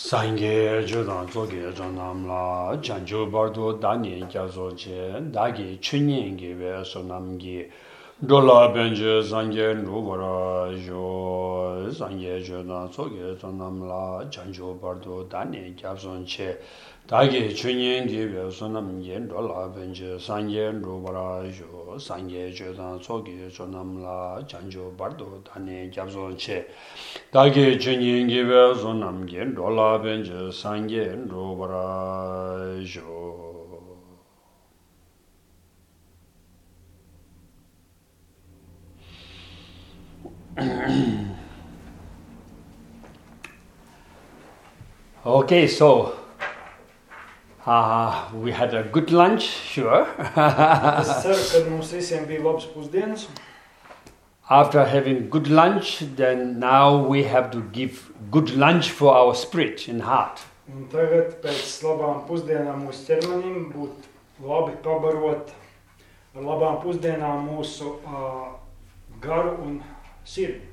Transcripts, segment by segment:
sāngyē chūdāng tsōgyē chōnām lā, chāngchū pārdū dānyē kia sōchē, dāgī chūnyē ngē wē sōnām gī, dōlā bēnchē sāngyē nūparā yō, sāngyē chūdāng tsōgyē chōnām lā, chāngchū pārdū dānyē kia sōchē, dāgī chūnyēn gī bē sūnam yēn rō lā bēnchī sāngyēn rō barā yō sāngyē chē tāng sō gī chūnam lā chāng chū bār tō tāni gyab sōn chē dāgī chūnyēn gī bē sūnam yēn rō lā bēnchī sāngyēn rō barā yō Okay, so uh, we had a good lunch, sure. Es ceru, ka mums visiem bija labs pusdienas. After having good lunch, then now we have to give good lunch for our spirit and heart. Un tagad pēc labām pusdienām mūsu ķermenim būtu labi pabarot ar labām pusdienām mūsu uh, garu un sirdi.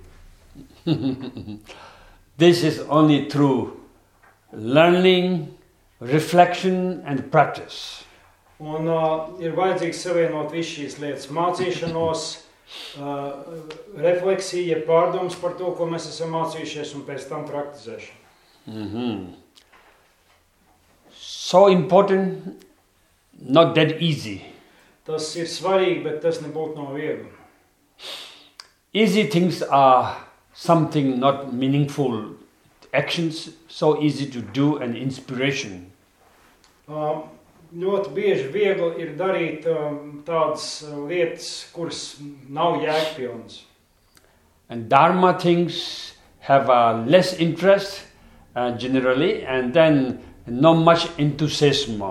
This is only through learning, reflection, and practice. Un uh, ir vajadzīgs savienot visu šīs lietas - mācīšanos, uh, refleksija, pārdomas par to, ko mēs esam mācījušies, un pēc tam praktizēšana. Mhm. So important, not that easy. Tas ir svarīgi, bet tas nebūtu nav viegli. Easy things are something not meaningful actions, so easy to do, and inspiration. Uh, ļoti bieži viegli ir darīt um, tādas uh, lietas, kuras nav jēgpilnas. And Dharma things have uh, less interest uh, generally, and then not much enthusiasm.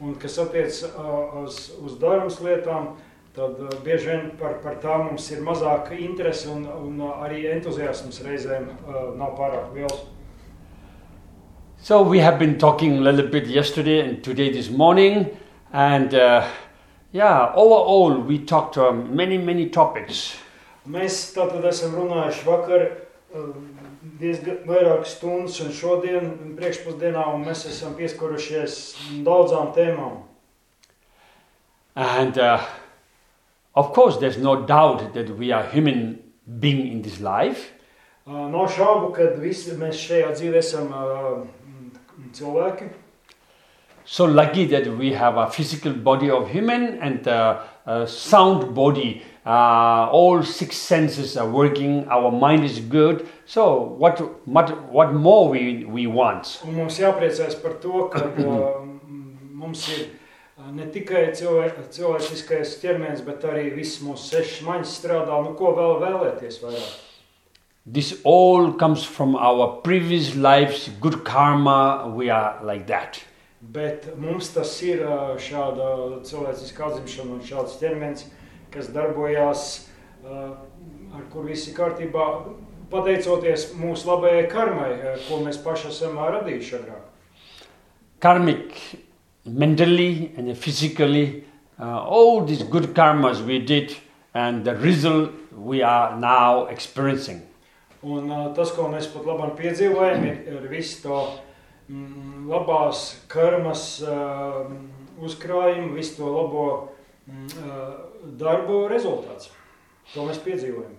Un kas attiecas uh, uz, uz dārmas lietām, tad uh, bieži vien par, par tām mums ir mazāka interese un, un uh, arī entuziasms reizēm uh, nav pārāk liels. So we have been talking a little bit yesterday and today this morning, and uh, yeah, overall we talked um, many many topics. Mēs tātad esam runājuši vakar uh, diezgan vairākas stundas un šodien priekšpusdienā un mēs esam pieskarušies daudzām tēmām. And uh, of course, there's no doubt that we are human being in this life, Uh, Nav šaubu, ka visi mēs šajā dzīvē esam uh, cilvēki. so lucky that we have a physical body of human and uh, a sound body. Uh, all six senses are working. Our mind is good. So what what what more we we want? Un mums jāpriecājas par to, ka uh, mums ir uh, ne tikai cilvē, cilvēciskais ķermenis, bet arī viss mūsu sešas maņas strādā. Nu, ko vēl vēlēties vairāk? This all comes from our previous lives, good karma. We are like that. Bet mums tas ir uh, šāda cilvēciska atzimšana un šāds ķermenis, kas darbojās, uh, ar kur viss ir kārtībā, pateicoties mūsu labajai karmai, uh, ko mēs paši esam radījuši agrāk. Karmic, mentally and physically, uh, all these good karmas we did, and the result we are now experiencing. Un uh, tas, ko mēs pat labāk piedzīvojam, ir, ir viss to mm, labās karmas uh, uzkrājumu, visu to labo mm, uh, darbu rezultāts. To mēs piedzīvojam.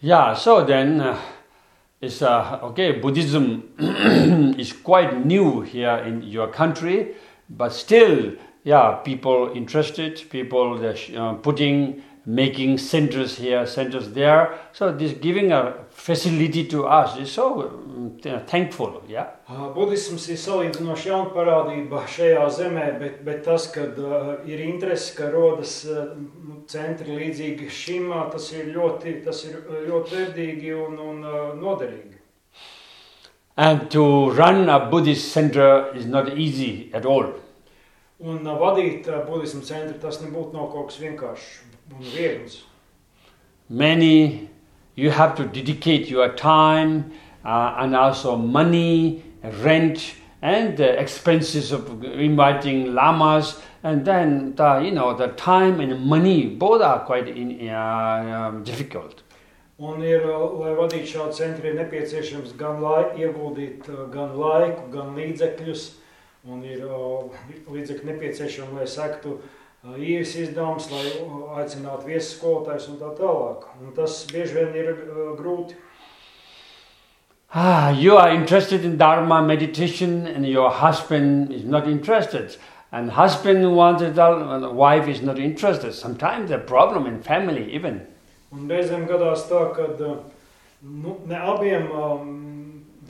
Yeah, so then uh, it's uh, okay. Buddhism is quite new here in your country, but still, yeah, people interested, people they're sh- uh, putting, making centers here, centers there. So this giving a facility to us is so th- thankful. Yeah. Uh, Budisms ir salīdzinoši jauna parādība šajā zemē, bet, bet tas, ka uh, ir interese, ka rodas uh, centri līdzīgi šim, uh, tas ir ļoti, tas ir uh, ļoti vērtīgi un, un uh, noderīgi. And to run a Buddhist center is not easy at all. Un uh, vadīt uh, budismu centru tas nebūtu nav kaut kas vienkāršs. Many, you have to dedicate your time uh, and also money, rent, and the expenses of inviting lamas. And then, the, you know, the time and money both are quite in, uh, um, difficult. Un ir, uh, lai vadītu šādu centru, ir nepieciešams gan lai, ieguldīt uh, gan laiku, gan līdzekļus. Un ir uh, līdzekļi nepieciešami, lai sektu uh, īres izdevumus, lai uh, aicinātu viesu skolotājus un tā tālāk. Un tas bieži vien ir uh, grūti. Ah, you are interested in Dharma meditation and your husband is not interested. And husband wants it all, and the wife is not interested. Sometimes a problem in family even. Un reizēm gadās tā, ka nu, ne abiem, um,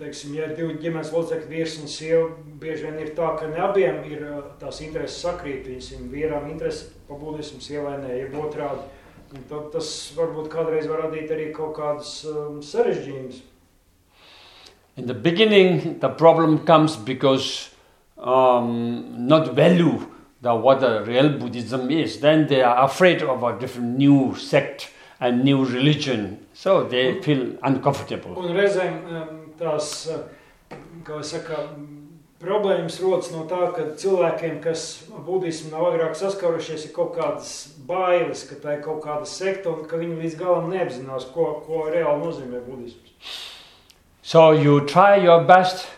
teiksim, ja divi ģimenes locekļi, vīrs un sieva, bieži vien ir tā, ka ne abiem ir uh, tās intereses sakrīt. Viņam vīram interesi pa budismu, sievai nē, jeb otrādi. Un tad tas varbūt kādreiz var radīt arī kaut kādas um, sarežģījumus. In the beginning, the problem comes because um, not value the, what the real Buddhism is. Then they are afraid of a different new sect and new religion, so they feel uncomfortable. Un reizēm um, tās, saka, problēmas rodas no tā, ka cilvēkiem, kas budismu nav agrāk saskarušies, ir kaut kādas bailes, ka tā ir kaut kāda sekta un ka viņi līdz galam neapzinās, ko, ko reāli nozīmē budisms. So you try your best,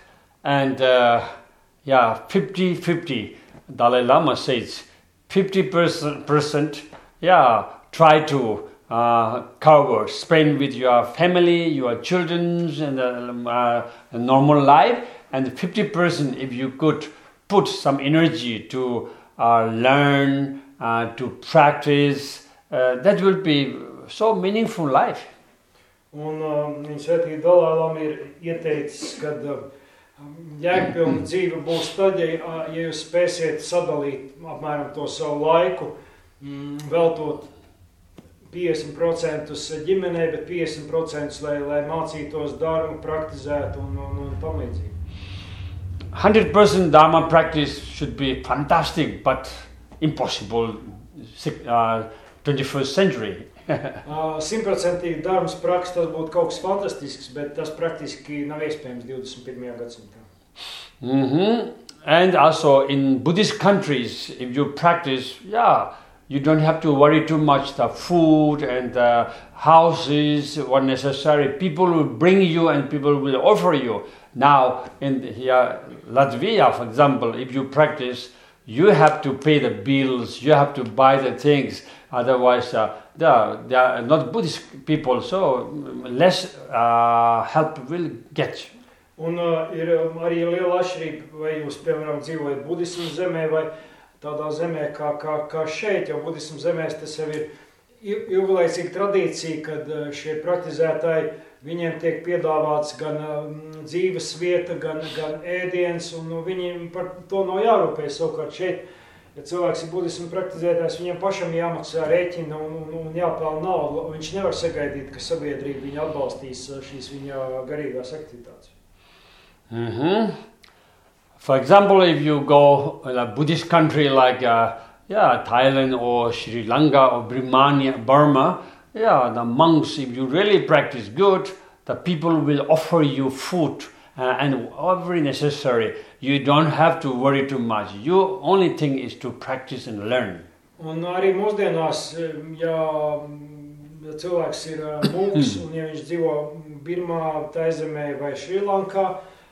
and uh, yeah, 50 50. Dalai Lama says 50 percent, yeah, try to uh, cover, spend with your family, your children, and uh, uh, a normal life, and 50 percent if you could put some energy to uh, learn, uh, to practice, uh, that will be so meaningful life. Un um, viņa svētīgi Dalālam ir ieteicis, ka uh, jēgpilna dzīve būs tad, ja, ja jūs spēsiet sadalīt apmēram to savu laiku, mm, veltot 50% ģimenei, bet 50% lai, lai mācītos darbu, praktizētu un, un, un tam līdzīgi. 100% Dharma practice should be fantastic, but impossible uh, 21st century. Simtprocentīgi darbs praksa tas būtu kaut kas fantastisks, bet tas praktiski nav iespējams 21. gadsimtā. Mm -hmm. And also in Buddhist countries, if you practice, yeah, you don't have to worry too much the food and the houses what necessary. People will bring you and people will offer you. Now in here Latvia, for example, if you practice, you have to pay the bills, you have to buy the things. Otherwise, uh, they, are, they are not Buddhist people, so less uh, help will get. Un uh, ir arī liela atšķirība, vai jūs, piemēram, dzīvojat zemē vai tādā zemē kā, kā, kā šeit, jo budismu zemēs tas jau ir ilglaicīga tradīcija, kad uh, šie praktizētāji, viņiem tiek piedāvāts gan um, dzīves vieta, gan, gan ēdiens, un viņiem par to nav jārūpējas savukārt šeit ja cilvēks ir budismu praktizētājs, viņam pašam jāmaksā rēķina un, un, un jāpelna nauda. Viņš nevar sagaidīt, ka sabiedrība viņu atbalstīs uh, šīs viņa garīgās aktivitātes. Mm -hmm. For example, if you go in a Buddhist country like uh, yeah, Thailand or Sri Lanka or Birmania, Burma, yeah, the monks, if you really practice good, the people will offer you food uh, and every necessary. You don't have to worry too much. Your only thing is to practice and learn. Un arī mūsdienās, ja, ja cilvēks ir mūks un ja viņš dzīvo Birmā, Taizemē vai Šrilankā,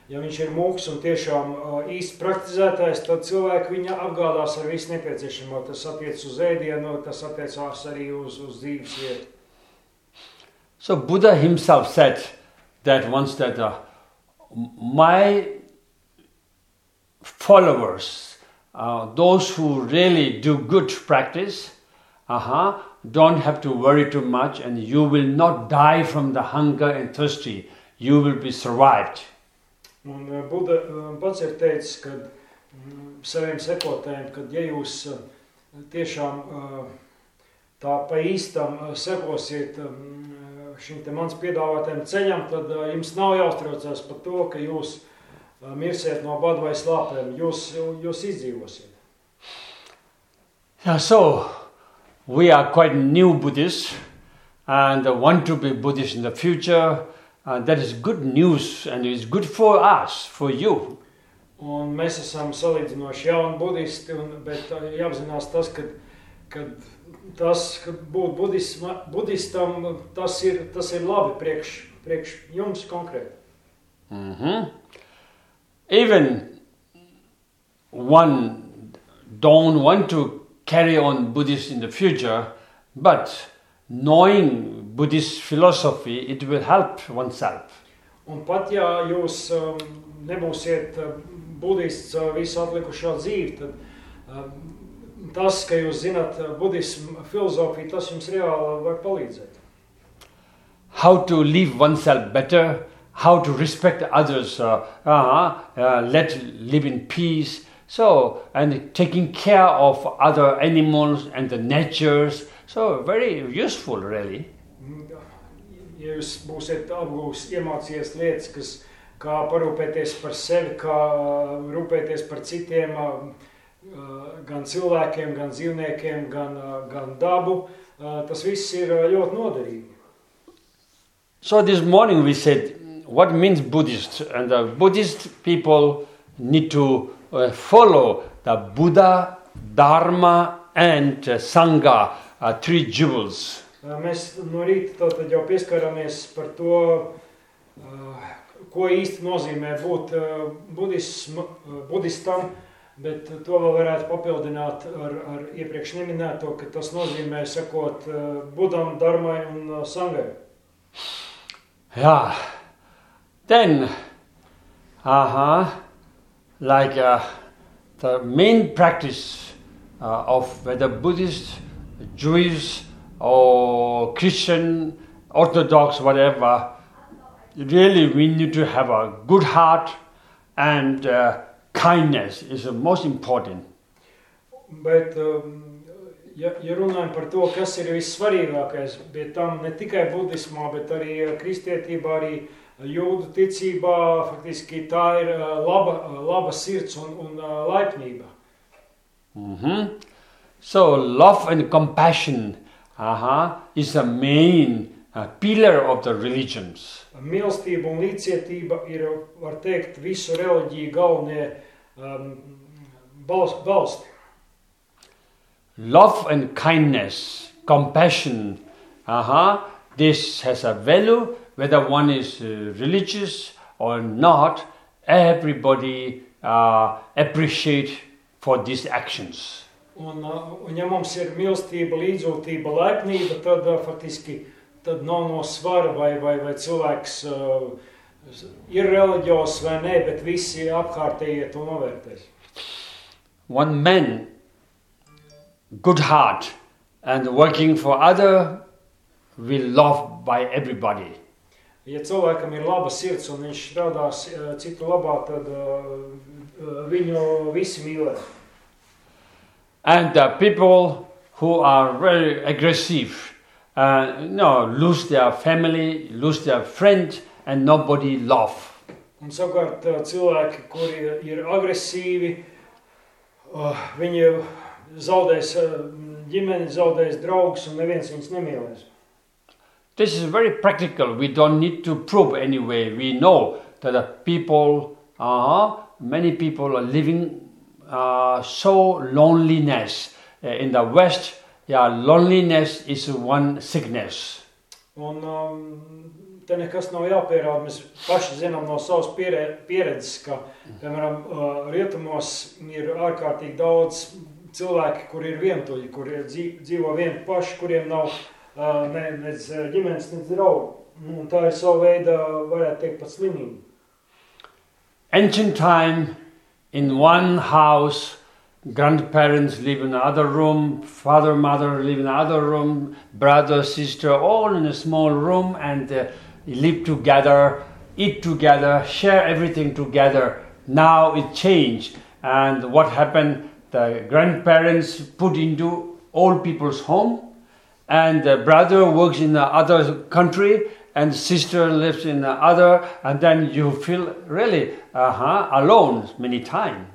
ja viņš ir mūks un tiešām īsti praktizētājs, tad cilvēki viņa apgādās ar visu nepieciešamo. Tas attiec uz ēdienu, tas attiecās arī uz, uz dzīves vietu. So Buddha himself said that once that uh, my followers, uh, those who really do good practice, uh-huh, don't have to worry too much and you will not die from the hunger and thirsty. You will be survived. Un uh, Buda uh, pats ir teicis, ka mm, saviem sekotājiem, ka ja jūs uh, tiešām tā pa īstam sekosiet um, šim te mans piedāvātajam ceļam, tad jums nav jāuztraucās par to, ka jūs mirsiet no bada vai slāpēm. Jūs, jūs izdzīvosiet. Yeah, so, we are quite new Buddhists and want to be Buddhist in the future. And that is good news and it is good for us, for you. Un mēs esam salīdzinoši jauni budisti, un, bet jāapzinās tas, ka, kad tas, ka būt budisma, budistam, tas ir, tas ir labi priekš, priekš jums konkrēti. Mhm. Even one don't want to carry on Buddhist in the future, but knowing Buddhist philosophy, it will help oneself. Un pat ja jūs um, nebūsiet uh, budists uh, visu atlikušo dzīvi, tad um, tas, ka jūs zināt uh, budismu filozofiju, tas jums reāli var palīdzēt. How to live oneself better, how to respect others, uh, uh, uh, let live in peace. So, and taking care of other animals and the natures. So, very useful, really. Jūs būsiet iemācījies lietas, kas kā parūpēties par sevi, kā rūpēties par citiem, gan cilvēkiem, gan dzīvniekiem, gan, gan dabu, tas viss ir ļoti noderīgi. So, this morning we said, what means Buddhist? And the Buddhist people need to uh, follow the Buddha, Dharma, and uh, Sangha, uh, three jewels. Mēs no rīta jau pieskaramies par to, ko īsti nozīmē būt budismu, uh, budistam, bet to vēl varētu papildināt ar, ar iepriekš neminēto, ka tas nozīmē sekot Budam, Dharmai un Sangai. Yeah. Then, uh-huh, like uh, the main practice uh, of whether Buddhist, Jewish, or Christian, Orthodox, whatever, really we need to have a good heart and uh, kindness is the most important. Bet, um, ja, ja runājam par to, kas ir vissvarīgākais, bet tam ne tikai budismā, bet arī uh, kristietībā, arī jūdu ticībā, faktiski tā ir uh, laba, uh, laba sirds un, un laipnība. Mhm. So, love and compassion uh-huh, is the main uh, pillar of the religions. Mīlestība un līdzcietība ir, var teikt, visu reliģiju galvenie um, balst, balsti. Love and kindness, compassion, uh-huh, this has a value whether one is uh, religious or not. Everybody uh, appreciate for these actions. Un, un ja mums ir mīlestība, līdzjūtība, laipnība, tad faktiski tad nav no svara, vai, vai, vai cilvēks uh, ir reliģios vai nē, bet visi apkārtējie to novērtēs. One man, good heart, and working for other, will love by everybody. Ja cilvēkam ir laba sirds un viņš strādās citu labā, tad uh, viņu visi mīlēs. And the people who are very aggressive, uh, no, lose their family, lose their friend, and nobody love. Un savukārt uh, cilvēki, kuri ir agresīvi, uh, viņi zaudēs uh, ģimeni, zaudēs draugus un neviens viņus nemīlēs. This is very practical. We don't need to prove anyway. We know that the people, uh, many people are living uh, so loneliness. Uh, in the West, yeah, loneliness is one sickness. Un um, te nekas nav jāpierāda. Mēs paši zinām no savas pieredzes, ka, piemēram, uh, rietumos ir ārkārtīgi daudz cilvēki, kuri ir vientuļi, kuri dzīvo, vieni paši, kuriem nav uh, ne, ne ģimenes, ne draugu. Nu, Un tā ir sava veida, varētu teikt, pat slimība. Ancient time, in one house, grandparents live in another room, father, mother live in another room, brother, sister, all in a small room, and uh, live together, eat together, share everything together. Now it changed, and what happened? The grandparents put into old people's home, and the brother works in the other country, and sister lives in the other, and then you feel really uh-huh, alone many times.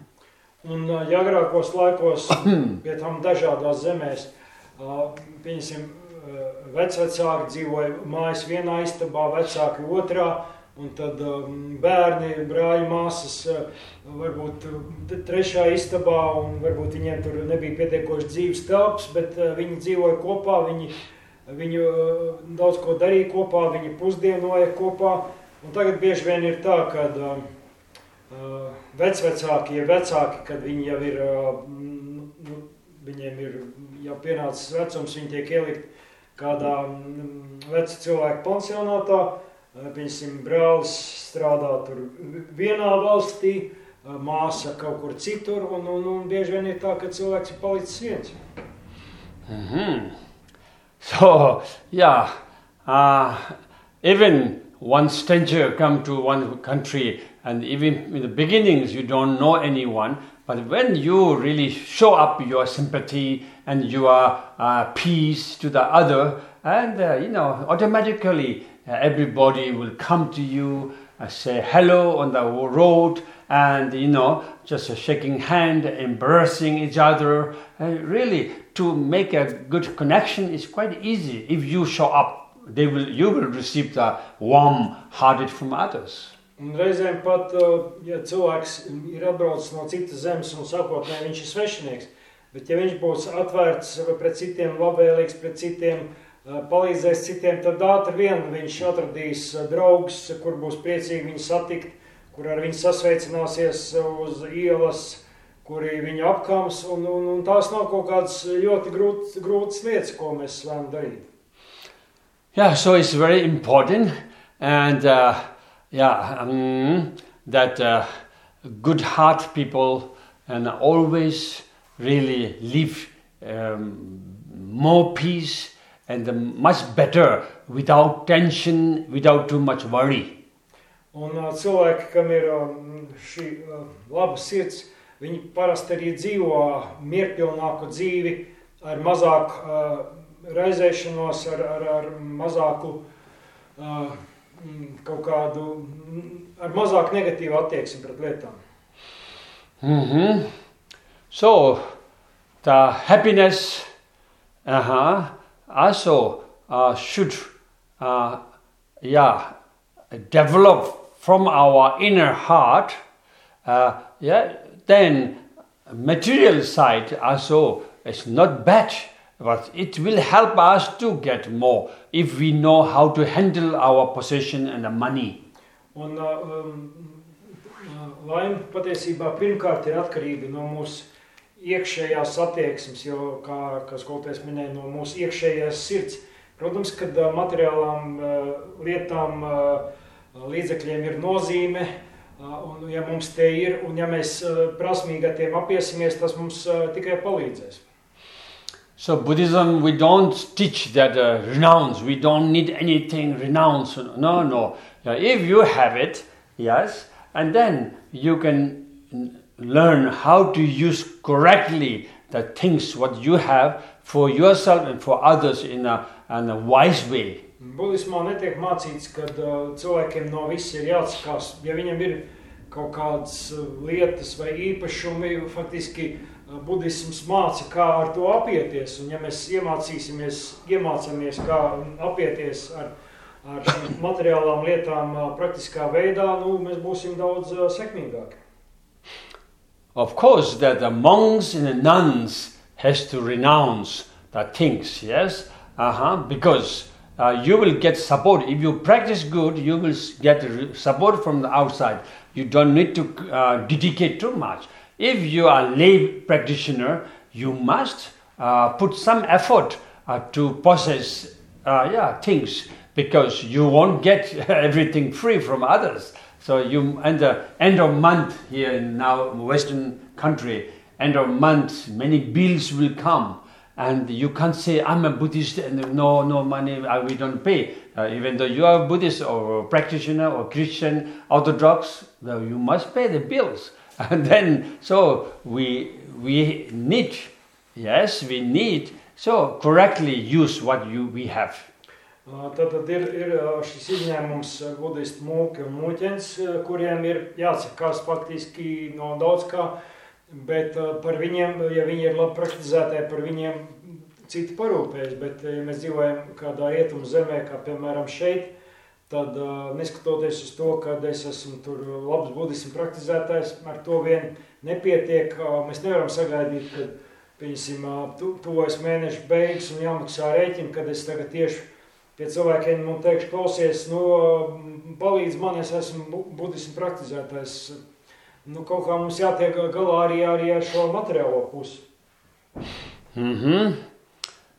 Un, uh, ja agrākos laikos pie tam dažādās zemēs, uh, pieņemsim, uh, vecvecāki dzīvoja mājas vienā istabā, vecāki otrā, Un tad um, bērni, brāļi, māsas, uh, varbūt uh, trešā istabā, un varbūt viņiem tur nebija pietiekoši dzīves telpas, bet uh, viņi dzīvoja kopā, viņi, viņi uh, daudz ko darīja kopā, viņi pusdienoja kopā. Un tagad bieži vien ir tā, ka uh, uh, vecvecāki, ja vecāki, kad viņi jau ir, uh, nu, viņiem ir jau pienācis vecums, viņi tiek ielikt kādā mm, veca cilvēka pensionātā, piemēram, brālis strādā tur vienā valstī, māsa kaut kur citur, un, un, un bieži vien ir tā, ka cilvēks ir palicis viens. Mm -hmm. So, yeah, uh, even one stranger come to one country, and even in the beginnings you don't know anyone, but when you really show up your sympathy and your uh, peace to the other, and uh, you know, automatically uh, everybody will come to you, uh, say hello on the road, and you know, just shaking hand, embracing each other. really, to make a good connection is quite easy if you show up. They will, you will receive the warm hearted from others. Un reizēm pat, ja cilvēks ir atbraucis no citas zemes un sākotnēji viņš ir svešinieks, bet ja viņš būs atvērts pret citiem, labvēlīgs pret citiem, uh, palīdzēs citiem, tad ātri vien viņš atradīs draugus, kur būs priecīgi viņu satikt, kur ar viņu sasveicināsies uz ielas, kuri viņu apkams, un, un, un tās nav kaut kādas ļoti grūt, grūtas lietas, ko mēs varam darīt. Yeah, so it's very important, and uh, yeah, um, that uh, good heart people and always really live um, more peace and much better without tension, without too much worry. Un uh, cilvēki, kam ir um, šī uh, laba sirds, viņi parasti arī dzīvo mierpilnāku dzīvi, ar mazāk uh, raizēšanos, ar, ar, ar mazāku uh, kaut kādu, ar mazāk negatīvu attieksmi pret lietām. Mm -hmm. So, the happiness, uh -huh, also uh, should uh, yeah, develop from our inner heart, uh, yeah, then material side also is not bad, but it will help us to get more if we know how to handle our possession and the money. Un, uh, um, uh, laime patiesībā pirmkārt ir atkarīga no mūsu iekšējās attieksmes, jo, kā, kā skolotājs minēja, no mūsu iekšējās sirds. Protams, ka materiālām lietām, līdzekļiem ir nozīme, un ja mums tie ir, un ja mēs prasmīgi ar tiem apiesimies, tas mums tikai palīdzēs. So Buddhism, we don't teach that uh, renounce. We don't need anything renounce. No, no. If you have it, yes, and then you can learn how to use correctly the things what you have for yourself and for others in a, in a wise way. Budismā netiek mācīts, ka uh, cilvēkiem no viss ir jāatsakās. Ja viņam ir kaut kādas uh, lietas vai īpašumi, faktiski uh, budisms māca, kā ar to apieties. Un ja mēs iemācīsimies, iemācāmies, kā apieties ar, ar materiālām lietām uh, praktiskā veidā, nu, mēs būsim daudz uh, sekmīgāki. Of course, that the monks and the nuns has to renounce the things, yes, uh-huh, because uh, you will get support. If you practice good, you will get support from the outside. You don't need to uh, dedicate too much. If you are lay practitioner, you must uh, put some effort uh, to possess uh, yeah, things because you won't get everything free from others. So you at the end of month here in now Western country, end of month, many bills will come, and you can't say I'm a Buddhist and no no money we don't pay. Uh, even though you are Buddhist or practitioner or Christian Orthodox, well, you must pay the bills. And then so we we need yes we need so correctly use what you we have. Tad, tad ir, ir šis izņēmums budistu mūki kuriem ir jāatsakās faktiski no daudz kā, bet par viņiem, ja viņi ir labi praktizētāji, par viņiem citi parūpējas, bet ja mēs dzīvojam kādā rietumu zemē, kā piemēram šeit, tad uh, neskatoties uz to, ka es esmu tur labs budismu praktizētājs, ar to vien nepietiek. Uh, mēs nevaram sagaidīt, ka pieņasim, uh, tu, tuvojas mēneša beigas un jāmaksā rēķini, kad es tagad tieši pie cilvēkiem teikšu, klausies, nu, palīdz man, es esmu budismu praktizētājs. Nu, kaut kā mums jātiek galā arī, arī ar šo materiālo pusi. Mm -hmm.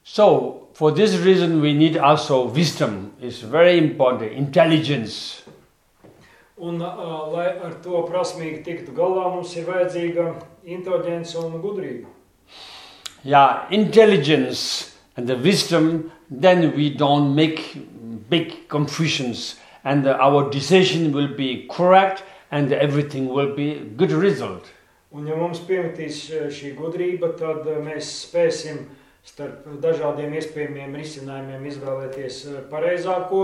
So, for this reason, we need also wisdom. It's very important, intelligence. Un, uh, lai ar to prasmīgi tiktu galā, mums ir vajadzīga inteliģence un gudrība. Yeah, intelligence and the wisdom, then we don't make big confusions and our decision will be correct and everything will be good result. Un ja mums piemitīs šī gudrība, tad mēs spēsim starp dažādiem iespējamiem risinājumiem izvēlēties pareizāko,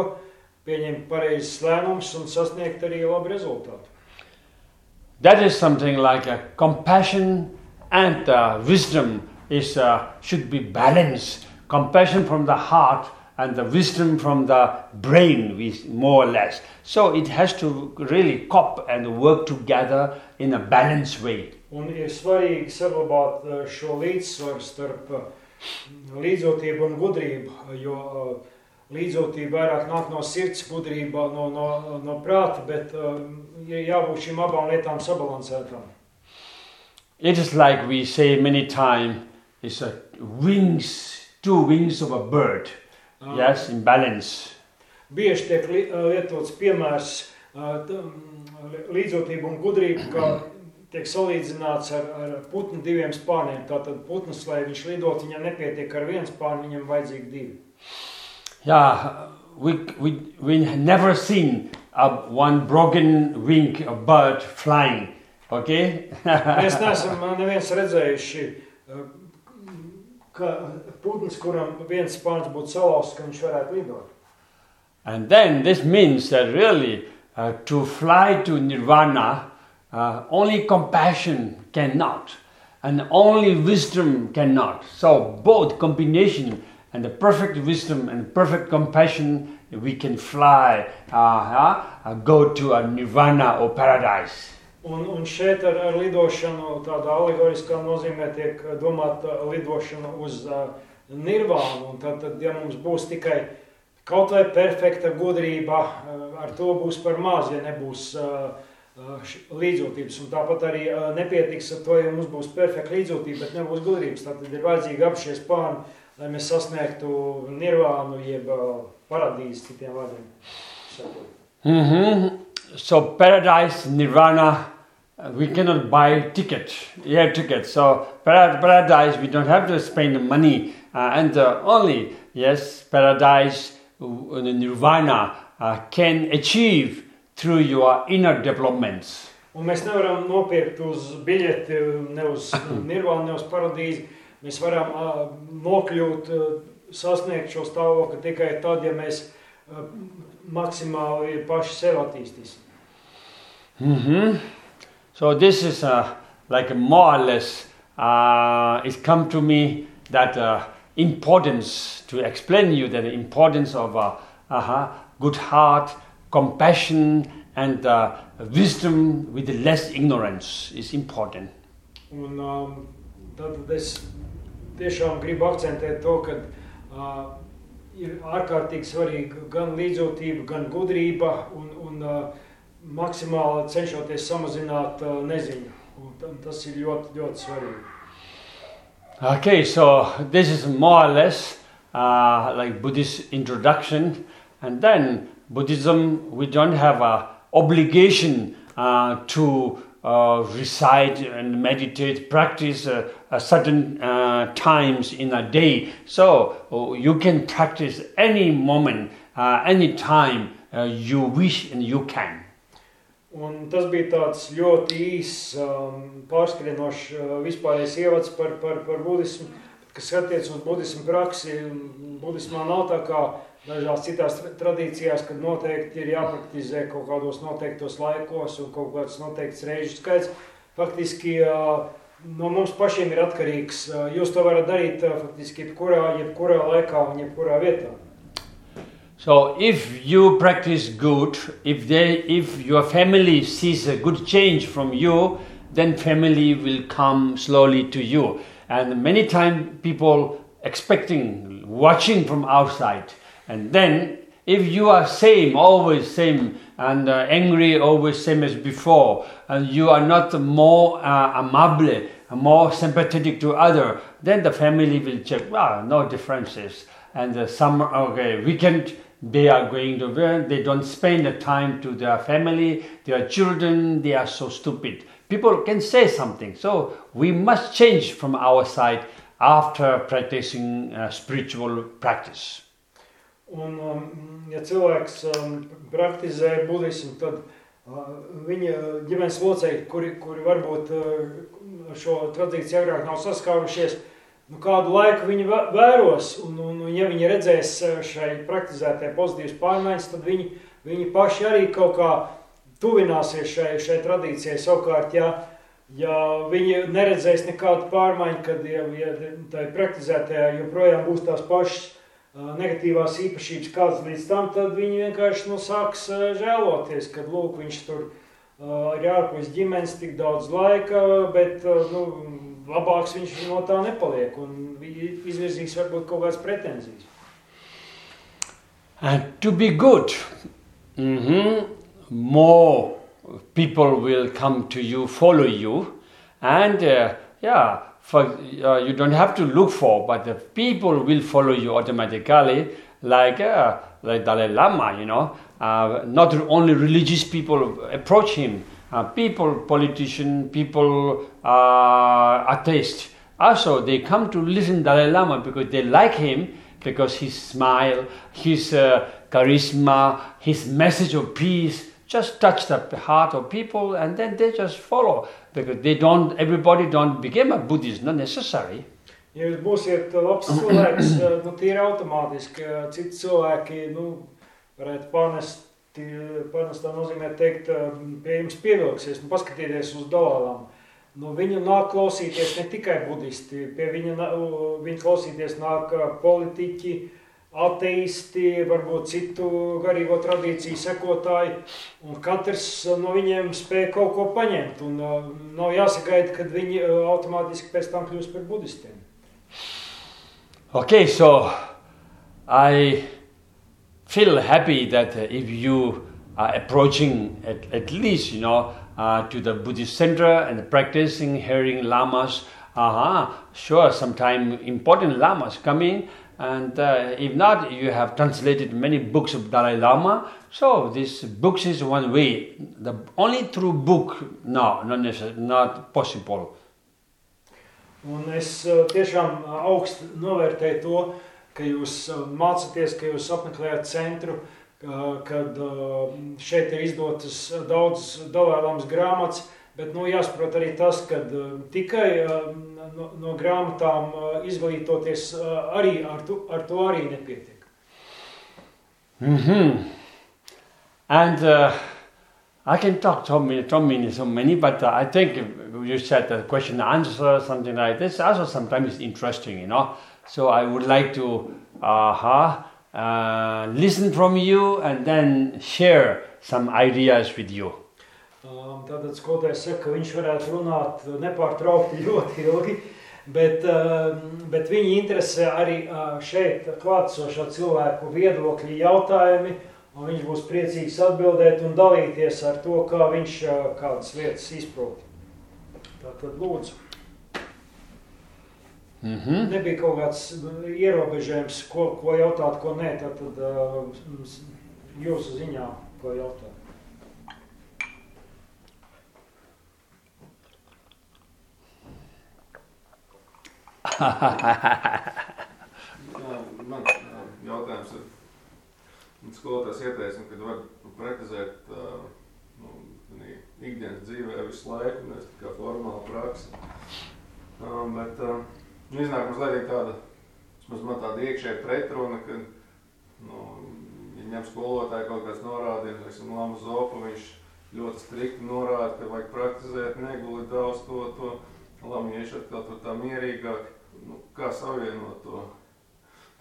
pieņemt pareizes lēmumus un sasniegt arī labu rezultātu. That is something like a compassion and uh, wisdom is uh, should be balanced. Compassion from the heart and the wisdom from the brain, more or less. So it has to really cop and work together in a balanced way. Un ir svarīgi saglabāt šo eh, līdzsvaru eh, starp uh, eh, līdzjūtību un gudrību, jo līdzjūtība vairāk nāk no sirds, gudrība no, no, no prāta, bet jābūt šīm abām lietām sabalansētām. It is like we say many times, it's a wings, two wings of a bird. Uh, yes, in balance. Bieži tiek lietots piemērs līdzjūtība un gudrība, kā tiek salīdzināts ar, ar putnu diviem spārniem. Tātad putns, lai viņš lidot, viņam nepietiek ar vienu spārnu, viņam vajadzīgi divi. Yeah, we, we, we never seen a one broken wing a bird flying. Okay? Mēs neesam neviens redzējuši, ka putns, kuram viens spārns būtu salauzts, ka viņš varētu lidot. And then this means that really uh, to fly to nirvana Uh, only compassion cannot, and only wisdom cannot. So both combination and the perfect wisdom and perfect compassion, we can fly, uh, uh, go to a nirvana or paradise. Un, un šeit ar, ar lidošanu, tādā alegoriskā nozīmē, tiek domāta lidošana uz uh, nirvānu. Tad, tad, ja mums būs tikai kaut vai perfekta gudrība, uh, ar to būs par maz, ja nebūs uh, līdzjūtības. Un tāpat arī nepietiks ar to, ja mums būs perfekta līdzjūtība, bet nebūs gudrības. Tad ir vajadzīgi abi šie spāni, lai mēs sasniegtu nirvānu, jeb paradīzi citiem vārdiem. Mm -hmm. So paradise, nirvana, we cannot buy ticket, air ticket. So paradise, we don't have to spend money. Uh, and uh, only, yes, paradise, uh, nirvana uh, can achieve through your inner developments. Un mēs nevaram nopirkt uz biļeti, ne uz nirvānu, ne uz paradīzi. Mēs varam uh, nokļūt, uh, sasniegt šo stāvokli tikai tad, ja mēs uh, maksimāli paši sev attīstīsim. Mm -hmm. So this is uh, like more or less, uh, it's come to me that uh, importance to explain you that the importance of uh, -huh, good heart, compassion and uh, wisdom with less ignorance is important. Un, um, tad es tiešām gribu akcentēt to, ka uh, ir ārkārtīgi svarīga gan līdzjūtība, gan gudrība un, un uh, maksimāli cenšoties samazināt neziņu. Un tas ir ļoti, ļoti svarīgi. Okay, so this is more or less uh, like Buddhist introduction, and then Buddhism, we don't have a obligation uh, to uh, recite and meditate, practice uh, certain uh, times in a day. So uh, you can practice any moment, uh, any time you wish and you can. Un tas bija tāds ļoti īss, um, pārskrienošs uh, vispārējais ievads par, par, par budismu, kas attiec uz budismu praksi. Budismā nav tā kā dažās citās tradīcijās, kad noteikti ir jāpraktizē kaut kādos noteiktos laikos un kaut kāds noteikts reižu skaits. Faktiski no mums pašiem ir atkarīgs. Jūs to varat darīt faktiski jebkurā, jebkurā laikā un jebkurā vietā. So if you practice good, if they, if your family sees a good change from you, then family will come slowly to you. And many times people expecting, watching from outside, and then if you are same, always same, and uh, angry always same as before, and you are not more uh, amable, more sympathetic to other, then the family will check. Well, no differences. And uh, some okay weekend they are going to work, they don't spend the time to their family, their children. They are so stupid. People can say something. So we must change from our side after practicing uh, spiritual practice. Un, um, ja cilvēks um, praktizē budismu, tad uh, viņa ģimenes locekļi, kuri, kuri varbūt uh, šo tradīciju agrāk nav saskārušies, nu, kādu laiku viņi vēros, un, un, un ja viņi redzēs uh, šai praktizētai pozitīvas pārmaiņas, tad viņi, viņi paši arī kaut kā tuvināsies šai, šai tradīcijai. Savukārt, ja, ja viņi neredzēs nekādu pārmaiņu, kad ja, ja tai praktizētajā joprojām būs tās pašas negatīvās īpašības kādas līdz tam, tad viņi vienkārši nu, sāks žēloties, kad lūk, viņš tur ir ārpus ģimenes tik daudz laika, bet nu, labāks viņš no tā nepaliek un izvirzīs varbūt kaut kādas pretenzijas. And to be good, mm -hmm, more people will come to you, follow you, and uh, yeah, for, uh, you don't have to look for, but the people will follow you automatically, like uh, like Dalai Lama, you know. Uh, not only religious people approach him, uh, people, politician, people, uh, atheists. Also, they come to listen Dalai Lama because they like him because his smile, his uh, charisma, his message of peace just touch the heart of people and then they just follow because they don't everybody don't become a buddhist not necessary Ja jūs būsiet labs cilvēks, nu, tīri automātiski, citi cilvēki, nu, varētu pārnest tā nozīmē teikt, pie jums pievilksies, nu, paskatieties uz dalālām. Nu, viņu nāk klausīties ne tikai budisti, pie viņa, viņa klausīties nāk politiķi, uh, ateisti, varbūt citu garīgo tradīciju sekotāji, un katrs no viņiem spēja kaut ko paņemt, un nav jāsagaida, kad viņi automātiski pēc tam kļūst par budistiem. Okay, so I feel happy that if you are approaching at, at least, you know, uh, to the Buddhist center and practicing hearing lamas, uh-huh, sure, sometimes important lamas come in, And uh, if not, you have translated many books of Dalai Lama. So this books is one way. The only through book, no, not necessarily, not possible. Un es uh, tiešām uh, augstu novērtēju to, ka jūs uh, mācāties, ka jūs apmeklējat centru, kad šeit ir izdotas daudz dalēlāmas grāmatas, bet nu, jāsaprot arī tas, ka tikai no, no grāmatām izglītoties arī ar, tu, ar to arī nepietiek. Mm -hmm. And uh, I can talk so many, so many, so many, but uh, I think you said the question answer something like this also sometimes interesting, you know. So I would like to uh, uh, listen from you and then share some ideas with you. Um, tātad skolotājs saka, ka viņš varētu runāt nepārtraukti ļoti ilgi, bet, um, bet viņa interesē arī uh, šeit klātsošā cilvēku viedokļi jautājumi, un viņš būs priecīgs atbildēt un dalīties ar to, kā viņš uh, kādas izprot. Tātad lūdzu. Mm -hmm. Nebija kaut kāds ierobežojums, ko, ko jautāt, ko nē, tad, tad uh, jūsu ziņā, ko jautāt. man jautājums ir, skolotājs ieteicina, ka var praktizēt nu, ikdienas dzīvē visu laiku, nevis tikai formāla praksa. Um, bet nu, iznāk mazliet tāda, vismaz man tāda iekšēja pretruna, ka, nu, ja ņem skolotāji kaut kāds norādījums, esam Lama Zopa, viņš ļoti strikti norāda, ka vajag praktizēt, neguli daudz to, to lamieši atkal tur tā mierīgāk nu, kā savienot to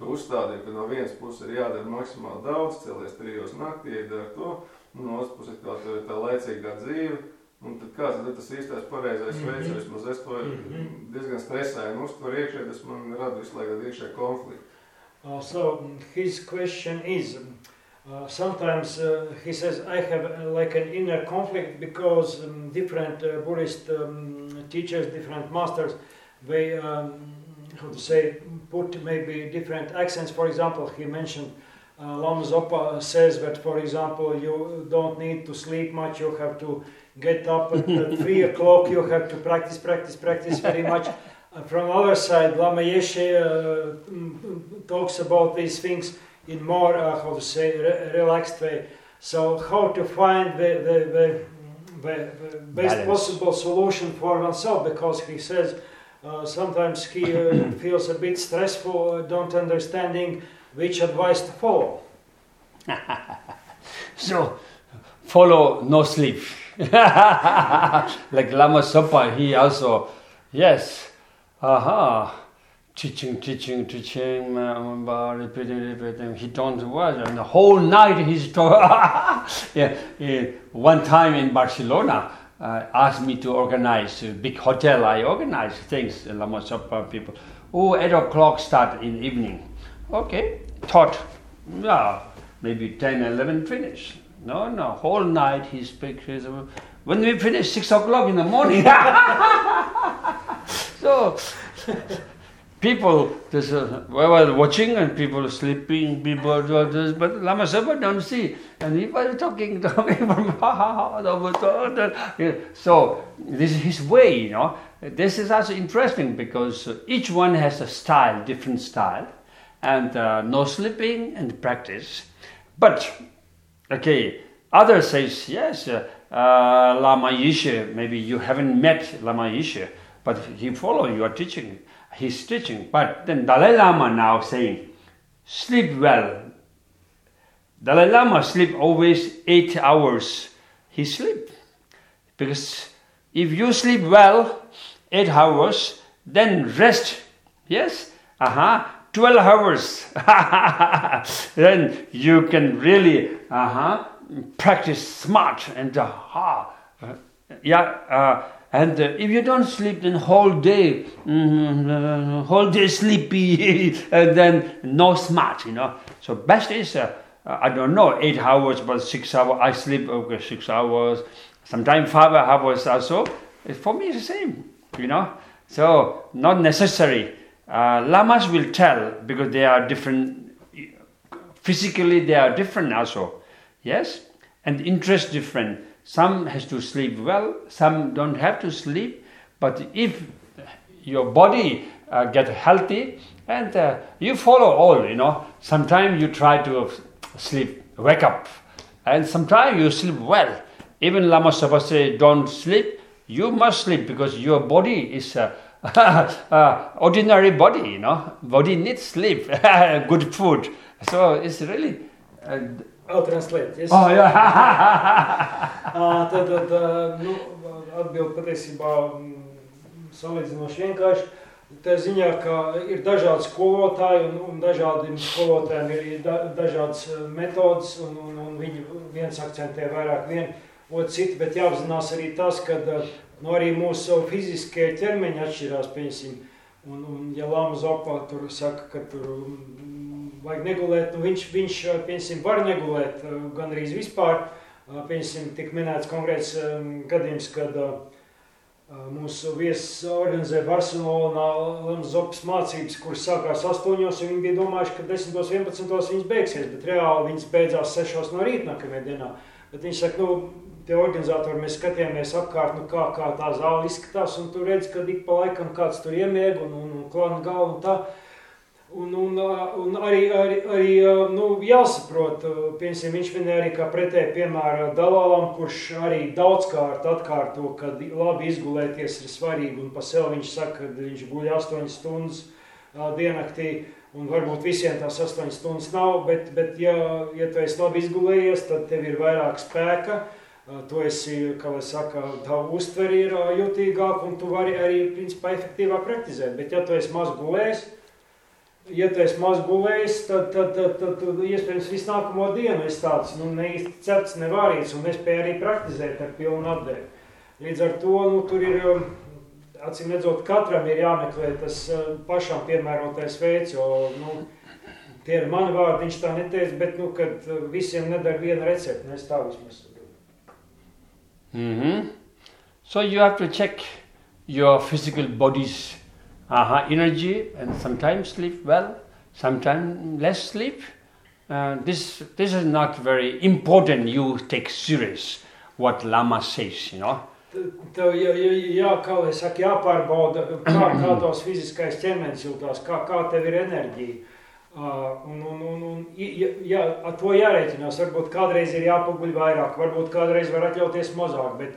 to uzstādījumu, ka no vienas puses ir jādara maksimāli daudz, celies trijos naktī, iedara to, un no otras puses tā, tā, tā laicīgā dzīve. Un tad kāds ir tas īstais pareizais mm -hmm. veids, vismaz es to mm -hmm. diezgan stresēju uztveru iekšē, tas man rada visu laiku iekšē konfliktu. Uh, so his question is, uh, sometimes uh, he says, I have uh, like an inner conflict because um, different uh, Buddhist um, teachers, different masters, they, um, how to say, put maybe different accents. For example, he mentioned uh, Lama Zopa says that, for example, you don't need to sleep much, you have to get up at, 3 o'clock, you have to practice, practice, practice very much. Uh, from other side, Lama Yeshe uh, talks about these things in more, uh, how to say, re relaxed way. So how to find the, the, the, the, best Balance. possible solution for oneself, because he says uh, sometimes he uh, feels a bit stressful, uh, don't understanding which advice to follow. so, follow no sleep. like Lama Zopa, he also, yes, aha, teaching, teaching, teaching, repeating, repeating. He don't watch, and the whole night he's talking. yeah, yeah, one time in Barcelona, uh, asked me to organize a big hotel. I organize things, Lama Zopa people. Oh, 8 o'clock start in evening. Okay, taught, yeah, maybe 10, 11 finish. No, no, whole night he speaks. When we finish, 6 o'clock in the morning. so, people just uh, were watching and people sleeping, people this, but Lama Zopa don't see. And he was talking, talking from So, this is his way, you know. This is also interesting because each one has a style, different style and uh, no sleeping and practice. But, okay, others says, yes, uh, uh, Lama Yeshe, maybe you haven't met Lama Yeshe, but he follow your teaching, his teaching. But then Dalai Lama now saying, sleep well. Dalai Lama sleep always eight hours. He sleep. Because if you sleep well, eight hours, then rest. Yes? Uh-huh. 12 hours, then you can really uh-huh, practice smart and uh, yeah, uh, and uh, if you don't sleep, then whole day, mm, whole day sleepy, and then no smart, you know. So best is, uh, I don't know, eight hours, but six hours. I sleep okay, six hours. Sometimes five hours also. For me, it's the same, you know. So not necessary uh, lamas will tell because they are different, physically they are different also, yes, and interest different. Some has to sleep well, some don't have to sleep, but if your body uh, get healthy and uh, you follow all, you know, sometimes you try to sleep, wake up, and sometimes you sleep well. Even Lama Zopa say, don't sleep, you must sleep because your body is uh, uh, ordinary body, you know, body needs sleep, good food. So it's really. Uh, I'll translate. Yes. Oh, jā. uh, tad, tad uh, nu, atbild patiesībā salīdzinoši vienkārši. Tā ziņā, ka ir dažādi skolotāji un, un dažādiem skolotājiem ir da, dažādas metodas, un, un, un viņi viens akcentē vairāk vienu, otru citu, bet jāapzinās arī tas, ka uh, Nu, arī mūsu fiziskie ķermeņi atšķirās, piemēram, un, un ja Lama Zopa tur saka, ka tur mm, vajag negulēt, nu viņš, viņš piemēram, var negulēt gan arī vispār. Piemēram, tik minēts konkrēts gadījums, kad mūsu viesis organizē Barcelonā Lama Zopas mācības, kuras sākās 8. un viņi bija domājuši, ka 10. 11. viņas beigsies, bet reāli viņas beidzās 6. no rīta nākamajā dienā. Bet viņš saka, nu, tie organizatori mēs skatījāmies apkārt, nu, kā, kā tā zāle izskatās, un tur redz, ka ik pa laikam kāds tur iemieg un, un, un klāna galvu un tā. Un, un, un arī, arī, arī nu, jāsaprot, piemēram, viņš minēja arī kā pretēji piemēra Dalālam, kurš arī daudzkārt atkārto, ka labi izgulēties ir svarīgi, un pa sev viņš saka, ka viņš guļ 8 stundas diennaktī, un varbūt visiem tās 8 stundas nav, bet, bet ja, ja tu esi labi izgulējies, tad tev ir vairāk spēka, uh, tu esi, kā lai saka, tava uztveri ir jutīgāk un tu vari arī, principā, efektīvāk praktizēt. Bet ja tu esi maz gulējis, ja tu esi maz gulējis, tad, tad, tad, tad, tad iespējams visu nākamo dienu es tāds nu, ne īsti cepts, nevārīts, un nespēju arī praktizēt ar pilnu atdevi. Līdz ar to nu, tur ir, acīm redzot, katram ir jāmeklē tas pašam piemērotais veids, jo nu, tie ir mani vārdi, viņš tā neteica, bet nu, kad visiem nedara viena recepte, nu, es tā vismaz. Mm -hmm. So you have to check your physical body's uh, energy and sometimes sleep well, sometimes less sleep. Uh, this, this is not very important. You take serious what Lama says, you know. Tev jā, jā, jā, kā lai saka, jāpārbauda, kā, kā tavs fiziskais ķermenis jūtās, kā, kā tev ir enerģija. Un, un, un, un, ja, ar to jārēķinās. Varbūt kādreiz ir jāpaguļ vairāk, varbūt kādreiz var atļauties mazāk, bet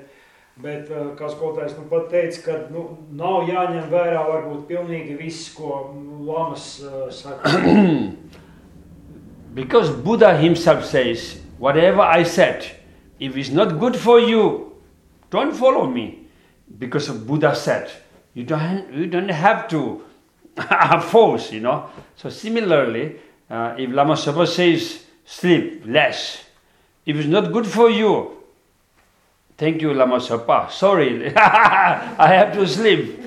Bet, eh, kā skolotājs nu pat teica, ka nu, nav jāņem vērā varbūt pilnīgi viss, ko nu, lamas uh, saka. Because Buddha himself says, whatever I said, if it's not good for you, don't follow me. Because Buddha said, you don't, you don't have to force, you know. So similarly, uh, if Lama Zopa says, sleep less, if it's not good for you, Thank you, Lama Zopa. Sorry, I have to sleep.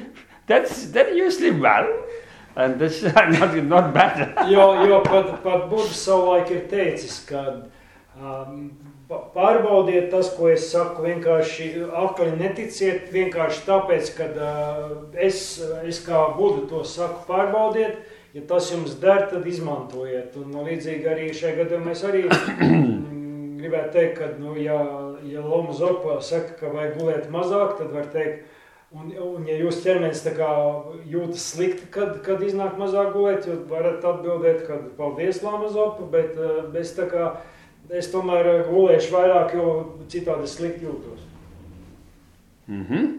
That's, then you sleep well. And that's not, not bad. jo, jo pat, pat Buddha savulaik ir teicis, ka um, pārbaudiet tas, ko es saku, vienkārši akli neticiet, vienkārši tāpēc, ka uh, es, es kā Buddha to saku, pārbaudiet, ja tas jums der, tad izmantojiet. Un līdzīgi arī šajā gadījumā mēs arī gribētu teikt, ka, nu, ja, ja Loma Zopa saka, ka vajag gulēt mazāk, tad var teikt, un, un ja jūs ķermenis tā kā jūtas slikti, kad, kad iznāk mazāk gulēt, jūs varat atbildēt, ka paldies Loma Zopa, bet es tā kā, es tomēr gulēšu vairāk, jo citādi slikti jūtos. Mm -hmm.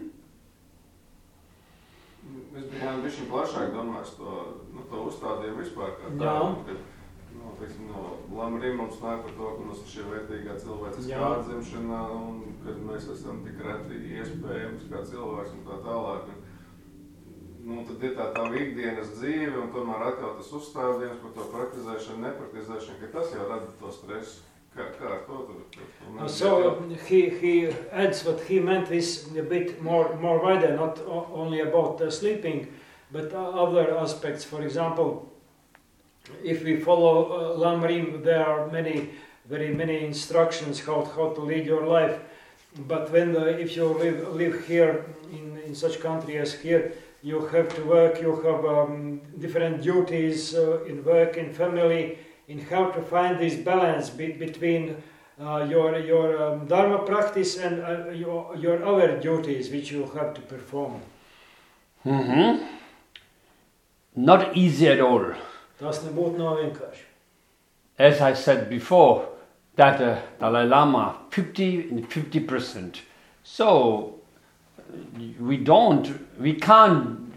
Es biju bišķiņ plašāk domājis to, nu, to uzstādījumu vispār kā tādu, kad teiksim, no Lamrī mums nāk par to, ka mums ir šī vērtīgā cilvēciskā atzimšana un kad mēs esam tik reti iespējams kā cilvēks un tā tālāk. Nu, tad ir tā tā ikdienas dzīve un tomēr atkal tas uzstādījums par to praktizēšanu, nepraktizēšanu, ka tas jau rada to stresu. So he, he adds what he meant is a bit more, more wider, not only about uh, sleeping, but other aspects. For example, if we follow uh, Lamrim, there are many, very many instructions how, how to lead your life. But when if you live, live here in, in such country as here, you have to work, you have um, different duties uh, in work, in family, in how to find this balance be, between uh, your, your um, Dharma practice and uh, your, your other duties which you have to perform. Mm-hmm. Not easy at all. As I said before, that uh, Dalai Lama 50 and 50 percent. So we don't, we can't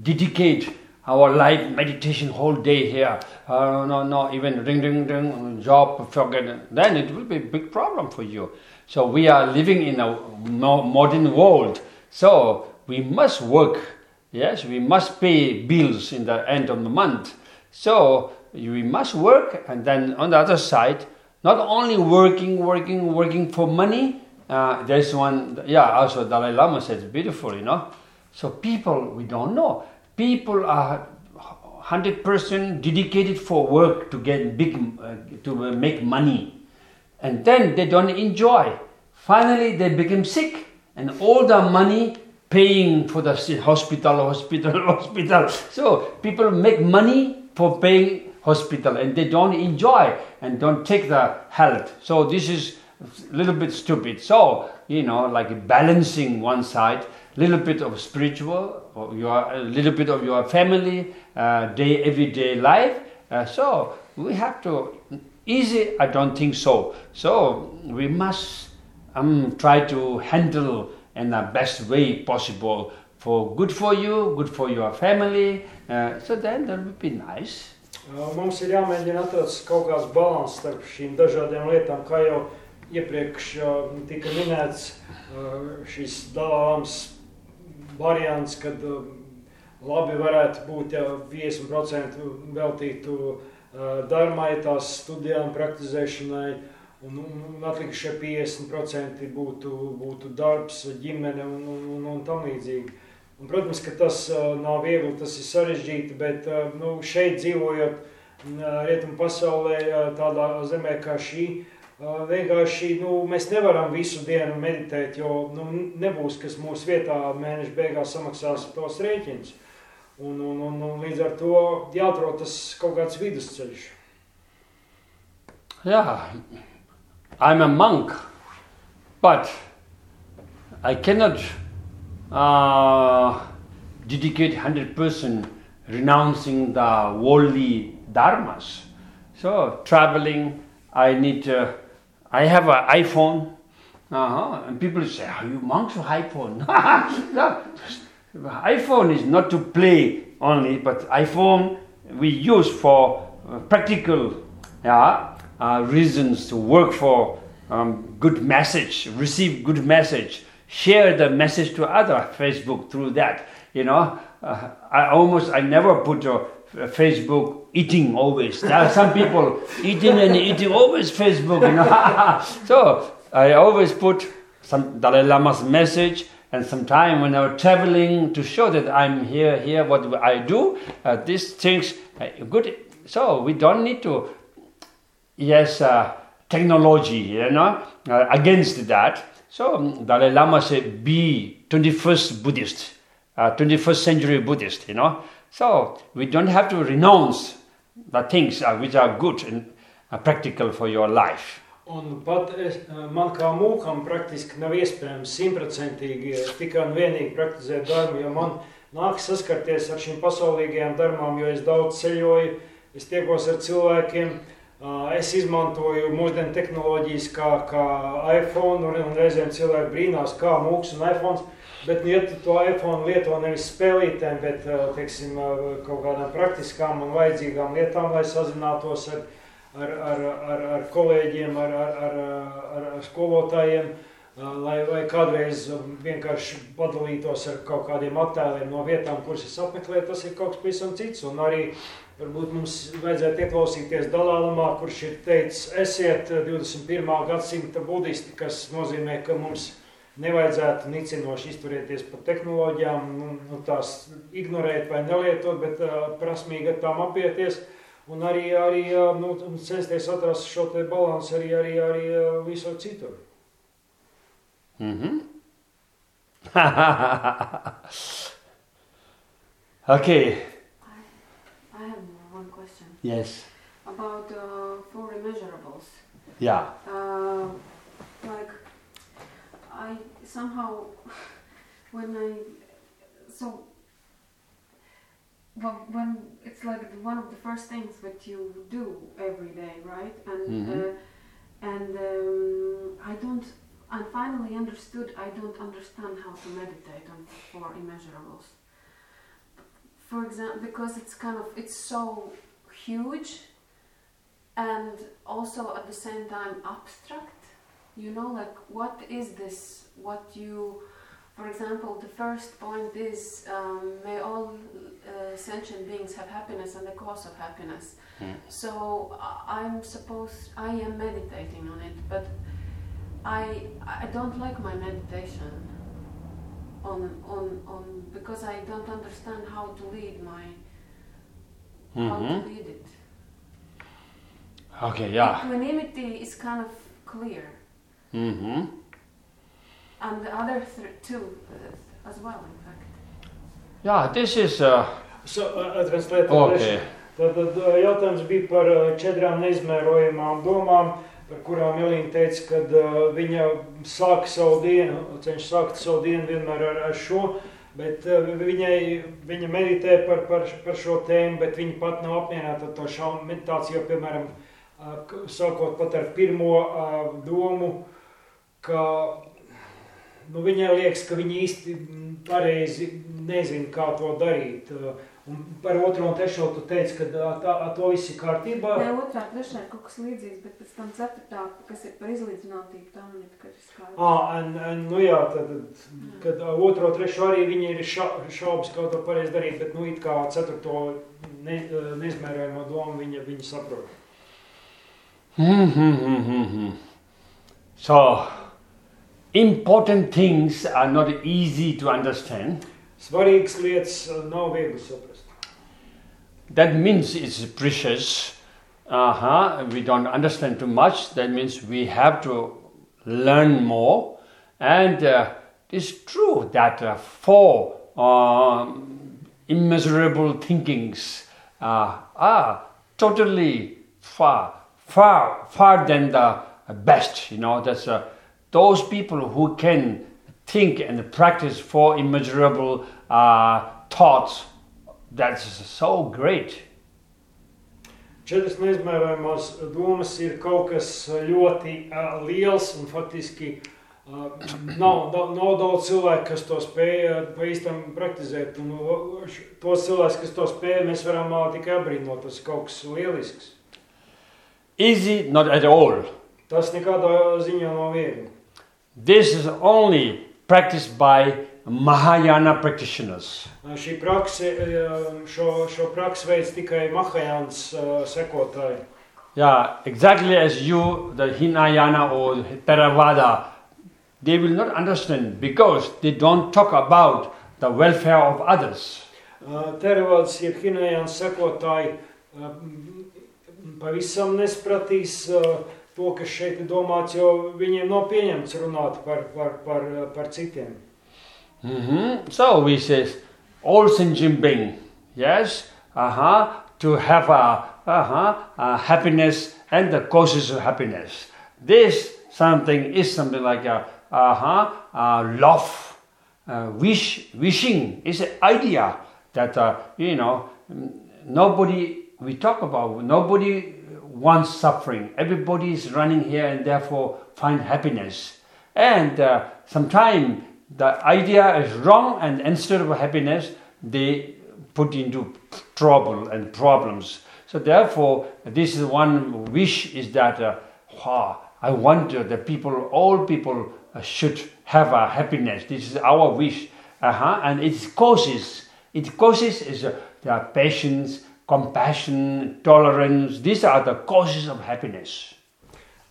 dedicate our life meditation whole day here. Uh, no, no, even ring, ring, ring, job, forget. Then it will be a big problem for you. So we are living in a modern world. So we must work Yes, we must pay bills in the end of the month. So we must work, and then on the other side, not only working, working, working for money. Uh, there's one, yeah. Also, Dalai Lama says beautiful, you know. So people, we don't know. People are hundred percent dedicated for work to get big, uh, to make money, and then they don't enjoy. Finally, they become sick, and all the money paying for the hospital, hospital, hospital. So people make money for paying hospital and they don't enjoy and don't take the health. So this is a little bit stupid. So, you know, like balancing one side, little bit of spiritual, your, a little bit of your family, uh, day, everyday life. Uh, so we have to, easy, I don't think so. So we must um, try to handle in the best way possible for good for you, good for your family. Uh, so then that would be nice. Mums ir jāmēģina atrast kaut starp šīm dažādām lietām, kā jau iepriekš tika minēts, šis variants, kad labi varētu būt, ja 50% veltītu uh, darbmai, tās studijām, praktizēšanai, un, un, un atlikušie 50% būtu, būtu darbs, ģimene un, un, un, un tam līdzīgi. Un, protams, ka tas uh, nav viegli, tas ir sarežģīti, bet uh, nu, šeit dzīvojot rietumu pasaulē, tādā zemē kā šī, vienkārši nu, mēs nevaram visu dienu meditēt, jo nu, nebūs, kas mūsu vietā mēneša beigās samaksās tos rēķinus. Un, un, un, un līdz ar to jāatrod tas kaut kāds vidusceļš. Yeah, I'm a monk, but I cannot uh, dedicate 100% renouncing the worldly dharmas. So, traveling, I need, uh, I have an iPhone, uh-huh. and people say, Are you monks with iPhone? no, iPhone is not to play only, but iPhone we use for uh, practical yeah, uh, reasons to work for um, good message, receive good message, share the message to other Facebook through that. You know, uh, I almost I never put a, a Facebook eating always. There are some people eating and eating always Facebook. You know, so I always put some Dalai Lama's message and some time when I was traveling to show that I'm here, here, what I do, uh, these things, uh, good. So we don't need to, yes, uh, technology, you know, uh, against that. So Dalai Lama said, be 21st Buddhist, 21st uh, century Buddhist, you know. So we don't have to renounce the things uh, which are good and practical for your life. Un pat es, man kā mūkam praktiski nav iespējams simtprocentīgi tikai un vienīgi praktizēt darbu, jo man nāks saskarties ar šīm pasaulīgajām darbām, jo es daudz ceļoju, es tiekos ar cilvēkiem, es izmantoju mūsdienu tehnoloģijas kā, kā iPhone, un, reizēm cilvēki brīnās, kā mūks un iPhone, bet, ja tu to iPhone lieto nevis spēlītēm, bet, teiksim, kaut kādām praktiskām un vajadzīgām lietām, lai sazinātos ar ar, ar, ar, ar kolēģiem, ar, ar, ar, ar, skolotājiem, lai, lai kādreiz vienkārši padalītos ar kaut kādiem attēliem no vietām, kuras es apmeklēju, tas ir kaut kas pavisam cits. Un arī varbūt mums vajadzētu ieklausīties Dalālamā, kurš ir teicis, esiet 21. gadsimta budisti, kas nozīmē, ka mums nevajadzētu nicinoši izturēties par tehnoloģijām, nu, nu, tās ignorēt vai nelietot, bet uh, prasmīgi ar tām apieties. Uh, un arī, arī nu, censties atrast šo te balansu arī, arī, arī visur citur. Mm -hmm. okay. I, I have one question. Yes. About uh, four immeasurables. Yeah. Uh, like, I somehow, when I, so well, when it's like one of the first things that you do every day, right? And mm-hmm. uh, and um, I don't. I finally understood. I don't understand how to meditate on four immeasurables. For example, because it's kind of it's so huge, and also at the same time abstract. You know, like what is this? What you for example, the first point is um, may all uh, sentient beings have happiness and the cause of happiness. Mm. So I'm supposed I am meditating on it, but I I don't like my meditation on on on because I don't understand how to lead my mm-hmm. how to mm-hmm. lead it. Okay, yeah. Equanimity is kind of clear. Mm-hmm and the other two uh, as well, in fact. Yeah, this is. Uh, so, uh, translate okay. Tad, tad jautājums bija par uh, četrām neizmērojamām domām, par kurām Elīna teica, ka uh, viņa sāk savu dienu, cenšas sākt savu dienu vienmēr ar, ar šo, bet uh, viņai, viņa meditē par, par, par šo tēmu, bet viņa pat nav apmierināta ar to šaunu meditāciju, jo, piemēram, uh, sākot pat ar pirmo uh, domu, ka nu, viņai liekas, ka viņi īsti pareizi nezina, kā to darīt. Un par otro un trešo tu teici, ka tā, to viss ir kārtībā. Nē, otrā, trešā ir kaut kas līdzīgs, bet pēc tam ceturtā, kas ir par izlīdzinātību, tā man ir tikai skaidrs. Ah, un, un, nu jā, tad, kad ā, otro, trešo arī viņi ir ša, šaubas, kā to pareizi darīt, bet nu it kā ceturto ne, ā, neizmērojamo domu viņa, viņa saprot. Hmm, so, important things are not easy to understand. Svarīgas lietas ā, nav viegli saprast. That means it's precious. Uh-huh. We don't understand too much. That means we have to learn more. And uh, it's true that uh, four um, immeasurable thinkings uh, are totally far, far, far than the best. You know, that's uh, those people who can think and practice four immeasurable uh, thoughts. That's so great. Četras neizmērojamās domas ir kaut kas ļoti uh, liels un faktiski uh, nav, nav, nav daudz cilvēku, kas to spēja pa īstam praktizēt. Un, uh, tos cilvēkus, kas to spēja, mēs varam uh, tikai apbrīnot. Tas ir kaut kas lielisks. Easy, not at all. Tas nekādā ziņā nav viegli. This is only practiced by Mahayana practitioners. Šī prakse, uh, šo, šo praksi veids tikai Mahajāns sekotāji. Yeah, exactly as you, the Hinayana or Theravada, they will not understand because they don't talk about the welfare of others. Teravāds ir Hinajāns sekotāji. Pavisam nespratīs to, kas šeit ir domāts, jo viņiem nav pieņemts runāt par, par, par, par citiem. Mhm. So we say, all sentient being, yes, uh-huh, to have a, uh-huh, a happiness and the causes of happiness. This something is something like a, uh-huh, a love, wish, wishing is an idea that, uh, you know, nobody, we talk about, nobody wants suffering. Everybody is running here and therefore find happiness. And uh, sometimes the idea is wrong, and instead of happiness, they put into trouble and problems. So therefore, this is one wish is that uh, wow, I want uh, the people, all people uh, should have a happiness. This is our wish, uh-huh. and its causes. Its causes is uh, the patience, compassion, tolerance. These are the causes of happiness.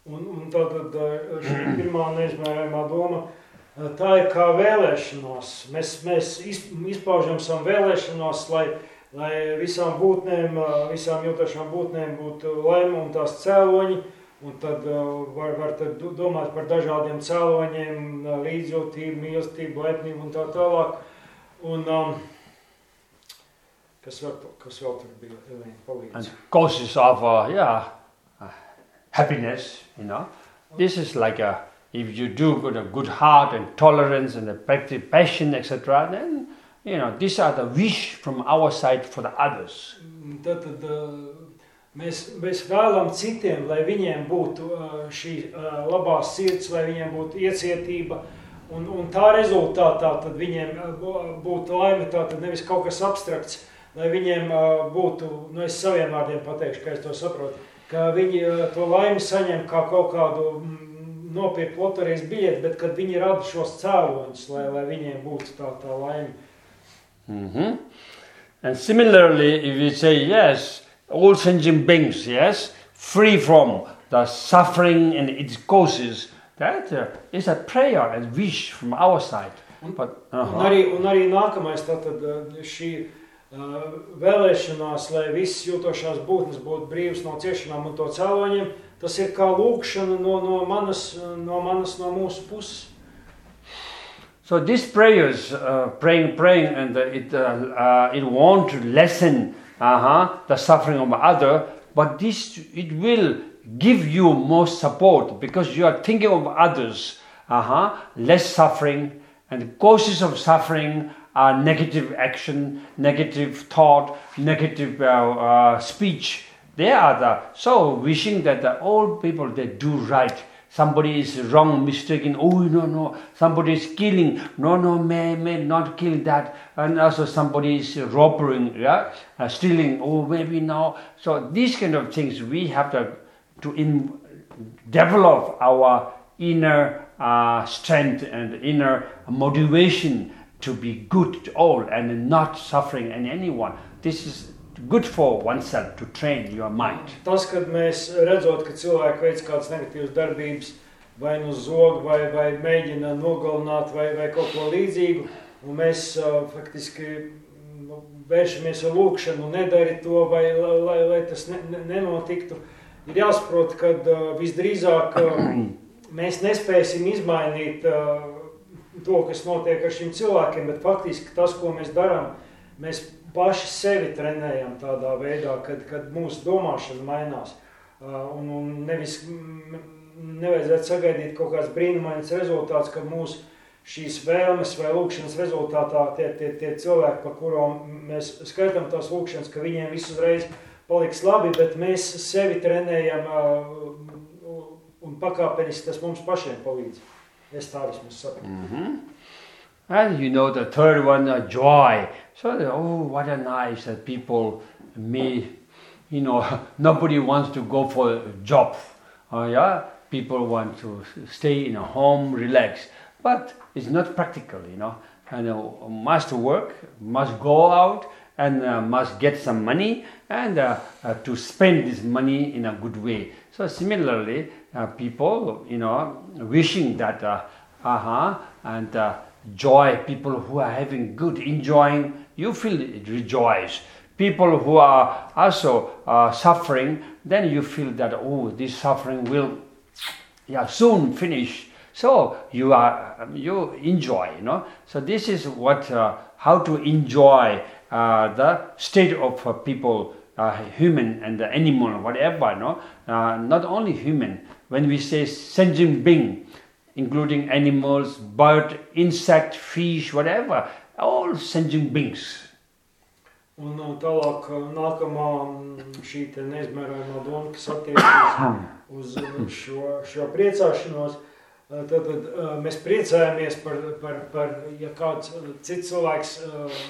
Un, un tā ir kā vēlēšanās. Mēs, mēs iz- izpaužam savu vēlēšanos, lai, lai visām būtnēm, visām jūtošām būtnēm būtu laime un tās cēloņi. Un tad uh, var, var tad do- domāt par dažādiem cēloņiem, uh, līdzjūtību, mīlestību, laipnību un tā tālāk. Un, um, kas, vēl, kas vēl tur bija? Elīna, palīdzi. and causes of uh, yeah uh, happiness you know this is like a if you do with a good heart and tolerance and practice passion etc then you know these are the wish from our side for the others Tad, tad uh, mēs, mēs vēlamies citiem, lai viņiem būtu uh, šī uh, labā sirds, lai viņiem būtu iecietība. Un, un tā rezultātā tad viņiem bū- būtu laime, tā tad nevis kaut kas abstrakts, lai viņiem būtu, nu es saviem vārdiem pateikšu, kā es to saprotu, ka viņi to laimi saņem kā kaut kādu mm, nopirkt loterijas biļeti, bet kad viņi rada šos cēloņus, lai, lai viņiem būtu tā, tā laime. Mhm. and similarly if you say yes all sentient beings yes free from the suffering and its causes that uh, is a prayer and wish from our side but Un uh-huh. arī, un arī nākamais tātad uh, šī uh, vēlēšanās, lai visas jūtošās būtnes būtu brīvas no ciešanām un to cēloņiem, tas ir kā lūkšana no, no, manas, no manas, no mūsu puses. So these prayers, uh, praying, praying, and uh, it uh, uh, it want to lessen uh-huh, the suffering of other, but this it will give you more support because you are thinking of others. Uh-huh, less suffering, and the causes of suffering are negative action, negative thought, negative uh, uh, speech. They are the so wishing that the old people they do right somebody is wrong, mistaken. Oh no no, somebody is killing. No no, may may not kill that. And also somebody is robbing, yeah, uh, stealing. Oh maybe now. So these kind of things we have to to in, develop our inner uh, strength and inner motivation to be good to all and not suffering in anyone. This is good for oneself to train your mind. Tas, kad mēs redzot, ka cilvēki veic kādas negatīvas darbības, vai nu zog, vai, vai mēģina nogalināt, vai, vai kaut ko līdzīgu, un mēs uh, faktiski nu, vēršamies ar lūkšanu, nedari to, vai lai, lai tas ne, ne, nenotiktu, ir jāsaprot, ka uh, visdrīzāk uh, mēs nespēsim izmainīt uh, to, kas notiek ar šiem cilvēkiem, bet faktiski tas, ko mēs darām, mēs paši sevi trenējam tādā veidā, kad, kad mūsu domāšana mainās. Uh, un, un nevis nevajadzētu sagaidīt kaut kāds brīnumains rezultāts, kad mūsu šīs vēlmes vai lūkšanas rezultātā tie, tie, tie cilvēki, par kuriem mēs skaitām tās lūkšanas, ka viņiem visu uzreiz paliks labi, bet mēs sevi trenējam uh, un pakāpeniski tas mums pašiem palīdz. Es tā vismaz saprotu. Mm -hmm. And you know the third one, uh, joy. So, oh, what a nice that people, me, you know, nobody wants to go for a job. Uh, yeah, people want to stay in a home, relax. But it's not practical, you know. And uh, must work, must go out, and uh, must get some money, and uh, uh, to spend this money in a good way. So similarly, uh, people, you know, wishing that, uh huh, and joy, people who are having good, enjoying, you feel rejoice. People who are also uh, suffering, then you feel that, oh, this suffering will yeah, soon finish. So you are um, you enjoy, you know. So this is what uh, how to enjoy uh, the state of uh, people, uh, human and the animal, whatever, no. Uh, not only human. When we say sentient being, including animals, bird, insect, fish, whatever, all sentient beings. Un tālāk nākamā šī neizmērojamā doma, kas attiecas uz šo, šo priecāšanos, tad, tad mēs priecājamies par, par, par, ja kāds cits cilvēks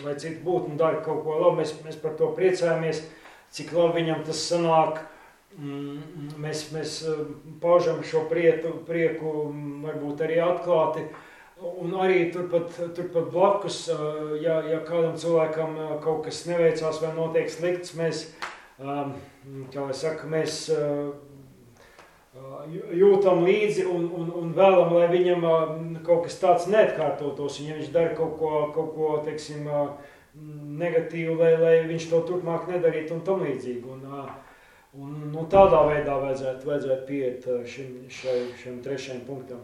vai cita būtne dara kaut ko labu, mēs, mēs par to priecājamies, cik labi viņam tas sanāk, Mm, mēs, mēs eh, paužam šo prietu, prieku, mm, varbūt arī atklāti. Un arī turpat, turpat blakus, ja, ja kādam cilvēkam kaut kas neveicās vai notiek slikts, mēs, kā lai saka, mēs jūtam līdzi un, un, un vēlam, lai viņam kaut kas tāds neatkārtotos. Un ja viņš dara kaut ko, kaut ko teiksim, negatīvu, lai, lai viņš to turpmāk nedarītu un tam līdzīgi. Un, uh, Un, nu, tādā veidā vajadzētu, vajadzētu pieiet šim, šai, šim trešajam punktam.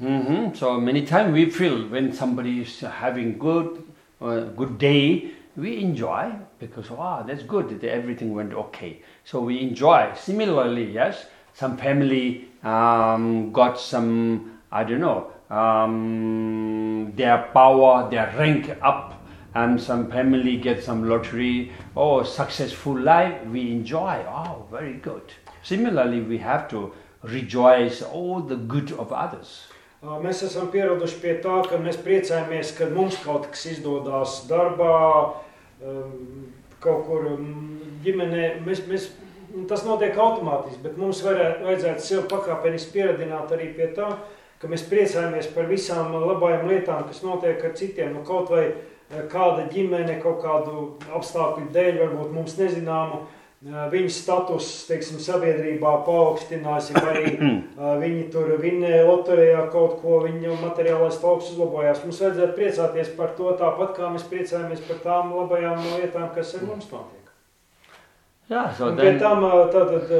Mm -hmm. So many times we feel when somebody is having good, uh, good day, we enjoy because wow, that's good everything went okay. So we enjoy. Similarly, yes, some family um, got some I don't know um, their power, their rank up and some family get some lottery or oh, successful life we enjoy oh very good similarly we have to rejoice all the good of others Mēs esam pieraduši pie tā, ka mēs priecājamies, kad mums kaut kas izdodas darbā, kaut kur ģimenē. Mēs, mēs, tas notiek automātiski, bet mums varētu, vajadzētu sev pakāpeniski pieradināt arī pie tā, ka mēs priecājamies par visām labajām lietām, kas notiek ar citiem. Nu, kaut vai kāda ģimene kaut kādu apstākļu dēļ, varbūt mums nezināmu, viņa status, teiksim, sabiedrībā paaugstinās, ja arī viņi tur vinnēja loterijā kaut ko, viņa materiālais stāvoklis uzlabojās. Mums vajadzētu priecāties par to tāpat, kā mēs priecājamies par tām labajām lietām, kas ar mums notiek. Jā, Un pie tam tātad,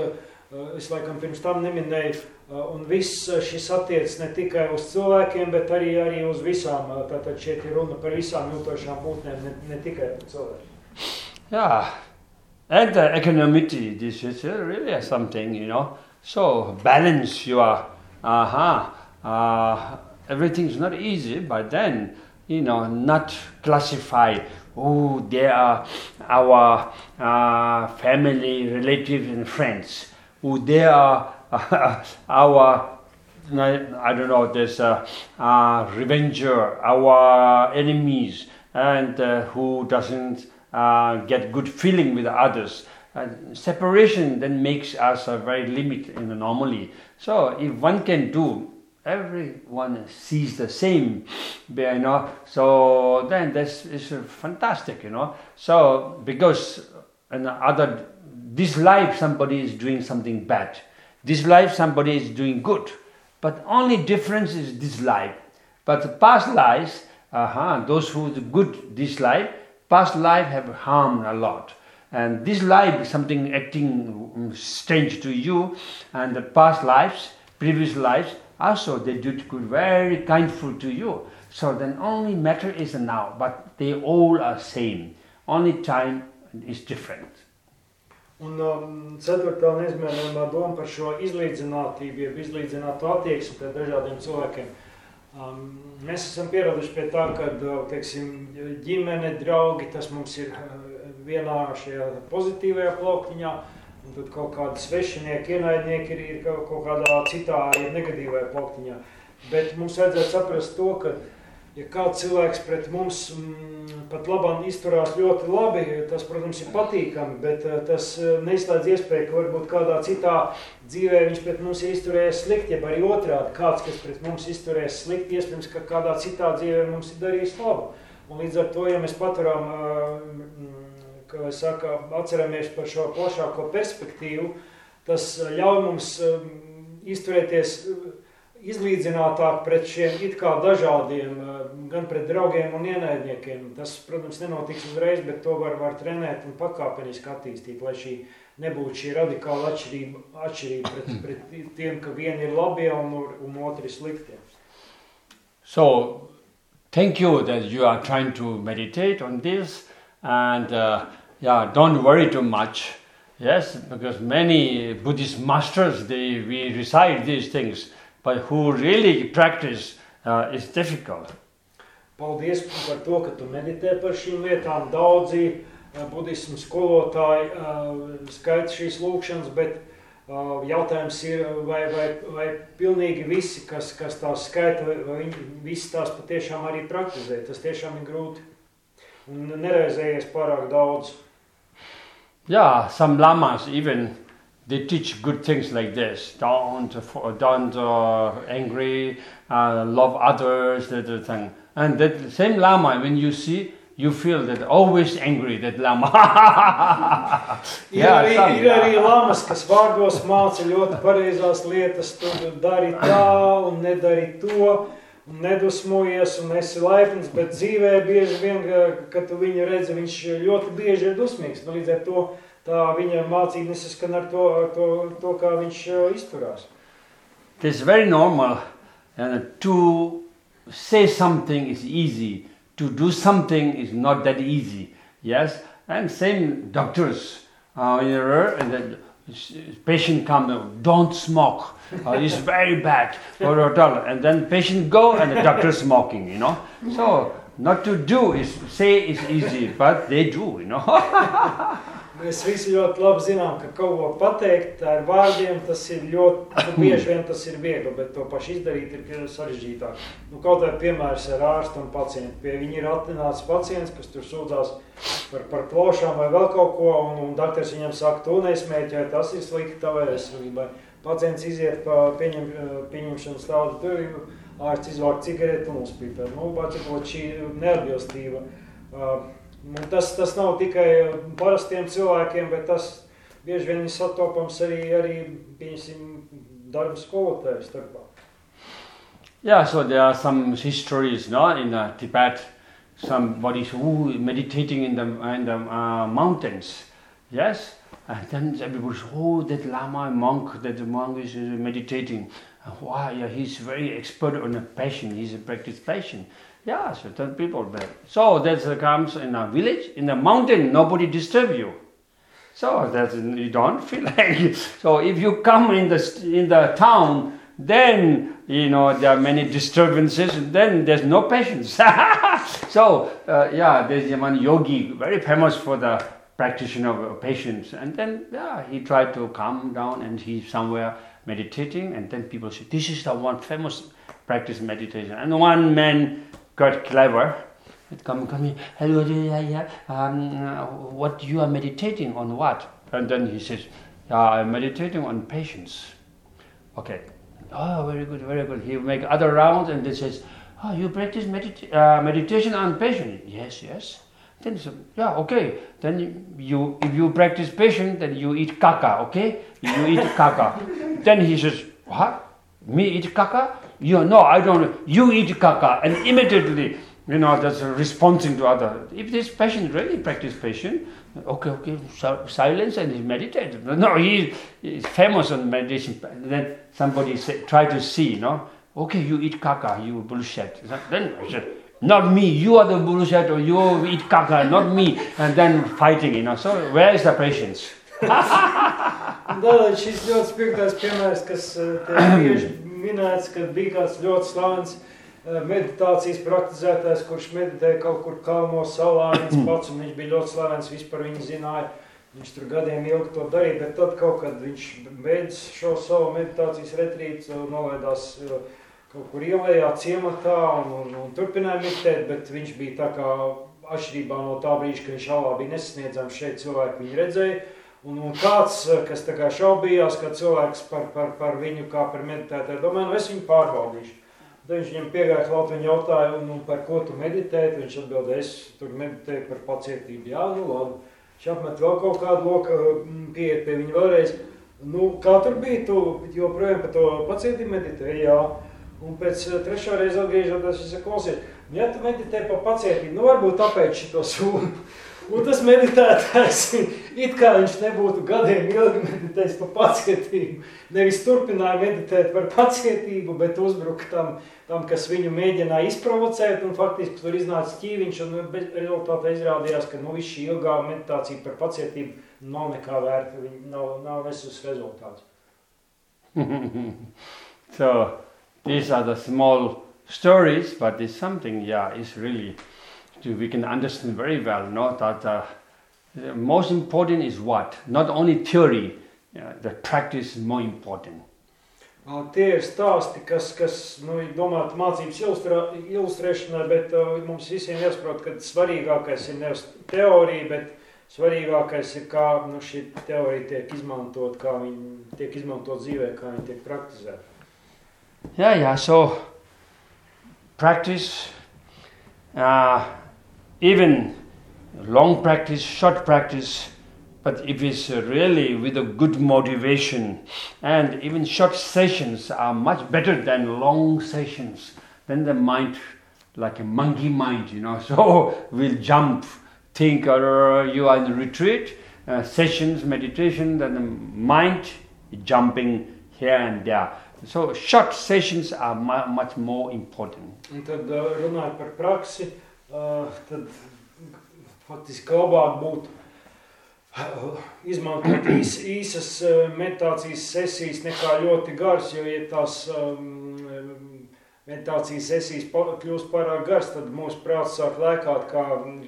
es laikam pirms tam neminēju, Un viss šis attiecas ne tikai uz cilvēkiem, bet arī, arī uz visām. Tātad šeit ir runa par visām jūtošām būtnēm, ne, ne tikai par cilvēkiem. Yeah, and the equanimity, this is uh, really something, you know. So balance your, uh-huh, uh, everything's not easy, but then, you know, not classify, oh, they are our uh, family, relatives and friends. Oh, they are our I don't know, there's a, a revenger, our enemies, and uh, who doesn't uh, get good feeling with others. And separation then makes us a very limit in the normally. So if one can do, everyone sees the same, you know. So then this is fantastic, you know. So because in other this life somebody is doing something bad, this life somebody is doing good, but only difference is this life. But the past lives, uh-huh, those who good this life, past life have harmed a lot. And this life is something acting strange to you, and the past lives, previous lives, also they did good, very kindful to you. So then only matter is now, but they all are same. Only time is different. Un um, ceturtā neizmērojamā doma par šo izlīdzinātību, jeb izlīdzinātu attieksmi pret dažādiem cilvēkiem. Um, mēs esam pieraduši pie tā, ka teiksim, ģimene, draugi, tas mums ir vienā šajā pozitīvajā plauktiņā, un tad kaut kādi svešinieki, ienaidnieki ir, ir kaut kādā citā arī negatīvajā plauktiņā. Bet mums vajadzētu saprast to, ka ja kāds cilvēks pret mums mm, pat labāk izturās ļoti labi, tas, protams, ir patīkami, bet uh, tas uh, neizslēdz iespēju, ka varbūt kādā citā dzīvē viņš pret mums ir izturējis slikti, ja arī otrādi kāds, kas pret mums izturējis slikti, iespējams, ka kādā citā dzīvē mums ir darījis labu. Un līdz ar to, ja mēs paturam, uh, kā vai saka, atceramies par šo plašāko perspektīvu, tas ļauj mums izturēties izlīdzinātāk pret šiem it kā dažādiem, eh, gan pret draugiem un ienaidniekiem. Tas, protams, nenotiks uzreiz, bet to var, var trenēt un pakāpeniski attīstīt, lai šī nebūtu šī radikāla atšķirība, atšķirība pret, pret tiem, ka vieni ir labie un, un otri sliktie. So, thank you that you are trying to meditate on this and uh, yeah, don't worry too much. Yes, because many Buddhist masters, they, we recite these things but who really practice uh, is difficult. Paldies par to, ka tu meditē par šīm lietām. Daudzi uh, budismu skolotāji uh, skaita šīs lūkšanas, bet uh, jautājums ir, vai, vai, vai pilnīgi visi, kas, kas tās skaita, vai, viņi visi tās patiešām arī praktizē. Tas tiešām ir grūti. Un nereizējies pārāk daudz. Yeah, some lamas even they teach good things like this. Don't don't uh, angry, uh, love others, that thing. And that same lama, when you see, you feel that always angry that lama. ir, arī, ir arī lamas, kas vārdos māca ļoti pareizās lietas, tu dari tā un nedari to. Un nedusmojies, un esi laipns, bet dzīvē bieži vien, kad tu viņu redzi, viņš ļoti bieži ir dusmīgs. Nu, līdz ar to tā viņa mācība nesaskan ar to, ar to, to kā viņš izturās. It's very normal and to say something is easy, to do something is not that easy. Yes, and same doctors, uh, you know, and the patient come, don't smoke, uh, it's very bad, and then patient go and the doctor smoking, you know. So not to do is say is easy, but they do, you know. Mēs visi ļoti labi zinām, ka kaut ko pateikt ar vārdiem, tas ir ļoti, nu, bieži vien tas ir viegli, bet to pašu izdarīt ir sarežģītāk. Nu, kaut vai piemērs ar ārstu un pacientu. Pie viņi ir atnācis pacients, kas tur sūdzās par, par plošām vai vēl kaut ko, un, un doktors viņam saka, tu nesmēķē, tas ir slikti tavai veselībai. Pacients iziet pa pieņem, pieņemšanas tādu tur, ārsts izvāk cigareti un uzpīpē. Nu, bet, šī neatbilstība. Uh, Un tas, tas nav tikai parastiem cilvēkiem, bet tas bieži vien ir satopams arī, arī pieņasim, darba skolotāju starpā. Yeah, so there are some histories no, in uh, Tibet, somebody who meditating in the, in the uh, mountains, yes? And then everybody says, oh, that Lama monk, that the monk is meditating. Wow, yeah, he's very expert on a passion, he's a practiced passion. Yeah, certain people there. So that comes in a village, in a mountain, nobody disturb you. So that you don't feel like. it. So if you come in the in the town, then you know there are many disturbances. And then there's no patience. so uh, yeah, there's one yogi, very famous for the practitioner of patience. And then yeah, he tried to calm down, and he somewhere meditating, and then people say, This is the one famous practice meditation. And one man got clever. It come, come here, hello, yeah, yeah. Um, what you are meditating on what? And then he says, yeah, I'm meditating on patience. Okay. Oh, very good, very good. He make other rounds and then says, oh, you practice medita- uh, meditation on patience? Yes, yes. Then he said, yeah, okay. Then you, if you practice patience, then you eat caca, okay? You eat caca. then he says, what? Me eat caca? You no, I don't. Know. You eat caca, and immediately, you know, that's responding to other. If this patient really practice patient, okay, okay, so, silence and he meditated. No, he is famous on meditation. Then somebody say, try to see, you know, okay, you eat caca, you bullshit. Then I said, not me, you are the bullshit, or you eat caca, not me, and then fighting, you know. So where is the patience? Jā, šis ļoti spilgtais piemērs, kas tieši minēts, ka bija kāds ļoti slavens meditācijas praktizētājs, kurš meditēja kaut kur kalnos salā, viens pats, un viņš bija ļoti slavens, vispār viņu zināja. Viņš tur gadiem ilgi to darīja, bet tad kaut kad viņš beidz šo savu meditācijas retrītu, nolaidās kaut kur ielējā ciematā un, un, un turpināja meditēt, bet viņš bija tā kā atšķirībā no tā brīža, kad viņš alā bija nesasniedzams, šeit cilvēki viņu redzēja, Un, un kāds, kas tā kā šaubījās, ka cilvēks par, par, par viņu kā par meditētāju domā, nu es viņu pārbaudīšu. Tad viņš viņam piegāja klāt, viņa jautāja, un, un par ko tu meditē? Viņš atbildēja, es tur meditēju par pacietību. Jā, nu labi. Viņš apmet vēl kaut kādu loku, pieiet pie viņa vēlreiz. Nu, kā tur bija, tu joprojām par to pacietību meditēji, jā. Un pēc trešā reize atgriežoties, es saku, klausies, ja tu meditē par pacietību, nu varbūt tāpēc šito sūnu. Un tas meditētājs, it kā viņš nebūtu gadiem ilgi meditējis par pacietību, nevis turpināja meditēt par pacietību, bet uzbruka tam, tam kas viņu mēģināja izprovocēt, un faktiski tur iznāca ķīviņš, un rezultātā izrādījās, ka nu, viss šī ilgā meditācija par pacietību nav nekā vērta, viņa nav, nav nesus rezultāts. so, these are the small stories, but it's something, yeah, it's really we can understand very well no, that uh, the most important is what? Not only theory, yeah, the practice is more important. Uh, tie ir stāsti, kas, kas nu, domāti mācības ilustrā, ilustrēšanai, bet uh, mums visiem jāsaprot, ka svarīgākais ir nevis teorija, bet svarīgākais ir, kā nu, šī teorija tiek izmantot, kā viņa tiek izmantot dzīvē, kā viņa tiek praktizēta. Yeah, yeah, so practice uh, even long practice, short practice, but if it's really with a good motivation, and even short sessions are much better than long sessions, then the mind, like a monkey mind, you know, so will jump, think, or you are in retreat, uh, sessions, meditation, then the mind jumping here and there. So short sessions are much more important. Un tad runājot tad faktiski labāk būtu uh, izmantot īs, īsas uh, meditācijas sesijas nekā ļoti garas, jo, ja tās um, meditācijas sesijas kļūst pārāk garas, tad mūsu prāts sāk lēkāt, kā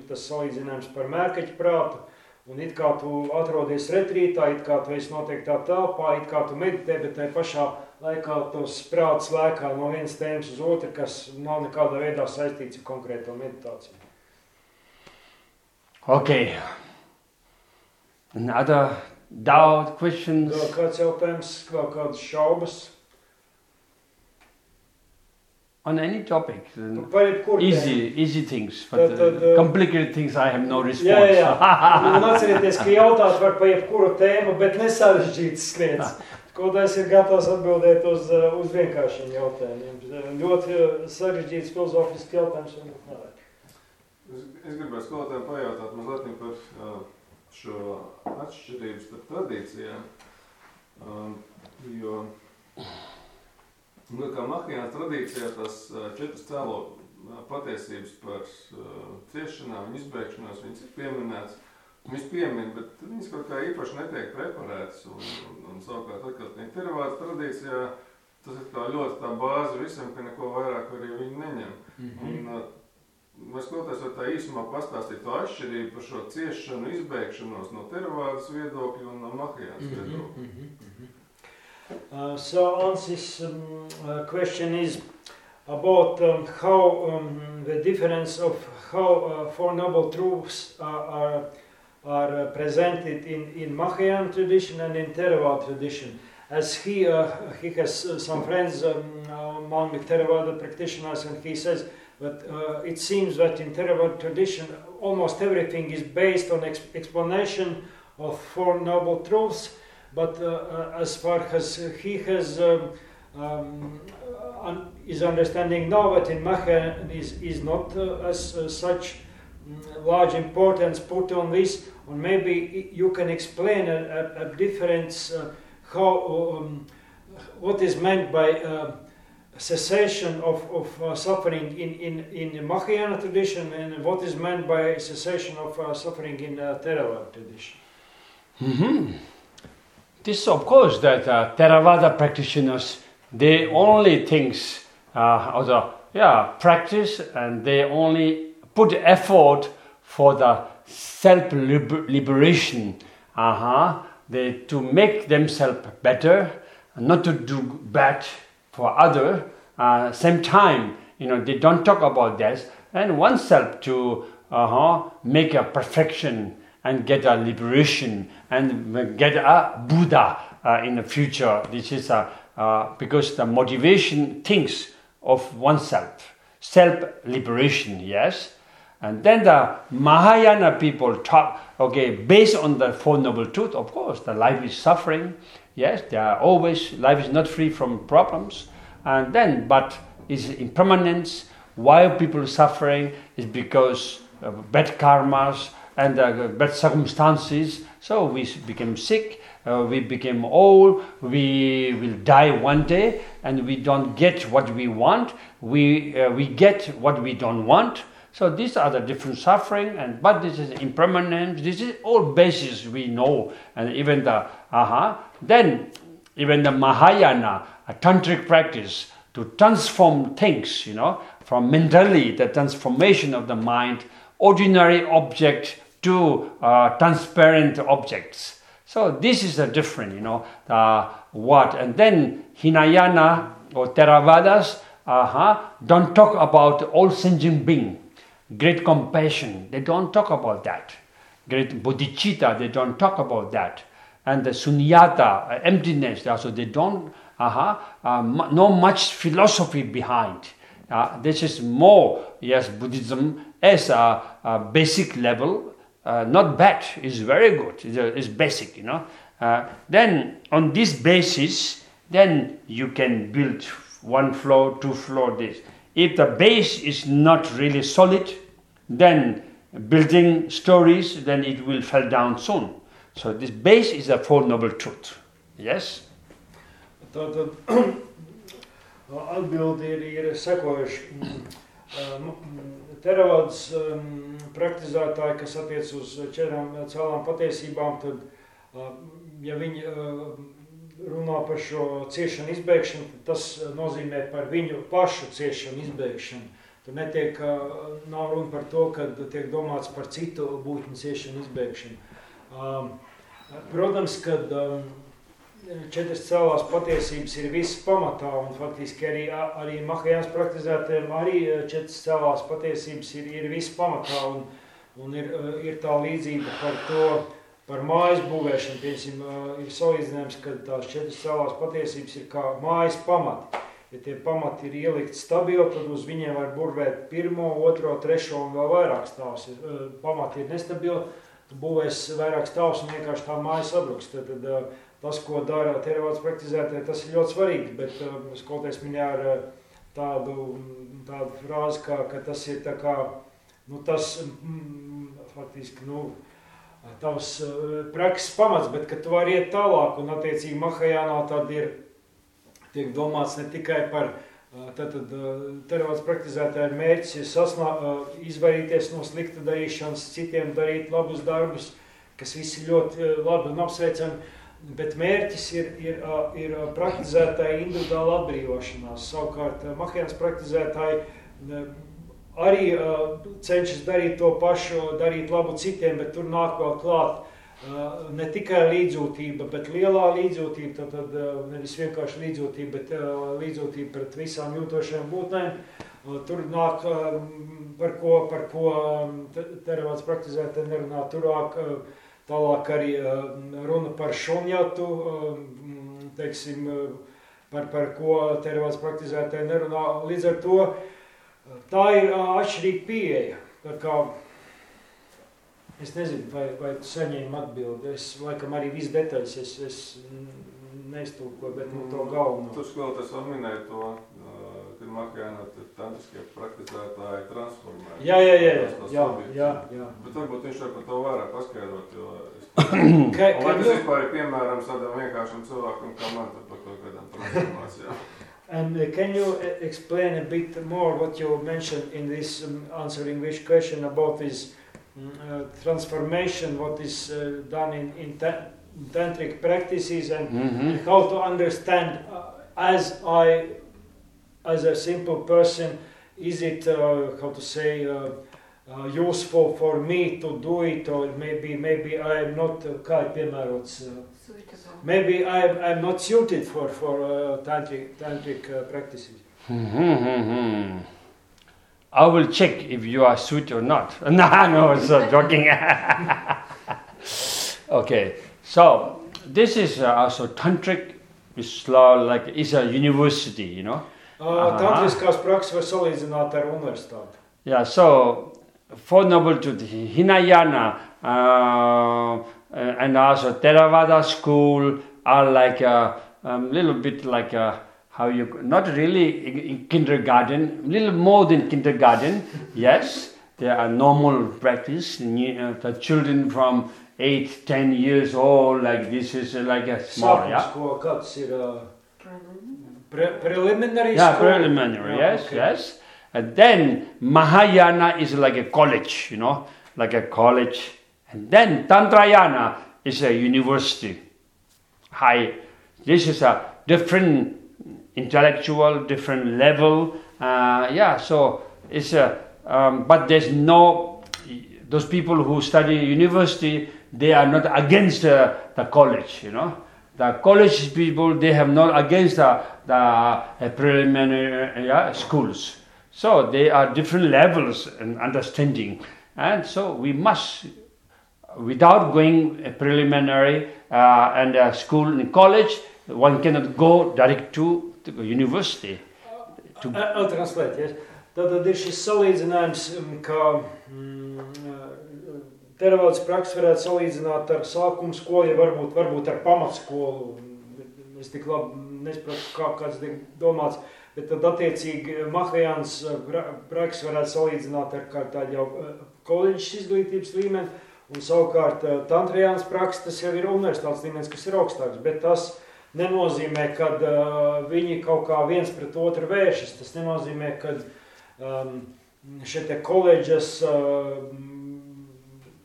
tas salīdzinājums par mērkaķu prātu, un it kā tu atrodies retrītā, it kā tu esi noteiktā telpā, it kā tu meditē, bet tai pašā laikā tos prāts lēkā no vienas tēmas uz otru, kas nav nekādā veidā saistīts ar konkrēto meditāciju. Okay. Another doubt, questions? Vēl kāds jautājums, vēl kādas šaubas? On any topic. Nu, easy, easy things, but Tad- tad, uh, uh, complicated things I have no response. Jā, jā, jā. Un atcerieties, ka jautāt var par jebkuru tēmu, bet nesarežģītas lietas. Skolotājs ir gatavs atbildēt uz, uh, uz vienkāršiem jautājumiem. Ļoti uh, sarežģīts filozofisks jautājums. varbūt nevajag. Es, es gribēju skolotājiem pajautāt mazliet par šo atšķirību starp tradīcijām. Jo, nu, kā Mahijāna tradīcijā tās četras cēlo patiesības par ciešanām un izbēgšanās, viņas ir pieminētas. Viņas piemin, bet viņas kaut kā īpaši netiek preparētas. Un, un, un savukārt, tad, kad ir teravāts tradīcijā, tas ir tā ļoti tā bāze visam, ka neko vairāk arī viņi neņem. Mm -hmm. un, uh, Mēs klausāmies, vai tā īsumā pastāstīt to atšķirību par šo ciešanu, izbēgšanos no teravādas viedokļa un no mahijānas Mhm, viedokļa. mhm, mhm. Uh, so Ansi's um, uh, question is about um, how um, the difference of how uh, Four Noble Truths are, are, are uh, presented in, in Mahayana tradition and in Theravada tradition. As he, uh, he has uh, some friends um, among the Theravada practitioners and he says that it seems that in Theravada tradition almost everything is based on ex explanation of Four Noble Truths but uh, uh, as far as he has um, um, un is understanding now that in Macha is, is not uh, as such mm, large importance put on this, or maybe you can explain a, a, a difference how um, what is meant by uh, cessation of, of uh, suffering in, in, in the Mahayana tradition and what is meant by cessation of uh, suffering in uh, Theravada tradition. Mm -hmm. This, of course, that uh, Theravada practitioners, they only things, uh, also, yeah, practice and they only put effort for the self liberation. Uh-huh. They to make themselves better, not to do bad for other. Uh, same time, you know, they don't talk about this and oneself to uh-huh, make a perfection and get a liberation and get a Buddha uh, in the future. This is a, uh, because the motivation thinks of oneself, self liberation, yes. And then the Mahayana people talk, okay, based on the Four Noble Truth, of course, the life is suffering, yes, they are always, life is not free from problems. And then, but is impermanence. Why people suffering is because of bad karmas, and uh, bad circumstances. So we became sick, uh, we became old, we will die one day, and we don't get what we want. We uh, we get what we don't want. So these are the different suffering, and but this is impermanence. This is all basis we know, and even the aha. Then even the Mahayana, a tantric practice to transform things, you know, from mentally the transformation of the mind, ordinary object to uh, transparent objects. So this is a different, you know, uh, what. And then Hinayana or Theravadas uh-huh, don't talk about all sentient being, great compassion. They don't talk about that. Great bodhicitta, they don't talk about that. And the sunyata, uh, emptiness, also they don't, uh-huh, uh, no much philosophy behind. Uh, this is more, yes, Buddhism as a, a basic level uh, not bad, it's very good, it's, a, it's basic, you know. Uh, then on this basis, then you can build one floor, two floor, this. If the base is not really solid, then building stories, then it will fall down soon. So this base is a Four Noble Truth. Yes? Tātad atbildi ir, ir sekojuši. Teravādas um, praktizētāji, kas attiec uz četrām cēlām patiesībām, tad, uh, ja viņi uh, runā par šo ciešanu izbēgšanu, tad tas nozīmē par viņu pašu ciešanu izbēgšanu. Tur netiek, uh, nav runa par to, ka tiek domāts par citu būtņu ciešanu izbēgšanu. Um, protams, kad um, četras cēlās patiesības ir viss pamatā, un faktiski arī, arī Mahajāns praktizētiem arī e, četras cēlās patiesības ir, ir viss pamatā, un, un ir, e, ir tā līdzība par to, par mājas būvēšanu, piemēram, e, ir salīdzinājums, ka tās četras cēlās patiesības ir kā mājas pamati. Ja tie pamati ir ielikti stabili, tad uz viņiem var burvēt pirmo, otro, trešo un vēl vairāk stāvus. Ja pamati ir nestabili, tu būvēs vairāk stāvus un vienkārši tā māja sabruks. Tad, tad, tas, ko dara teravāts praktizētāji, tas ir ļoti svarīgi, bet uh, skolotājs minēja ar uh, tādu, tādu frāzi, kā, ka tas ir tā kā, nu tas, mm, faktiski, nu, tavs prakses pamats, bet ka tu vari iet tālāk, un attiecīgi Mahajānā tad ir, tiek domāts ne tikai par Tātad teravāts praktizētāja mērķis ir sasnā, izvairīties no slikta darīšanas, citiem darīt labus darbus, kas visi ļoti labi un apsveicami, Bet mērķis ir, ir, ir praktizētāji individuāla atbrīvošanās. Savukārt Mahēnas praktizētāji arī cenšas darīt to pašu, darīt labu citiem, bet tur nāk vēl klāt ne tikai līdzjūtība, bet lielā līdzjūtība, tad, tad uh, nevis vienkārši līdzjūtība, bet uh, līdzjūtība pret visām jūtošajām būtnēm. Uh, tur nāk, uh, par ko, par ko um, te- teravāts praktizētāji nerunā, turāk uh, tālāk arī uh, runa par šunjatu, um, teiksim, uh, par, par ko teravāts praktizētāji nerunā. Līdz ar to uh, tā ir uh, atšķirīga pieeja. Tā kā Es nezinu, vai, vai tu saņēmi atbildi. Es laikam arī visu detaļas es, es neiztūkoju, bet nu, to galveno. Tu vēl tas var minēt to, uh, kad Makajāna tantriskie praktizētāji transformē. Jā, jā, jā, jā, tās jā, hobijas. jā, jā. Bet varbūt viņš var par to vairāk paskaidrot, jo es... Ka, Un vai ka, tas nu, vispār ir piemērams tādam vienkāršam cilvēkam kā man tad par kaut kādām transformācijām? and uh, can you uh, explain a bit more what you mentioned in this um, answering which question about this mm, transformation, what is uh, done in, in ta- tantric practices and Mhm. how to understand uh, as I, as a simple person, is it uh, how to say uh, uh, useful for me to do it, or maybe maybe I am not uh, kā piemērots. Uh, maybe I am not suited for for uh, tantric tantric uh, practices. Mhm. I will check if you are sweet or not. No, no, it's uh, joking. okay, so this is uh, also tantric. It's like it's a university, you know. Uh. Tantriskās prakses var salīdzināt ar universitāti. Yeah, so Fourth Noble Truth, Hinayana, uh, and also Theravada school are like a um, little bit like a, how you not really in, in kindergarten, little more than kindergarten. yes, there are normal practice. Ni- uh, The children from eight, ten years old, like this is uh, like a small, Sākums, yeah. kāds ir uh, Preliminary. pre preliminary Yeah, school? preliminary, Yeah, yes, okay. yes. And then Mahayana is like a college, you know, like a college. And then Tantrayana is a university. High. This is a different intellectual, different level. Uh, yeah, so it's a, um, but there's no, those people who study university, they are not against uh, the college, you know. The college people, they have not against the, the uh, preliminary yeah, schools. So they are different levels in understanding. And so we must, without going a preliminary uh, and school in college, one cannot go direct to university. To, Uh, uh, translēt, yes. Tad, tad ir šis salīdzinājums, um, ka mm, teravāts praksa varētu salīdzināt ar sākumu skolu, ja varbūt, varbūt ar pamatskolu. Es tik labi nesaprotu, kā kāds tiek domāts. Bet tad, attiecīgi, Mahajāns praksa varētu salīdzināt ar kā tādu jau uh, koledžas izglītības līmeni, un savukārt uh, Tantrijāns praksa tas jau ir universitātes līmenis, kas ir augstāks. Bet tas nenozīmē, ka uh, viņi kaut kā viens pret otru vēršas. Tas nenozīmē, ka um, šie koledžas uh,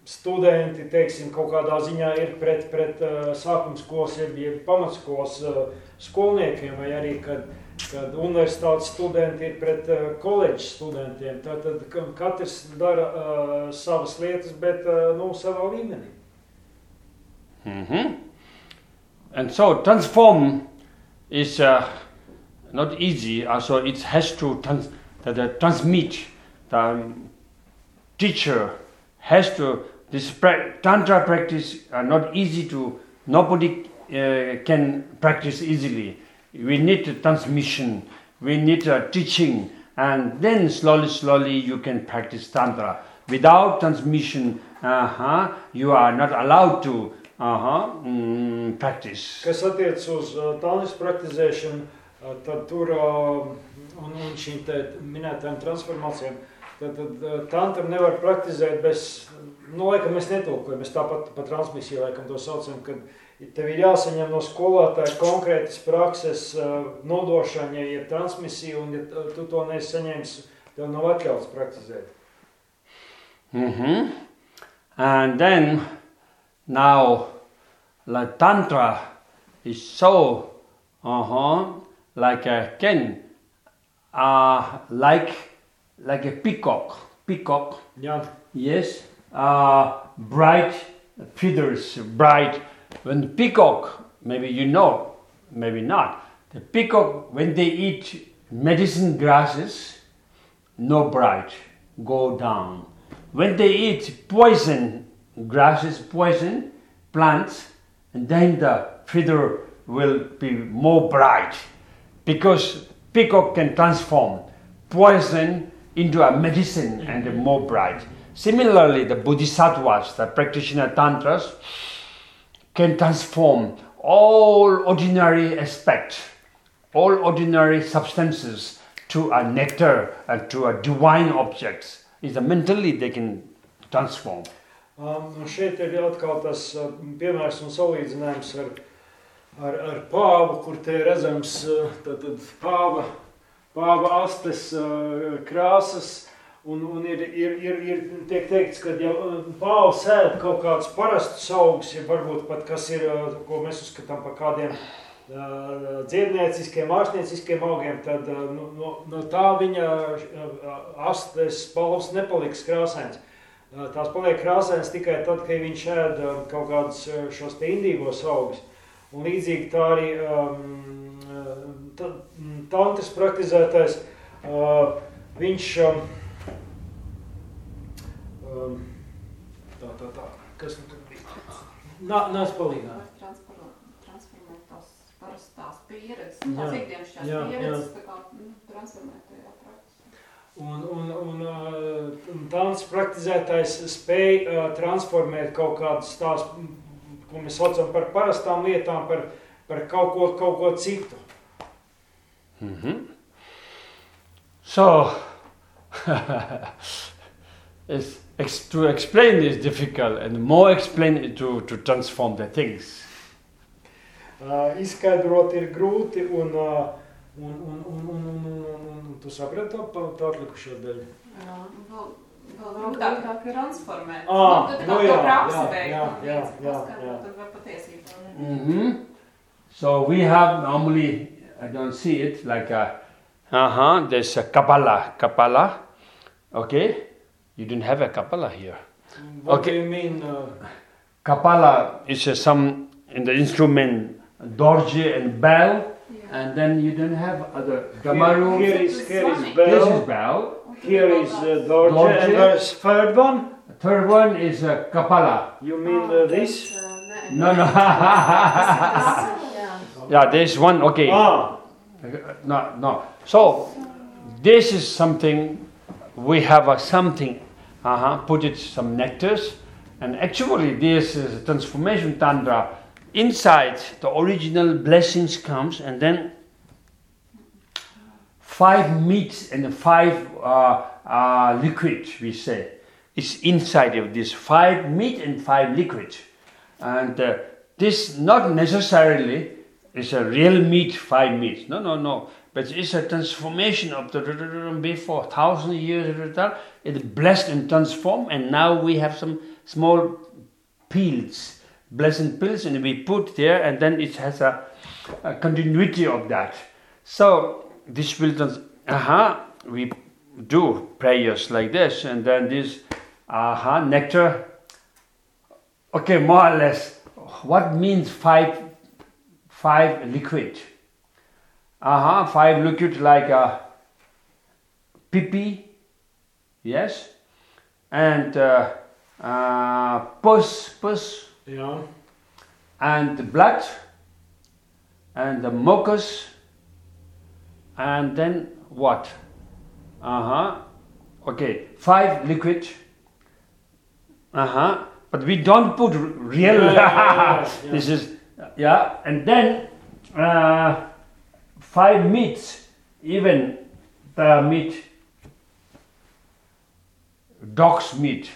studenti, teiksim, kaut kādā ziņā ir pret, pret uh, sākumskolas, jeb, jeb pamatskolas uh, skolniekiem, vai arī, kad, kad universitātes studenti ir pret uh, koledžas studentiem. Tātad ka- katrs dara uh, savas lietas, bet uh, nu, savā līmenī. Mhm. And so transform is uh, not easy. Also, it has to trans- transmit. The um, teacher has to. This pra- tantra practice are not easy to. Nobody uh, can practice easily. We need transmission. We need a teaching, and then slowly, slowly you can practice tantra. Without transmission, uh-huh, you are not allowed to uh-huh, mm, practice. Kas attiecas uz uh, tālruņa praktizēšanu, uh, tad tur uh, un, un šīm te minētām transformācijām, tad, tad tantra nevar praktizēt bez, nu, laikam mēs netulkojam, mēs tāpat pa transmisiju laikam to saucam, kad tev ir jāsaņem no skolotāja konkrētas prakses nodošana, ja ir transmisija, un ja tu to neesi saņēmis, tev nav atļauts praktizēt. hmm And then now, the tantra is so, uh-huh, like a ken, uh, like like a peacock, peacock. Jā, Yes, uh, bright feathers bright. When the peacock, maybe you know, maybe not, the peacock, when they eat medicine grasses, no bright, go down. When they eat poison grasses, poison plants, and then the feather will be more bright because peacock can transform poison into a medicine and more bright. Similarly, the bodhisattvas, the practitioner tantras, can transform all ordinary aspects, all ordinary substances to a nectar and to a divine objects. Is mentally they can transform. Um, šeit ir atkal tas uh, piemērs un salīdzinājums ar, ar, ar pāvu, kur te redzams uh, tātad pāva, pāva astes uh, krāsas. Un, un ir, ir, ir, ir tiek teikts, ka ja pāvs ēd kaut kādus parastus augus, ja varbūt pat kas ir, ko mēs uzskatām par kādiem uh, dziednieciskiem, ārstnieciskiem augiem, tad uh, no, no, no tā viņa astes spalvas nepaliks krāsains. Tās paliek krāsainas tikai tad, kad viņš ēd kaut kādus šos te indīgos augus. Un līdzīgi tā arī um, tantas praktizētais, uh, viņš um, tā, tā, tā, kas nu tur bija? Nā, nāc palīgā. Transformēt tās parastās pieredzes, tās ikdienas šās pieredzes, tā kā nu, transformēt Un, un, un, un tāds praktizētājs spēj uh, transformēt kaut kādas tās, ko mēs saucam par parastām lietām, par, par kaut, ko, kaut ko citu. Mm -hmm. So, it's, to explain is difficult and more explain to, to transform the things. Uh, izskaidrot ir grūti un uh, Un, un, un, un, un, un, un, un tu saprati to, to atlikušo daļu? Jā, vēl, vēl grūtāk ir transformēt. Ah, nu, nu, jā, jā, jā, jā, jā, jā. Mm -hmm. So we have normally, I don't see it, like a, uh-huh, there's a Kapala, Kapala, okay? You didn't have a Kapala here. What okay. do you mean? Uh... Kapala is uh, some, in the instrument, dorje and bell, and then you don't have other Damaru. Here, here is here is bell. This is bell. Here is uh, Dorje. Dorje. And there's third one. Third one is uh, Kapala. You mean uh, this? no, no. yeah, there's one. Okay. Ah. No, no. So this is something we have a something. Uh huh. Put it some nectars, and actually this is a transformation tantra inside the original blessings comes and then five meats and five uh, uh, liquid we say. It's inside of this five meat and five liquid and uh, this not necessarily is a real meat five meats. No no no. But it's a transformation of the before thousand years it blessed and transformed and now we have some small peels blessing pills and we put there and then it has a, a continuity of that. So this will, uh-huh, we do prayers like this and then this, uh-huh, nectar. Okay, more or less, what means five, five liquid? Uh-huh, five liquid like a pipi, yes, and uh, uh, pus, pus, yeah. And the blood and the mucus and then what? Uh huh. Okay, five liquid. Uh huh. But we don't put real. Yeah, yeah, yeah, this is yeah, and then uh, five meats, even the meat, dog's meat,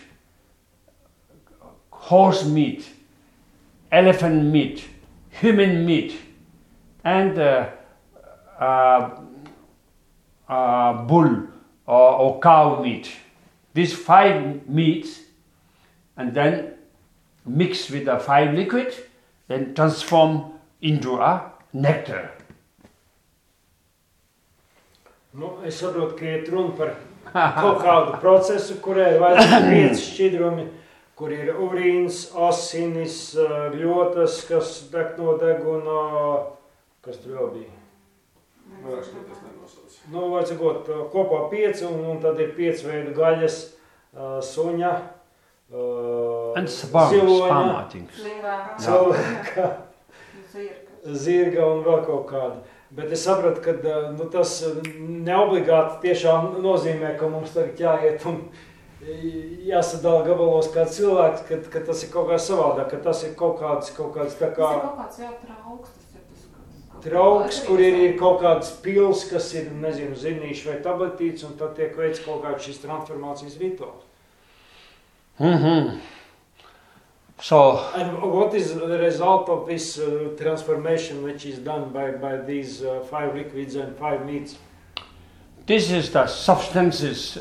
horse meat, elephant meat, human meat, and uh, uh, uh, bull or, or, cow meat. These five meats, and then mix with the five liquid, then transform into a nectar. Nu, es saprotu, ka iet runa par kaut kādu procesu, kurai ir vajadzīgi pieci šķidrumi kur ir urīns, asinis, uh, ļotas, kas deg no deguna, kas tur vēl bija. Nu, uh, kopā pieci, un, un tad ir pieci veidi gaļas, uh, suņa, uh, ziloņa, cilvēka, Zirga. un vēl kaut kāda. Bet es sapratu, ka nu, tas neobligāti tiešām nozīmē, ka mums tagad jāiet un jāsadala gabalos kā cilvēks, ka, ka tas ir kaut kā savādāk, ka tas ir kaut kāds, kaut kāds tā Tas kā ir kaut kāds jā, trauks. Tas ir tas, kas- trauks, kur ir, ir kaut kāds pils, kas ir, nezinu, zinīši vai tabletīts, un tad tiek veikts kaut kāds šis transformācijas rituāls. hmm So, And what is the result of this uh, transformation which is done by, by these uh, five liquids and five meats? this is the substances,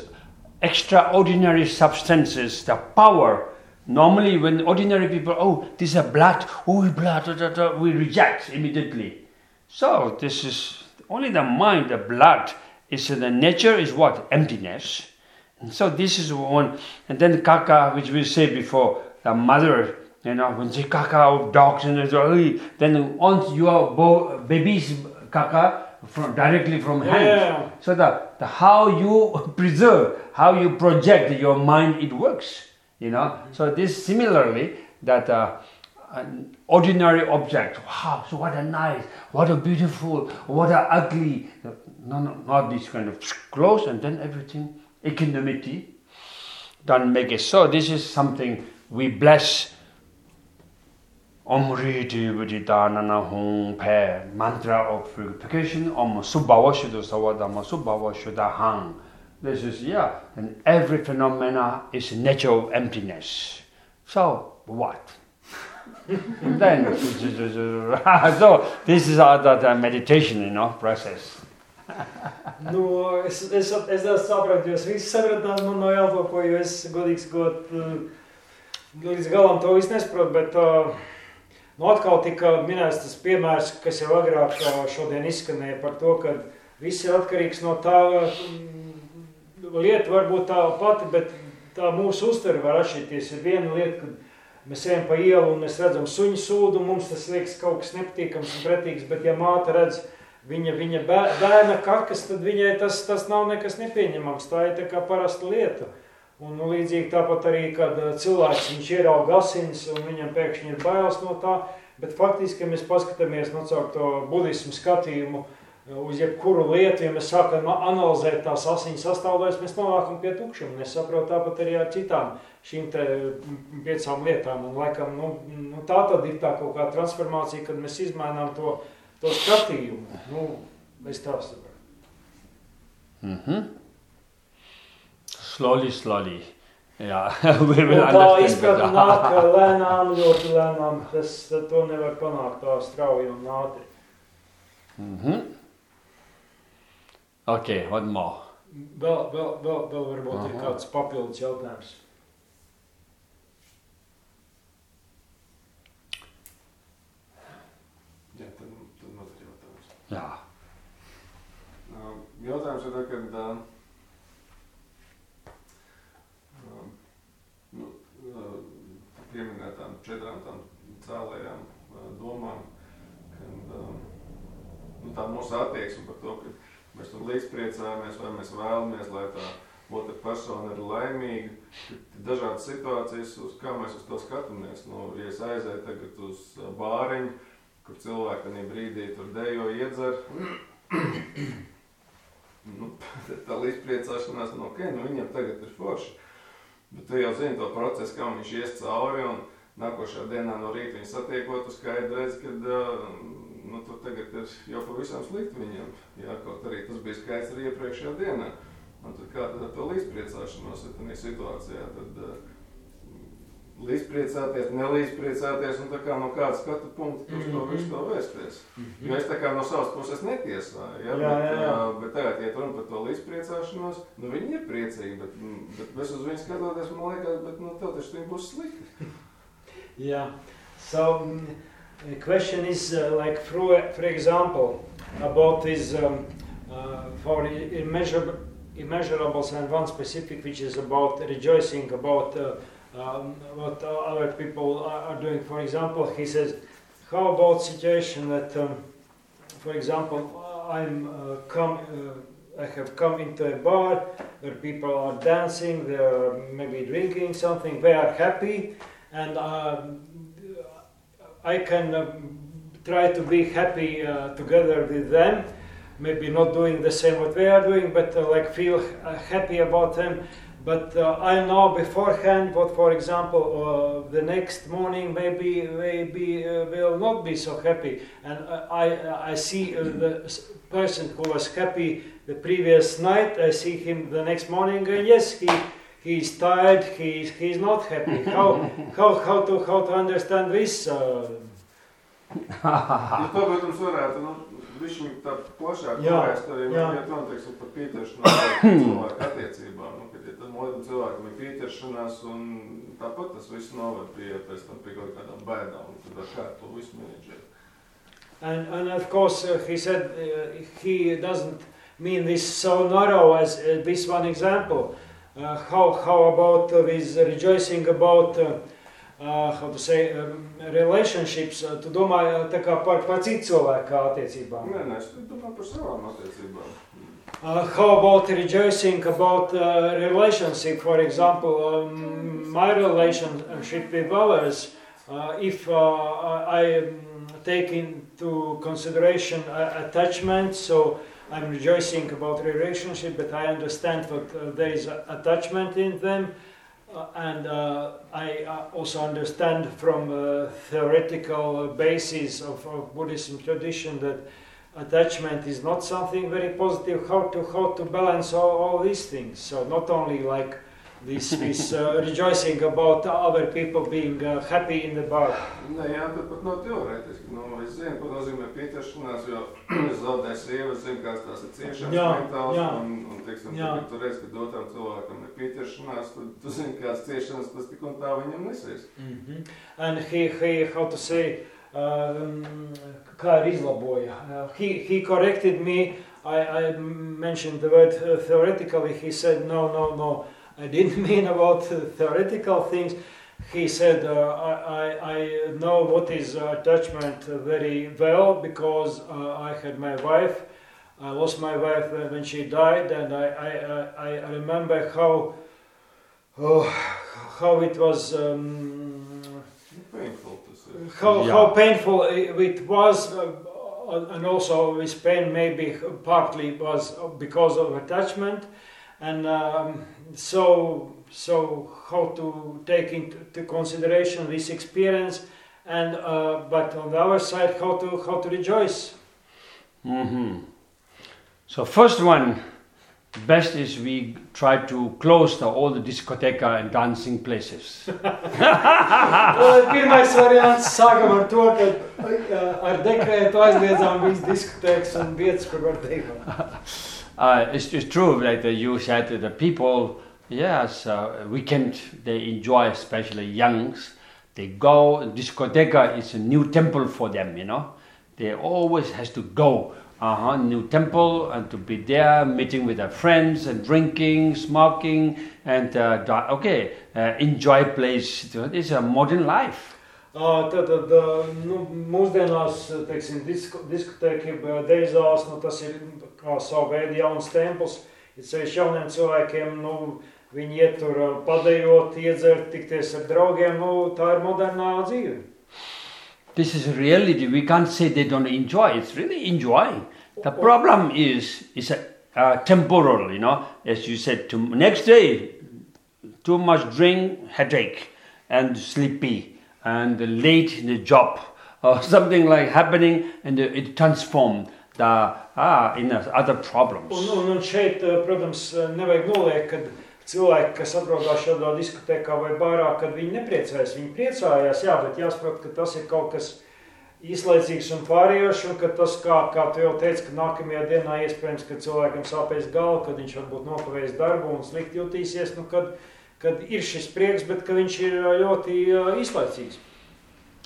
extraordinary substances, the power. Normally, when ordinary people, oh, this is blood, oh, blood, da, da, da, we reject immediately. So, this is only the mind, the blood, is the nature is what? Emptiness. And so, this is one. And then kaka, which we said before, the mother, you know, when she kaka of dogs, and oh, then once your baby's kaka from, directly from hands. Yeah. So the, the how you preserve, how you project your mind, it works. You know. So this similarly that uh, an ordinary object. Wow! So what a nice, what a beautiful, what a ugly. No, no, not this kind of close and then everything equanimity. Don't make it so. This is something we bless. Om Riti Viditanana Hong Pe mantra of purification Om Subhava Shuddha Sawadama Subhava Shuddha Hang. This is yeah, and every phenomena is nature of emptiness. So what? then so this is our the, meditation, you know, process. Nu, es, es, es daudz sapratu, jūs visi sapratāt man no jātopo, jo es godīgi sakot, uh, līdz galam to visu nesaprotu, bet uh, nu, atkal tika minēts tas piemērs, kas jau agrāk šodien izskanēja par to, ka viss ir atkarīgs no tā, mm, lieta var būt tā pati, bet tā mūsu uztvere var atšķirties. Ir viena lieta, kad mēs ejam pa ielu un mēs redzam suņu sūdu, mums tas liekas kaut kas nepatīkams un pretīgs, bet ja māte redz, viņa, viņa bē- bērna kakas, tad viņai tas, tas nav nekas nepieņemams. Tā ir tā kā parasta lieta. Un nu, līdzīgi tāpat arī, kad uh, cilvēks viņš ierauga asins un viņam pēkšņi ir bailes no tā, bet faktiski, ja mēs paskatāmies no caur to budismu skatījumu uh, uz jebkuru lietu, ja mēs sākam analizēt tās asiņu sastāvdaļas, mēs nonākam pie tukšuma. Mēs saprotam tāpat arī ar citām šīm te mm, piecām lietām. Un, laikam, nu, nu, tā tad ir tā kaut kā transformācija, kad mēs izmainām to, to skatījumu. Nu, es tā saprotu. hmm Slowly, slowly. Yeah, we will tā understand izpratne nāk lēnām, ļoti lēnām. Tas to nevar panākt tā strauji un ātri. hmm Okay, one more. Vēl, vēl, vēl, vēl varbūt ir Aha. kāds papildus jautājums. Jā, tad, tad man ir jautājums. Yeah. Jautājums ir, tā, uh, pieminētām četrām cēlējām domām, kad nu, tā mūsu attieksme par to, ka mēs tur līdzpriecājamies vai mēs vēlamies, lai tā otra persona ir laimīga. Ir dažādas situācijas, uz kā mēs uz to skatāmies. Nu, ja es aizēju tagad uz bāriņu, kur cilvēki tajā brīdī tur dejo iedzer, nu, tā līdzpriecāšanās, nu, ok, nu viņam tagad ir forši. Bet tu jau zini to procesu, kā viņš ies cauri, un nākošā dienā no rīta viņu satiekot, tu skaidri redzi, ka nu, tur tagad ir jau pavisam slikti viņam. Jā, kaut arī tas bija skaidrs arī iepriekšējā dienā. Un tad kā tad ar to līdzpriecāšanos ir tādā situācijā? Tad, uh, Līdzpriecāties, nelīdzpriecāties, un tā kā no kāda skatu punkta tu uz to visu to vērsties. Jo es tā kā no savas puses netiesāju, ja? Jā, bet, jā, jā. ā, bet tagad, ja runa par to līdzpriecāšanos, nu viņi ir priecīgi, bet, bet es uz viņu skatoties, man liekas, bet nu, tev taču viņiem būs slikti. Yeah. So mm, the question is uh, like for, for example about this um, uh, for immeasurable, immeasurables and one specific which is about rejoicing about uh, um, what other people are, doing. For example, he says, how about situation that, um, for example, I'm uh, come, uh, I have come into a bar where people are dancing, they are maybe drinking something, they are happy, and um, I can um, try to be happy uh, together with them. Maybe not doing the same what they are doing, but uh, like feel uh, happy about them. But uh, I know beforehand what, for example, uh, the next morning maybe maybe uh, will not be so happy, and uh, I I see uh, the person who was happy the previous night. I see him the next morning, and yes, he he's tired. He's he's not happy. How how how to how to understand this? Uh, Ja to, protams, varētu, nu, Viņš tā plašāk Jā, vērst arī jā. ja tam, teiksim, par pieķeršanos cilvēku attiecībām. Otram cilvēkam ir pieķeršanās, un tāpat tas viss noved pie, pēc tam pie kaut kādām bēdām, un tad ar kā to visu menedžēt. And, and of course, uh, he said uh, he doesn't mean this so narrow as uh, this one example. Uh, how, how about uh, this rejoicing about, uh, uh, how to say, um, relationships? Uh, tu domā uh, tā kā par, par citu cilvēku attiecībām. Nē, nē, es domāju par savām attiecībām. Uh, how about rejoicing about uh, relationship? For example, um, my relationship with others. Uh, if uh, I um, take into consideration uh, attachment, so I'm rejoicing about relationship, but I understand that uh, there is attachment in them, and I also understand from theoretical basis of, of Buddhism tradition that attachment is not something very positive. How to how to balance all, all these things? So not only like this this uh, rejoicing about other people being uh, happy in the bar. Nē, jā, tad pat nav teorētiski. Nu, es zinu, ko nozīmē pieķeršanās, jo es zaudēju sievu, es zinu, kāds tās ir ciešanas Jā, mentāls, jā. un, un teiksim, Jā. tad, tu reiz, kad otram cilvēkam ir pieķeršanās, tad tu zini, kāds ciešanas tas tik un tā viņam nesies. And he, he how to say, um, kā ir izlaboja. Uh, he, he corrected me. I, I mentioned the word uh, theoretically. He said, no, no, no. I didn't mean about uh, theoretical things. He said, uh, I, I, I know what is uh, attachment very well because uh, I had my wife. I lost my wife when she died, and I, I, I, I remember how, oh, how it was. Um, Nu, Painful tas ir. How, Yeah. how painful it was, uh, and also this pain maybe partly was because of attachment, and um, so so how to take into consideration this experience, and uh, but on the other side how to how to rejoice. hmm So first one, best is we try to close the, all the discoteca and dancing places. Uh, Pirmais variants sākam ar to, ka uh, ar dekrētu aizliedzām visas diskotēkas un vietas, kur var dejot. Uh, it's, it's true that uh, you said that the people, yes, uh, weekend they enjoy, especially youngs. They go, discoteca is a new temple for them, you know. They always has to go, uh-huh, new temple and to be there, meeting with their friends and drinking, smoking, and uh, okay, uh, enjoy place. It's a modern life. Ā, Tātad, ā, nu, mūsdienās, teiksim, disko, ā, deizās, nu, tas ir kā savu veidu jauns templis. Ir sevišķi jauniem cilvēkiem, nu, viņi iet tur ā, padejot, iedzert, tikties ar draugiem, nu, tā ir modernā dzīve. This is reality. We can't say they don't enjoy. It's really enjoying. The problem is, is a, uh, temporal. You know, as you said. To next day, too much drink, headache, and sleepy, and late in the job, or something like happening, and it transformed the ah in other problems. Un, un, un ā, protams, ā, nevajag noliekt, kad cilvēki, kas atrodas šādā diskotekā vai bārā, kad viņi nepriecājas. Viņi priecājās, jā, bet jāsaprot, ka tas ir kaut kas īslaicīgs un pārējošs, un ka tas, kā, kā tu jau teici, ka nākamajā dienā iespējams, ka cilvēkam sāpēs galva, kad viņš varbūt nokavējis darbu un slikti jutīsies, nu, kad, kad ir šis prieks, bet ka viņš ir ļoti īslaicīgs.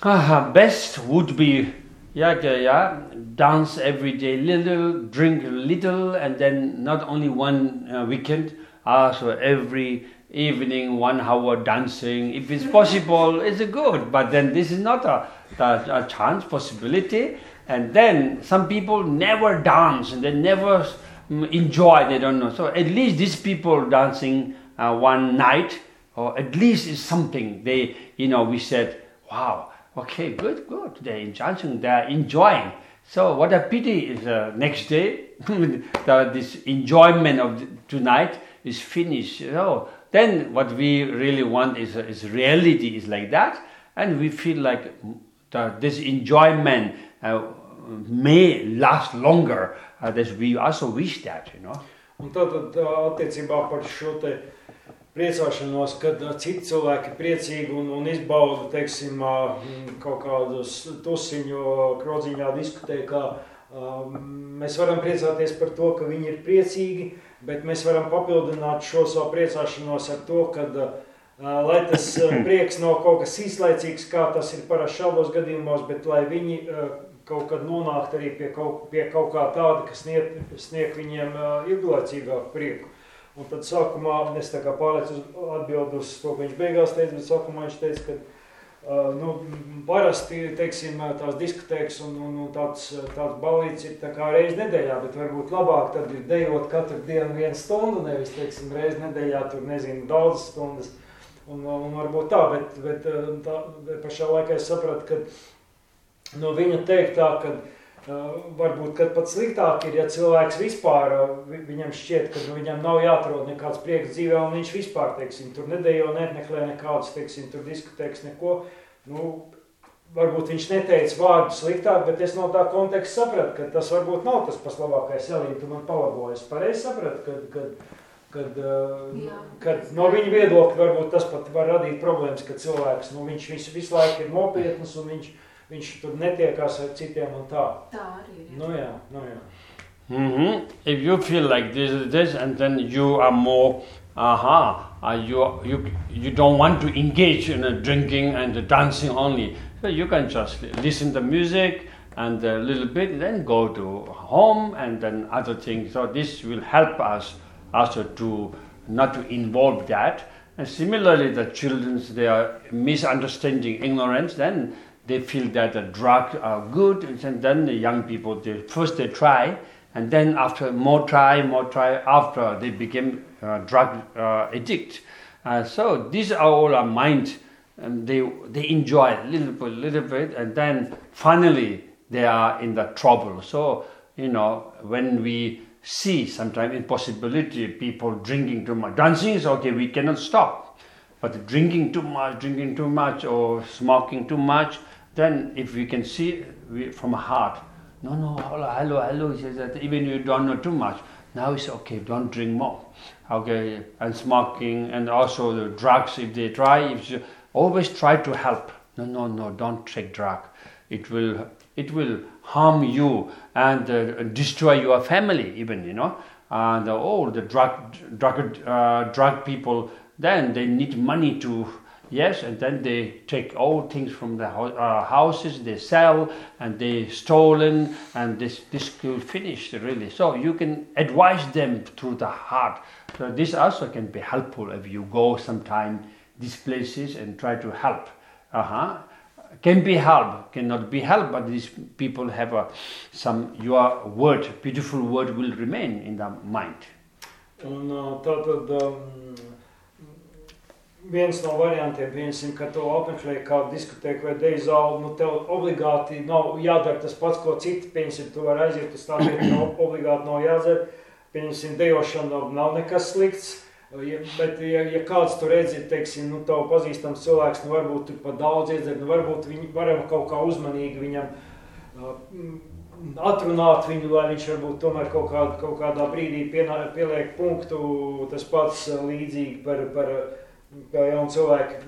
Ah, best would be yeah, yeah, yeah, dance every day little, drink little, and then not only one uh, weekend, also every evening one hour dancing. If it's possible, it's good. But then this is not a, a, a chance possibility. And then some people never dance and they never mm, enjoy. They don't know. So at least these people dancing uh, one night, or at least is something. They, you know, we said, wow, okay, good, good. They're dancing. They're enjoying. So what a pity is uh, next day the, this enjoyment of the, tonight is finished. So then what we really want is, is reality is like that, and we feel like the, this enjoyment uh, may last longer. Uh, that we also wish that, you know. Un tātad attiecībā par šo te priecāšanos, kad citi cilvēki priecīgi un, un izbauda, teiksim, kaut kādus tusiņu krodziņā diskutēkā, mēs varam priecāties par to, ka viņi ir priecīgi, bet mēs varam papildināt šo savu priecāšanos ar to, ka lai tas prieks nav kaut kas īslaicīgs, kā tas ir parasti šādos gadījumos, bet lai viņi kaut kad nonākt arī pie kaut, pie kaut kā tāda, kas snieg, snieg viņiem ilglaicīgāku prieku. Un tad sākumā es tā kā pārēcu atbildu uz to, ko viņš beigās teica, bet sākumā viņš teica, ka uh, nu, parasti, teiksim, tās diskotēkas un, un, un tāds, tāds balīts ir tā kā reiz nedēļā, bet varbūt labāk tad ir dejot katru dienu vienu stundu, nevis, teiksim, reiz nedēļā tur, nezinu, daudz stundas. Un, un varbūt tā, bet, bet tā, pašā laikā es sapratu, ka no viņa teiktā, ka Varbūt pat sliktāk ir, ja cilvēks vispār viņam šķiet, ka nu, viņam nav jāatrod nekāds prieks dzīvē, un viņš vispār, teiksim, tur nedēļo, nemeklē nekādus, teiksim, tur diskutēks neko. Nu, varbūt viņš neteica vārdu sliktāk, bet es no tā konteksta sapratu, ka tas varbūt nav tas pats labākais Elīna, tu man palaboji. Es pareizi sapratu, kad, kad, kad, Jā. kad no viņa viedokļa varbūt tas pat var radīt problēmas, ka cilvēks, nu, viņš visu, visu laiku ir nopietnas un viņš viņš tur netiekās ar citiem un tā. Tā arī ir. Nu jā, nu jā. Mm -hmm. If you feel like this, this, and then you are more, aha, uh, you, you, you don't want to engage in a drinking and the dancing only, so you can just listen to music and a little bit, then go to home and then other things. So this will help us also to not to involve that. And similarly, the children, they are misunderstanding ignorance, then they feel that the drugs are good, and then the young people, they, first they try, and then after more try, more try, after they become uh, drug uh, addict. Uh, so these are all our mind, and they, they enjoy a little bit, little bit, and then finally they are in the trouble. So, you know, when we see sometimes impossibility, people drinking too much, dancing is okay, we cannot stop. But drinking too much, drinking too much, or smoking too much, then if we can see from a heart, no, no, hello, hello, hello, he says that even you don't know too much, now it's okay, don't drink more. Okay, and smoking and also the drugs, if they try, if you always try to help. No, no, no, don't take drug. It will, it will harm you and uh, destroy your family even, you know. And uh, oh, the drug, drug, uh, drug people, then they need money to Yes, and then they take all things from the uh, houses, they sell, and they stolen, and this this could finish really. So you can advise them through the heart. So this also can be helpful if you go sometime these places and try to help. Uh huh. Can be help, cannot be help, but these people have a, some your word, beautiful word will remain in the mind. Uh, viens no variantiem, piemēram, kad tu apmeklē kādu diskotēku vai deju zāli, nu tev obligāti nav jādara tas pats, ko citi, piemēram, tu vari aiziet uz tādu vietu, no, obligāti nav jādzer, piemēram, dejošana nav nekas slikts, ja, bet ja, ja kāds tu redzi, teiksim, nu tavu pazīstams cilvēks, nu varbūt tu pat daudz iedzer, nu varbūt viņi varam kaut kā uzmanīgi viņam atrunāt viņu, lai viņš varbūt tomēr kaut, kād, kaut kādā brīdī pienā, pieliek punktu, tas pats līdzīgi par, par kā jauni cilvēki,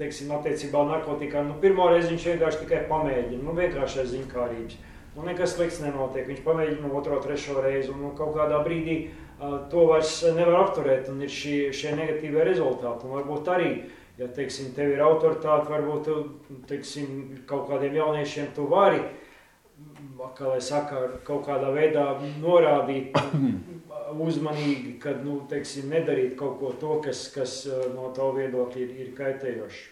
teiksim, attiecībā narkotikām, nu, pirmo reizi viņš vienkārši tikai pamēģina, nu, vienkārši aiz ziņkārības. Nu, nekas slikts nenotiek, viņš pamēģina otro, trešo reizi, un nu, kaut kādā brīdī uh, to vairs nevar apturēt, un ir šie, šie negatīvie rezultāti, un varbūt arī, ja, teiksim, tev ir autoritāte, varbūt, teiksim, kaut kādiem jauniešiem tu vari, kā lai saka, kaut kādā veidā norādīt, uzmanīgi, kad, nu, teiksim, nedarīt kaut ko to, kas, kas no viedokļa ir, ir kaitējoši.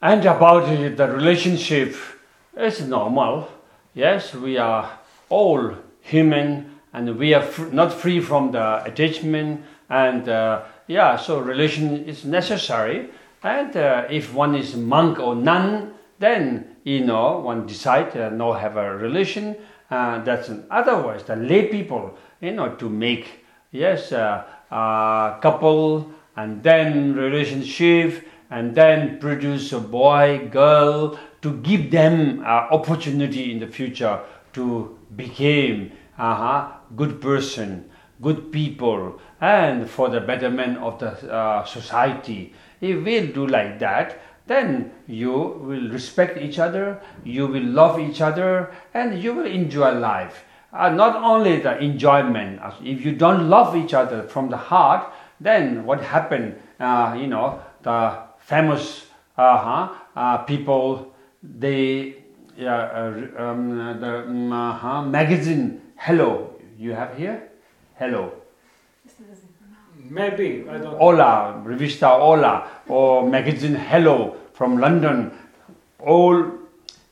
And about the the relationship, it's normal. Yes, we are all human and we are fr- not free from the attachment. And uh, yeah, so relation is necessary. And uh, if one is monk or nun, then you know one decide uh, no have a relation. Uh, that's an, otherwise the lay people, you know, to make yes uh, uh, couple and then relationship and then produce a boy girl to give them uh, opportunity in the future to become uh good person good people and for the betterment of the uh, society if we'll do like that then you will respect each other you will love each other and you will enjoy life. Uh, not only the enjoyment if you don't love each other from the heart then what happened? Uh, you know the famous uh-huh, uh, people they uh, um, the um, uh-huh, magazine hello you have here? Hello Maybe, I don't Ola, Revista Ola, or magazine Hello from London. All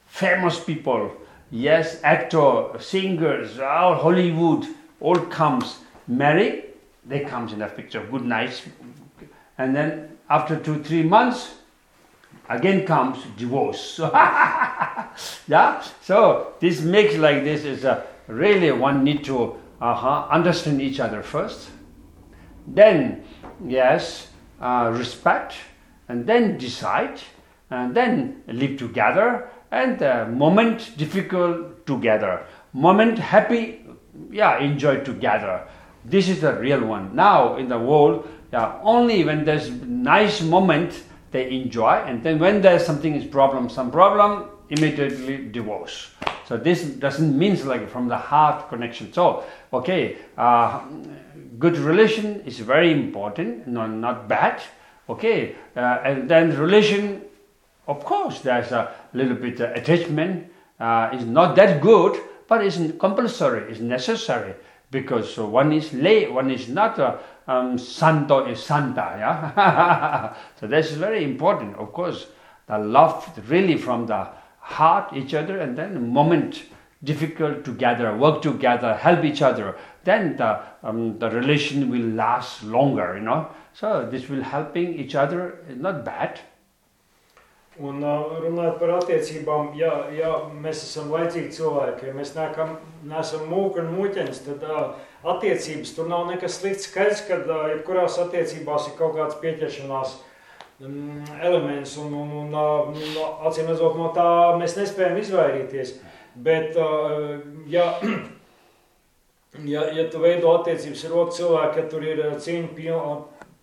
famous people, yes, actor, singers, all Hollywood, all comes. Married, they comes in that picture, good night. And then after two, three months, again comes divorce. yeah, so this makes like this is a really one need to uh-huh, understand each other first then yes uh, respect and then decide and then live together and uh, moment difficult together. Moment happy yeah enjoy together. This is the real one. Now in the world yeah, only when there's nice moment they enjoy and then when there's something is problem some problem immediately divorce. So this doesn't mean like from the heart connection. So okay uh, good relation is very important, no, not bad. Okay, uh, and then relation, of course, there's a little bit attachment. Uh, is not that good, but it's compulsory. It's necessary because one is lay, one is not. Uh, um, santo is santa. Yeah, so that's very important. Of course, the love really from the heart each other, and then moment difficult together, work together, help each other, then the, um, the relation will last longer, you know. So this will helping each other is not bad. Un uh, runājot par attiecībām, ja, ja mēs esam laicīgi cilvēki, ja mēs neesam, neesam mūki un mūķenis, tad uh, attiecības tur nav nekas slikts. Skaidrs, ka uh, jebkurās attiecībās ir kaut kāds pieķeršanās um, elements, un, un, un uh, no, acīm redzot, no tā mēs nespējam izvairīties. Bet, uh, ja, ja, ja tu veido attiecības ar otru cilvēku, ja tur ir cīņa pilna,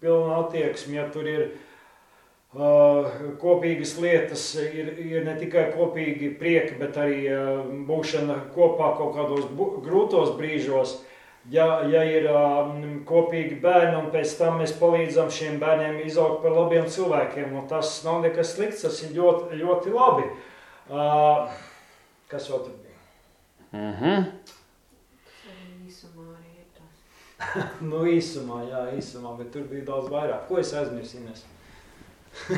pilna attieksme, ja tur ir uh, kopīgas lietas, ir, ir ne tikai kopīgi prieki, bet arī uh, būšana kopā kaut kādos grūtos brīžos. Ja, ja ir um, kopīgi bērni, un pēc tam mēs palīdzam šiem bērniem izaugt par labiem cilvēkiem, tas nav nekas slikts, tas ir ļoti, ļoti labi. Uh, kas vēl tur bija? Mm -hmm. nu, īsumā, jā, īsumā, bet tur bija daudz vairāk. Ko es aizmirsu, Ines?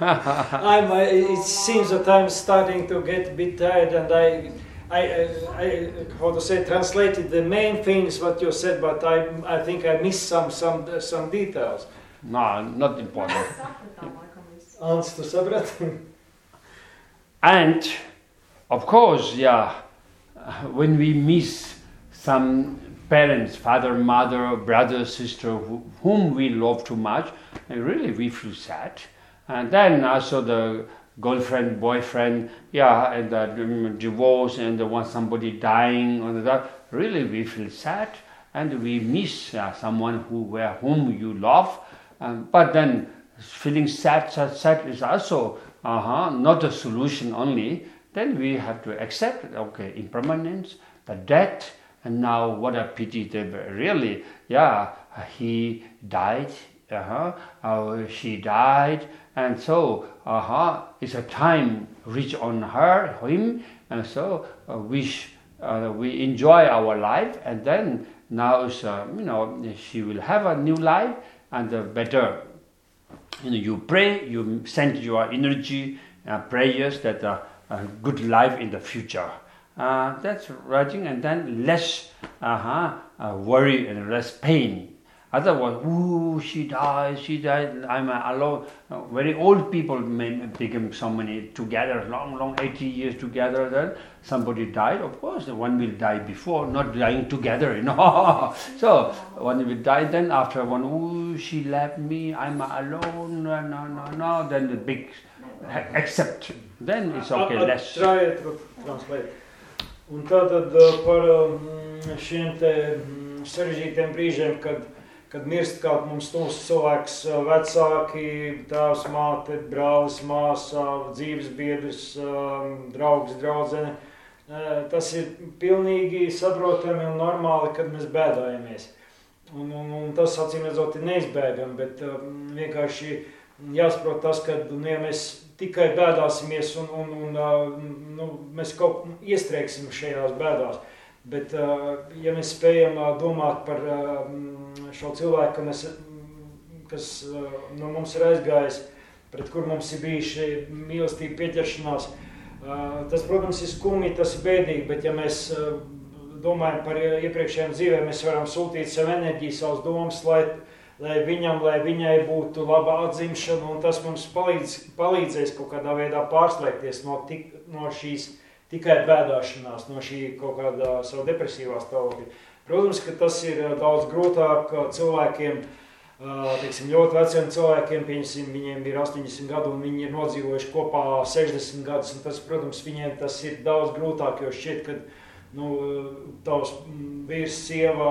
I'm, I, it seems that I'm starting to get a bit tired and I, I, I, I, how to say, translated the main things what you said, but I, I think I missed some, some, some details. No, not important. Ants, tu saprati? and of course, yeah, when we miss some parents, father, mother, brother, sister, whom we love too much, really we feel sad. And then also the girlfriend, boyfriend, yeah, and the um, divorce, and the one somebody dying, and that, really we feel sad, and we miss uh, someone who, where, whom you love. Um, but then feeling sad, sad, sad is also uh-huh, not a solution only. Then we have to accept, okay, impermanence, the death, and now what a pity that really, yeah, he died, uh-huh, uh, she died, and so, uh-huh, it's a time reach on her, him, and so uh, wish uh, we enjoy our life, and then now uh, you know she will have a new life and uh, better. You know you pray you send your energy uh, prayers that uh, a good life in the future uh, that's writing and then less uh-huh, uh, worry and less pain Otherwise, ooh, she died, she died, I'm alone. Very old people may become so many together, long, long, 80 years together, then somebody died. Of course, one will die before, not dying together, you know. so one will die, then after one, ooh, she left me, I'm alone, no, no, no, no. Then the big accept, then it's okay, less. Try it, translate. Un tātad par šiem te sarežģītiem brīžiem, kad kad mirst kaut mums tūs cilvēks, vecāki, tēvs, māte, brālis, māsā, dzīves biedrs, draugs, draudzene. Tas ir pilnīgi saprotami un normāli, kad mēs bēdājamies. Un, un, un tas, acīm redzot, ir neizbēgami, bet vienkārši jāsaprot tas, ka, nu, ja mēs tikai bēdāsimies un, un, un nu, mēs kaut iestrēgsim šajās bēdās, Bet, ja mēs spējam domāt par šo cilvēku, kas, kas no mums ir aizgājis, pret kur mums ir bijuši mīlestība, pieķeršanās, tas, protams, ir skumji, tas ir bēdīgi, bet ja mēs domājam par iepriekšējām dzīvēm, mēs varam sūtīt savu enerģiju, savus domas, lai, lai viņam, lai viņai būtu laba atzimšana, un tas mums palīdz, palīdzēs kaut kādā veidā pārslēgties no, tik, no šīs tikai bēdāšanās no šī kaut kāda savu depresīvā stāvokļa. Protams, ka tas ir daudz grūtāk cilvēkiem, teiksim, ļoti veciem cilvēkiem, pieņemsim, viņiem ir 80 gadu un viņi ir nodzīvojuši kopā 60 gadus, un tas, protams, viņiem tas ir daudz grūtāk, jo šķiet, ka nu, tavs vīrs, sieva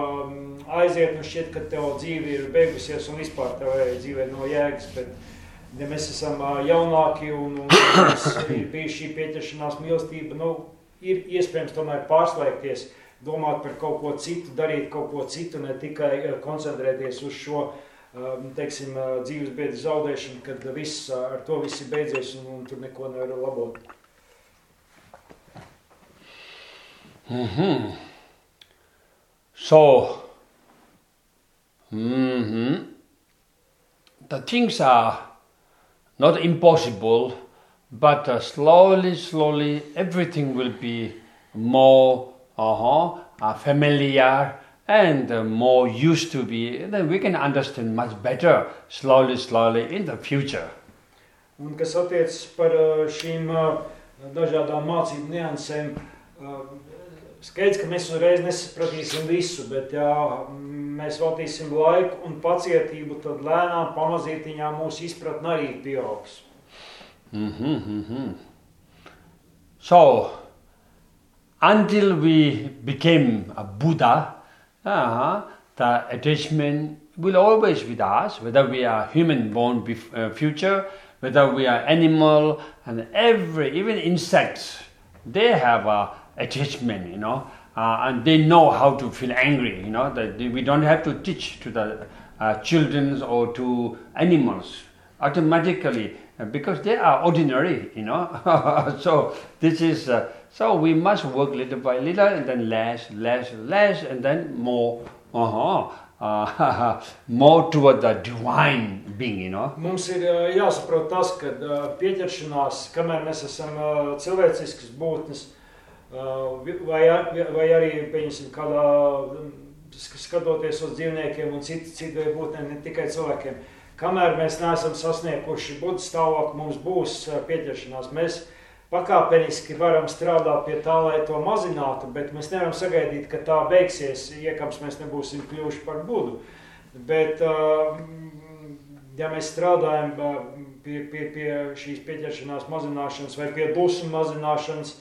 aiziet, nu šķiet, ka tev dzīve ir beigusies un vispār tev dzīvē no jēgas, bet ja mēs esam jaunāki un, un ir bijusi šī pieķeršanās mīlestība, nu, ir iespējams tomēr pārslēgties, domāt par kaut ko citu, darīt kaut ko citu, ne tikai koncentrēties uz šo teiksim, dzīves biedru zaudēšanu, kad viss ar to viss ir beidzies un, un tur neko nevar labot. -hmm. So, -hmm. the things are not impossible, but uh, slowly, slowly, everything will be more uh-huh, uh, familiar and uh, more used to be. Then we can understand much better, slowly, slowly in the future. Un kas attiecas par šīm dažādām mācību niansēm, skaidrs, ka mēs uzreiz nesapratīsim visu, bet ja mēs veltīsim laiku un pacietību, tad lēnām pamazītiņā mūsu izpratne arī pieaugs. Mm -hmm, mm -hmm. So, until we became a Buddha, uh, the attachment will always be with us, whether we are human born uh, future, whether we are animal, and every, even insects, they have a attachment, you know, uh, and they know how to feel angry, you know, that we don't have to teach to the uh, children or to animals automatically uh, because they are ordinary, you know. so this is, uh, so we must work little by little and then less, less, less, and then more, uh-huh, uh, more toward the divine being, you know. Mums ir uh, jāsaprot tas, ka uh, pieķeršanās, kamēr mēs esam uh, cilvēciskas būtnes, vai, vai arī, pieņemsim, kādā skatoties uz dzīvniekiem un citu, citu būtnēm, ne tikai cilvēkiem. Kamēr mēs neesam sasnieguši budas stāvokli, mums būs pieķeršanās. Mēs pakāpeniski varam strādāt pie tā, lai to mazinātu, bet mēs nevaram sagaidīt, ka tā beigsies, iekams mēs nebūsim kļuvuši par budu. Bet, ja mēs strādājam pie, pie, pie šīs pieķeršanās mazināšanas vai pie dusmu mazināšanas,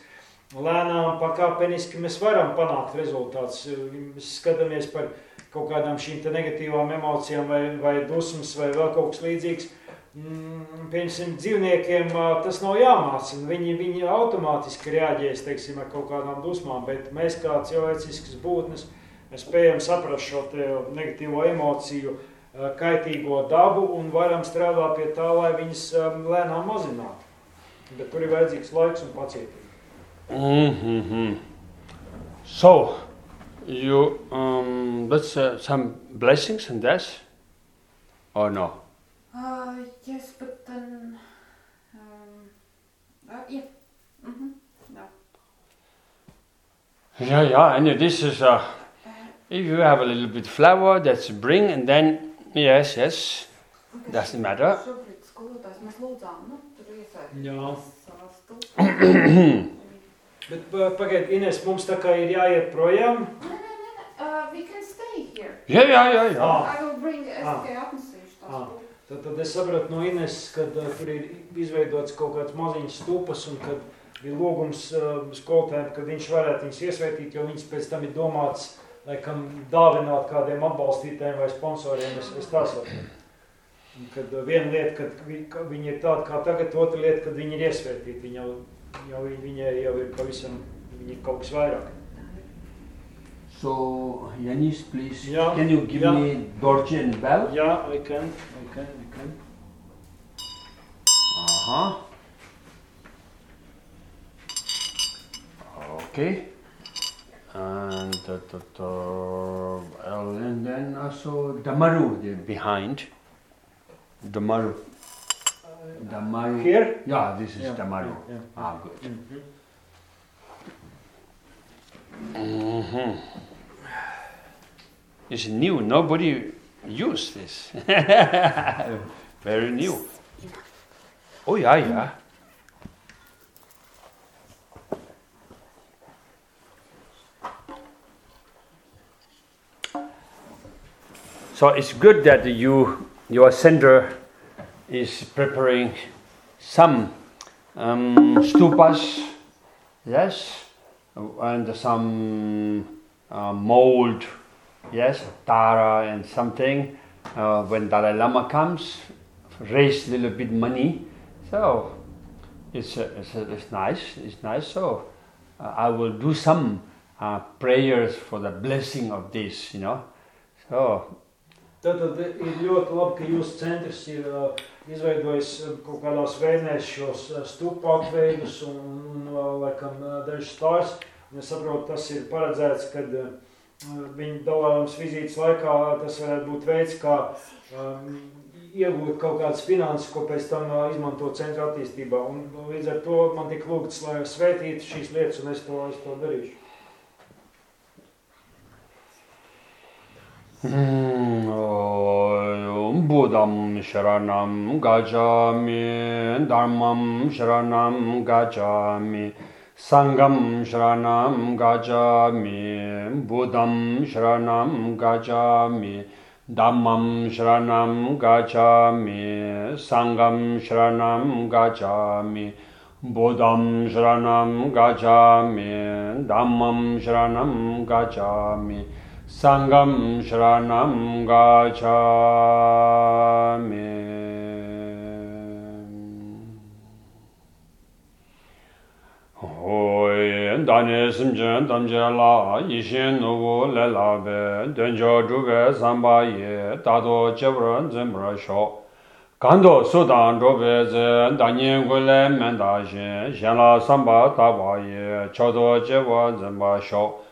lēnām, pakāpeniski mēs varam panākt rezultātus. Mēs skatāmies par kaut kādām šīm negatīvām emocijām, vai, vai dusmas, vai vēl kaut kas līdzīgs. Mm, Piemēram, dzīvniekiem tas nav jāmāca. Viņi, viņi automātiski reaģēs teiksim, ar kaut kādām dusmām, bet mēs, kā cilvēciskas būtnes, spējam saprast šo negatīvo emociju, kaitīgo dabu un varam strādāt pie tā, lai viņas lēnām mazinātu. Bet tur ir vajadzīgs laiks un pacietība. Mm -hmm. So, you um, but uh, some blessings and that? Or no? Uh, yes, but then, um, uh, yeah. Mm-hmm. No. Yeah, yeah, and this is, uh, if you have a little bit of flour, that's bring, and then, yes, yes, doesn't matter. Šobrīd Bet pa- pagaid, Ines, mums tā kā ir jāiet projām. Nē, nē, nē, uh, we can stay here. Yeah, yeah, yeah, yeah. Ah. I will bring, es Ah. atnesīšu tās Ah. Tad, tad es sapratu no Ines, ka uh, tur ir izveidots kaut kāds maziņš stūpas un kad bija lūgums uh, skolotājiem, ka viņš varētu viņus iesvētīt, jo viņas pēc tam ir domāts, laikam, dāvināt kādiem atbalstītājiem vai sponsoriem. Es, es tā saprotu. Un Kad uh, viena lieta, kad vi- ka viņi ir tādi kā tagad, otra lieta, kad viņi ir iesvētīti. Viņi jau, jau, viņai jau ir pavisam, viņi ir kaut kas vairāk. So, Yanis, please, Yeah, can you give yeah. me Dorje and bell? Jā, I can, I can, I can. Uh-huh. Okay. And, uh, the, the, well, and then also Damaru the behind. Damaru. Damaru. Here? Yeah, this is Yeah, Damaru. yeah, yeah. Ah, good. Mhm. hmm It's new. Nobody used this. Very new. Oh yeah, yeah. So it's good that you, your center, is preparing some um, stupas, yes, and some uh, mold, yes, Tara and something. Uh, when Dalai Lama comes, raise a little bit money. So it's, uh, it's, uh, it's nice, it's nice. So uh, I will do some uh, prayers for the blessing of this, you know. So Tātad ir ļoti labi, ka jūsu centrs ir uh, izveidojis uh, kaut kādās vēdnēs šos uh, stupāku veidus un, un uh, laikam dažas stārs. Un es saprotu, tas ir paredzēts, kad viņa dalāmas vizītes laikā tas varētu būt veids, kā um, iegūt kaut kādas finanses, ko pēc tam uh, izmantot centra attīstībā. Un līdz ar to man tika lūgts, lai svētītu šīs lietas, un es to, es to darīšu. Hmm, Om Buddham Sharanam Gacchami Dharmam Sharanam Gacchami Sangam Sharanam Gacchami Buddham Sharanam Gacchami Dhammam Sharanam Gacchami Sangam Sharanam Gacchami Buddham Sharanam Gacchami Dhammam Sharanam Gacchami sangam sharanam gacchami hoyen dane simchen tamjela yishin nugu lelabe denjo dhruve sambaye tato chebron zimbra shok 간도 수단 로베즈 단년 골레 멘다신 샬라 삼바 다바예 초도 제원 점바쇼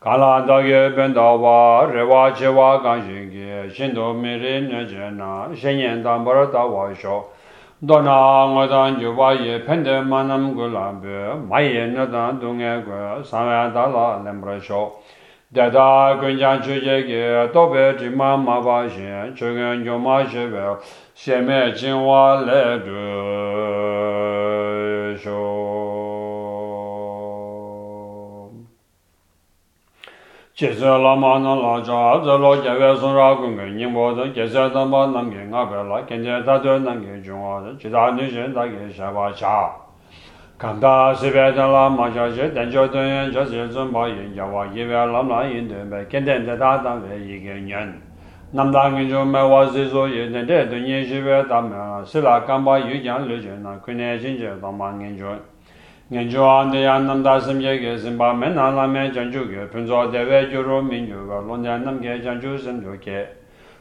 갈라다게 벤다와 레와제와 간신게 신도미리 녀제나 신yendan 버다와쇼 도나응어단 주바예 펜데만남 굴라베 마예너단 동에고 사야달라 렘브라쇼 대다 근장 주제게 도베지만 마바신 중견 요마셰베 셰메 진와 레드 Kese lama na la cha za lo kewe sun ra gung ge nyingbo de kese tamba nam ge nga pe la kenje ta tue nam ge chungwa de chita ni shen ta ge she ba cha. Kanda si pe ten la ma cha she ten cho tun yin cha si sun pa yin ya wa yi pe lam la yin tun pe ken ten te ta tam pe yi ge nyen. Nam ta ngin chung me wa si su yi ten te tun yin si pe tam me si la kam pa yu kyang lu chen na kun ne shin che tam ma ngin chung. Ngenchua deya namda simye ge simpa men nala me janchu ge punzo dewe gyuru minyu ga lonja namge janchu simyu ge.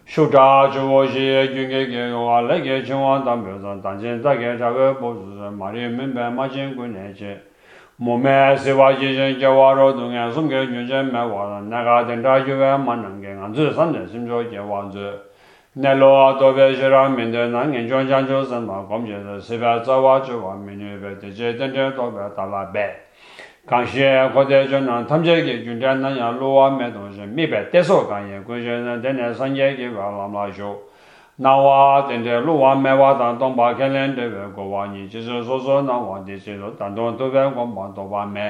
Shuta chubo shiye gyunge ge yuwa lege chingwa tambyo zan tanchen tage chawe bozu zan mari minpe machin gune che. Mume siwa jishen ge waro dunga sumge gyunchen me wara naga dendra yuwe manange nganzu sanje simyo ge wanzu. nē lō tō bē shē rāng mīn tē nā ngēn chōng chāng chō sēn mā gōm chē tē sē bē tsā wā chō wā mīn yō bē tē chē tēn tē tō bē tā lā bē kāng shē kō tē chō nā tam chē kī chūn tē nā yā lō wā mē tō shē mī bē tē sō kāng yē kū shē nā tē nē sāng kē kī bā lām lā shō nā wā tēn tē lō wā mē wā tāng tōng bā kē lēn tē bē gō wā nī chē sō sō nā wā tē sē tō tāng tōng tō bē gōm bā tō bā mē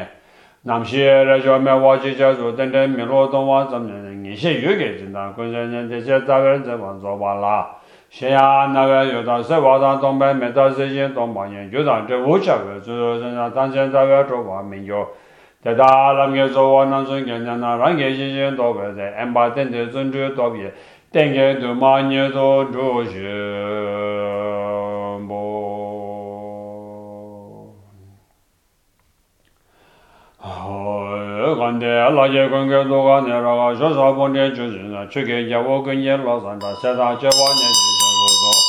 남시에 라조메 와지자조 덴덴 밀로동 와점네 니시 유게 진다. 군전년 대제 자별 자반 조발라. xiāyā nāyā yodā sē wādā tōngbē mētā sē yin tōngbā yin yodā zhē wū chā wē zū zhē nā tāng xiān tā wē chō wā mīng yō tē tā lām kē zō wā nāng sūn kē nā nā rāng kē xī yin tō wē zē ēn bā tēn tē sūn chū tō bī tēng kē tū mā nyē tō chū shī 간데 알라제 관계 도가네라가 저사본에 주진나 최게 야오근예 라산다 세다 제와네 제조소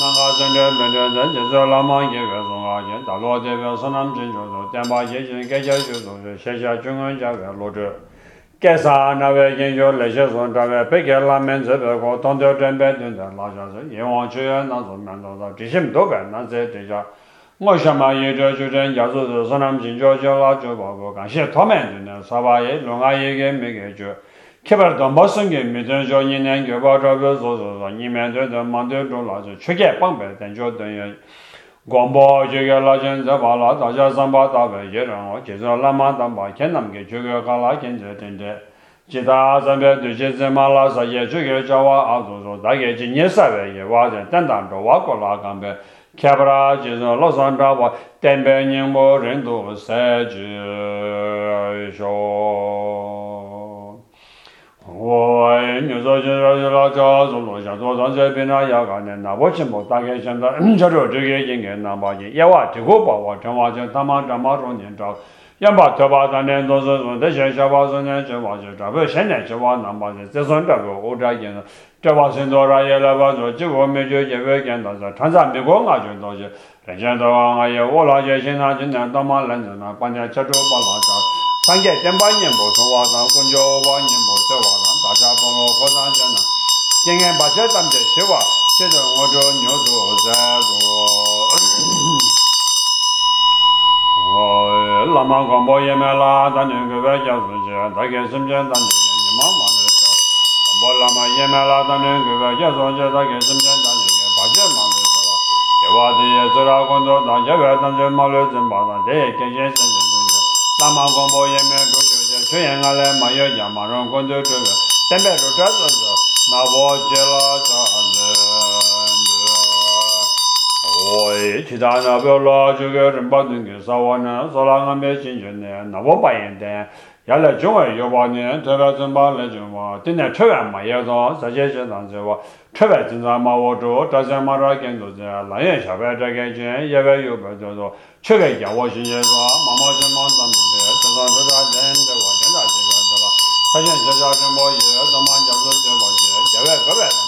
나가 전에 면전에 제절라만 예배송아 예 달로제 배선함 진조도 담바 예진 개절주도 셰샤 중원자 로드 개사 나베 진조 레셰손 담에 백열라면 저거 동저 전배 된다 라자서 예원 주연 나서 만도다 지심도 간 나제 대자 我想嘛，也就就这家族是是那么进就就老就报告，感谢他们的呢，啥吧也弄啊也给没给就，开不到没生给没等叫一年就把这个做做做，你面对的忙对中那就缺给帮白，但就等于广播这个老现在把老大家上把大白也让我介绍那么当把看他们给这个搞那现在等等。其他这边对些怎么老是也这个叫我啊，就说大概今年三月也挖的，等当着挖过那干呗。 kyabra jizan la sandrawa tenpe nyingbo rindu se ju sho. Woy nyuzo jizra jizla ka zulu shanto zanze pina yaga ne nabo chenpo tage shenda chato chige yinge namba yin yewa tigo bawa chenwa chen tama chama ronyen chao yāmbā tōpa tāne dōsō sō tē shē shabā sō nē chabā sō chabā shē nē chabā nāmbā sē tē sōn chabā wō chā kiñ sō chabā sēn tō rā yē lā bā sō jī wō mē chō yē wē kiñ tō sō chān sā mē kō ngā chō tō shē rē shē tō wā ngā yē wō lā yē shē nā chī nē tō mā lē nē nā pā nyā chā chō pā lā chā sāng kē tēn bā nyē mbō sō wā sā guñ chō bā nyē mbō tē wā sā tā chā pō lō kō sā chē nā kē ngē bā chē tam chē shē wā shē tō ngō chō nyō tō sē tō lāma gōmbō yēmē lā tānyē gōbē kia sūcē tākē sīmcē tānyē kia nīmā mānyē sō gōmbō lāma yēmē lā tānyē gōbē kia sūcē tākē sīmcē tānyē kia bācē mānyē sō kiwā tīyē sūrā gōndō tānyē bē tānyē mānyē sīmbā tānyē kēshē sīmcē sūcē lāma gōmbō yēmē rūcē chūyē ngā lē māyē kia mā rōng gōndō chūbē tēmbē rūcē sūcē nā bō chē lā chā ri tida na pyo lo juge rinpa dungi sawa na sola nga me chinchu ne na wo pa yin ten ya le chungwa yo pa ne tepe zinpa le chungwa tine chewe ma ye zo sa che che tang che wa chewe zinza ma wo chu ta se ma ra ken tu ze la yin sha pe che ken chen ye pe yu pe che zo chewe ya wo shin che zo ma mo chen ma zang ma de che zang che cha chen de wo chen da che pe che wa sa chen che cha chen po ye zang ma jia zu che po ye ye pe ke pe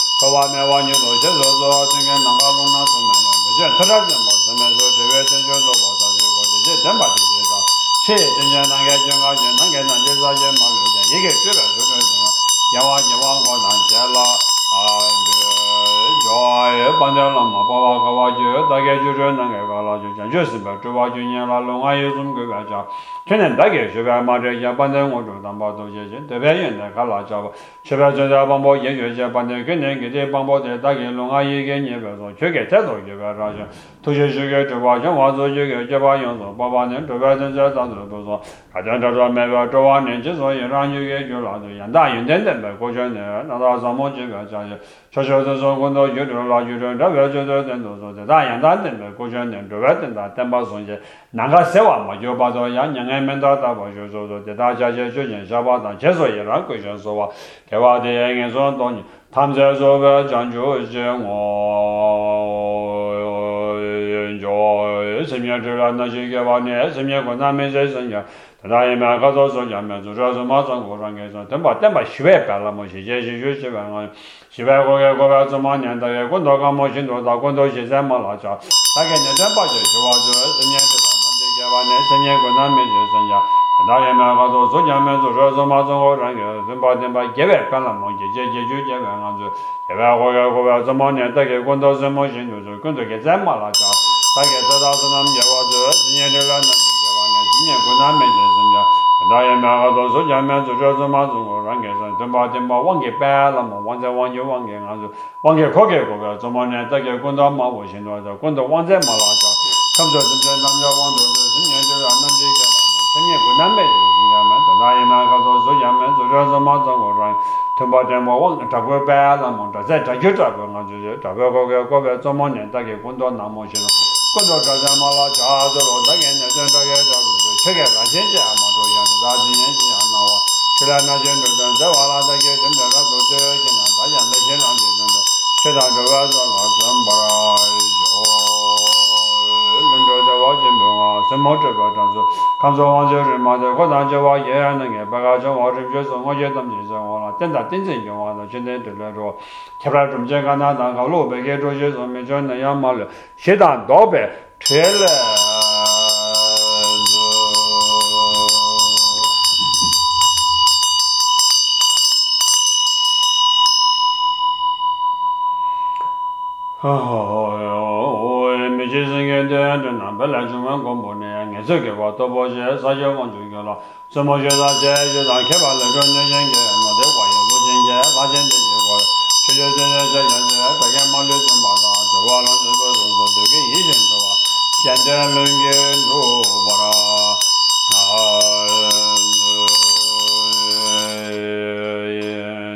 kawa mewa nyi do she zo zo jinge nanga long na su me yon do she tara jen ba se me zo de we jen jo do ba sa je go de she ten ba ti je sa she jen jen nang ge jen ga jen nang ge nang je sa jen ma ge jen ye ge zhe ba zhe zhe zhe ya wa ye wa wa nang je la. A de jo ye ban jen la ma ba wa ka wa je da ge ju zhe nang ge ga la ju jen je si ba zhe wa ju nyen la long a ye zum ge ga ja. Chen da ge zhe ba ma de ya ban jen wo zhe dan ba do je jen de ba yin de ga la ja ba. chepe chenja pangpo yen yue che pande ke nen ke te pangpo te taki longa ye ke nye pe so che ke te to ke pe ra shen tu she she ke chepa chen wa so che ke chepa yon so pa pa nen chepe chen che san so pe so ka chen cha cha me pe cho wa nen che so yin rang yu ke ju la so yan da yin ten ten pe ko chen ne na da sa mo che pe cha she cha she se so kun to yu tu la ju chen chepe chen che ten to so te da yan da ten pe ko chen ne chepe ten da ten pa son che nang ka se wa ma jo pa so yan nyan ngai men da da pa shu so so te da cha she shu chen sha pa dan che so yin rang ko chen so wa ke wā tē ngē sō tōng jī tam sē sō gā chāng chū shē ngō yō sēm yā chū rā nā shē kē wā nē sēm yā kō nā mē sē sēng yā tā rā yī mē kā sō sō yā mē sō rā sō mā sō ngō rā ngē sō tēm bā tēm bā shī wē pā lā mō shī shē shī shū shī wē ngō shī wē kō kē kō bā sō mā nyā tā kē kō tō kā mō shī tō tā kō tō shī sē mā lā chā tā kē nyā tēm bā shī shī wā sō sēm yā chū rā nā shē kē wā nē sēm yā kō nā mē sē sēng yā dāyā mē gā tō sō jā mē sō rō sō mā sō gō rāng kē sō bā tēn bā gyē bē kā lā mō kē jē jē chū jē bē ngā sō gyē bē gō gā gō bē sō mō nē tā kē gōn tō sō mō shēn tō sō gōn tō kē zē mā lā chā tā kē sō tā sō nām gyē wā sō sī nyē rē rā nā sō gyē wā nē sī nyē gō nā mē shē sō jā dāyā mē gā tō sō jā mē sō rō sō mā sō gō rāng kē sō tēn bā tēn bā wāng kē bē lā mō wāng zē wāng kē wāng kē ngā sō wāng kē kō kē gō bē sō mō nē tā kē gōn tō mā wō shēn tō sō gōn tō wāng zē mā lā chā kāp sō tēn bē nām jā wāng tō sō tenye ku nambe yin yame, tada yina kato zo yame, zo ryo zo ma zo go rang, tenpa tenpa wang, takwe baya la mong, tase takyo takwe nga ju je, takwe koke kope zo mo nyen take kundo na mo shi lang, kundo tase ma la cha zo lo, take ne zen take takwe zo, cheke la chen che ama zo yang, tada jin yin shi yang na wa, chila na chen tu ten, ze wa la take ten te la zo te yin na, ta yan te chen lang je ten te, che tang zo wa zo la zan pa ra, sē mō chē bā chāng sō kāṃ sō wāng sē rī mā sē kō tāng chē wā yē yā nā ngē bā kā chōng wā rīm chē sō ngō yē tam chē sē wā rā tēn tā tēn sēn chōng wā rā chē tē tē lē rō kē pā chōm chē kā nā tā kā lō bē kē chō chē sō mē chō nā yā mā lē shē tā dō bē chē lē Oh. pa la chungwa gombo ne nge se ke kwa tobo she sa she gong chu kyo la sumo she sa she she sa ke pa le chon ne shen ke no de kwa ye lu chen ke la chen de she kwa she she she she she she she pe ke ma le chen pa sa che wa long she pe so so de ke yi chen to wa shen de lung ke lu pa ra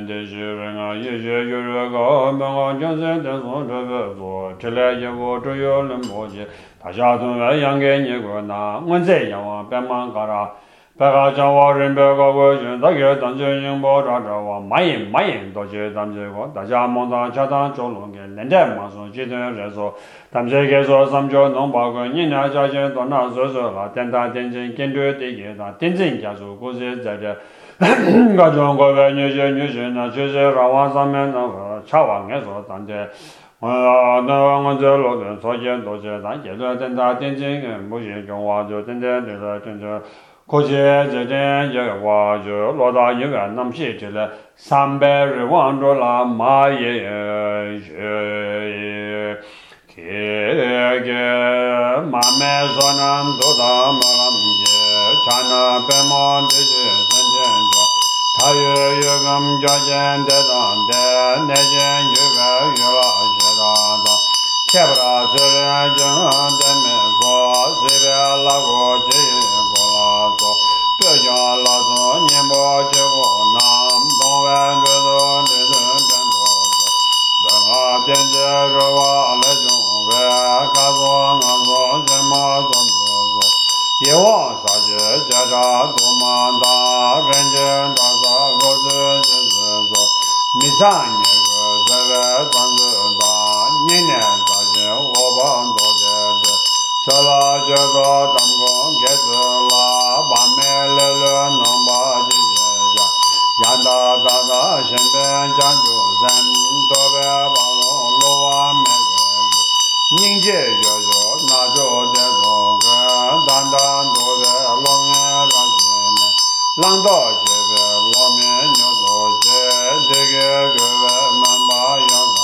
de she re nga ye she yu re ka me nga chen se de so de pe so chile yebo chuyo lembo je tasha sunwe yange nyego na ngunze yawa penman kara peka chawa rinpe kogo shun takye tangche nyingbo chachawa mayin mayin doche tamche ko tasha mongsa chatan cholonge lente maso chitun reso tamche keso samcho nongpa ko nyingna chache tona soso la. Tenta tenzin kendo teke ta tenzin kyaso kose zade gachon kowe nyushe nyushe na chuse rawa samen na chawa ngeso tangche 我那我这老人朝鲜多些，咱现在等他点进个，目前中华就等等就是等着，可惜这点一个话就落到一个那么些去了，三百二万多啦，马也也这个慢慢说呢，都到马拉木去，看那白马这些三天着。他有有个么家见得当的，那件有个有了 gāndā kēprā chērā yāngā dēmē sō shībē lā gō jīyī gō lā sō pē yā lā sō nyēmbō chē gō nām dōng wē chē sō nē sē dēn tō sō dēmā dēn chē rō wā lē chōng wē kā sō ngā sō chē mā sō tō sō yē wā sā chē chē rā tō mā ndā rēn chē ndā sā gō chē chē sē sō mī sā nyē gō sē wē tāng sē ze we zang ze da nye nye za je wo ban do de de sha la je za dam gong ge ze la ba me le le nang ba ji je ja ya da da da shen ben jiang ju zhen do be ba lo lo wa me ge ze ning jie je jo na jo de do ge dan dan do de long ye ran je ne lang do je be lo me nyo do je de ge ge we man ba yang san de che 万家老兵朝见到街上，夜来人把都没干过去。大家人家南家大家给，当小这不学习你个那，让人都到那边帮你的，让人感觉人都这些个，牛到西边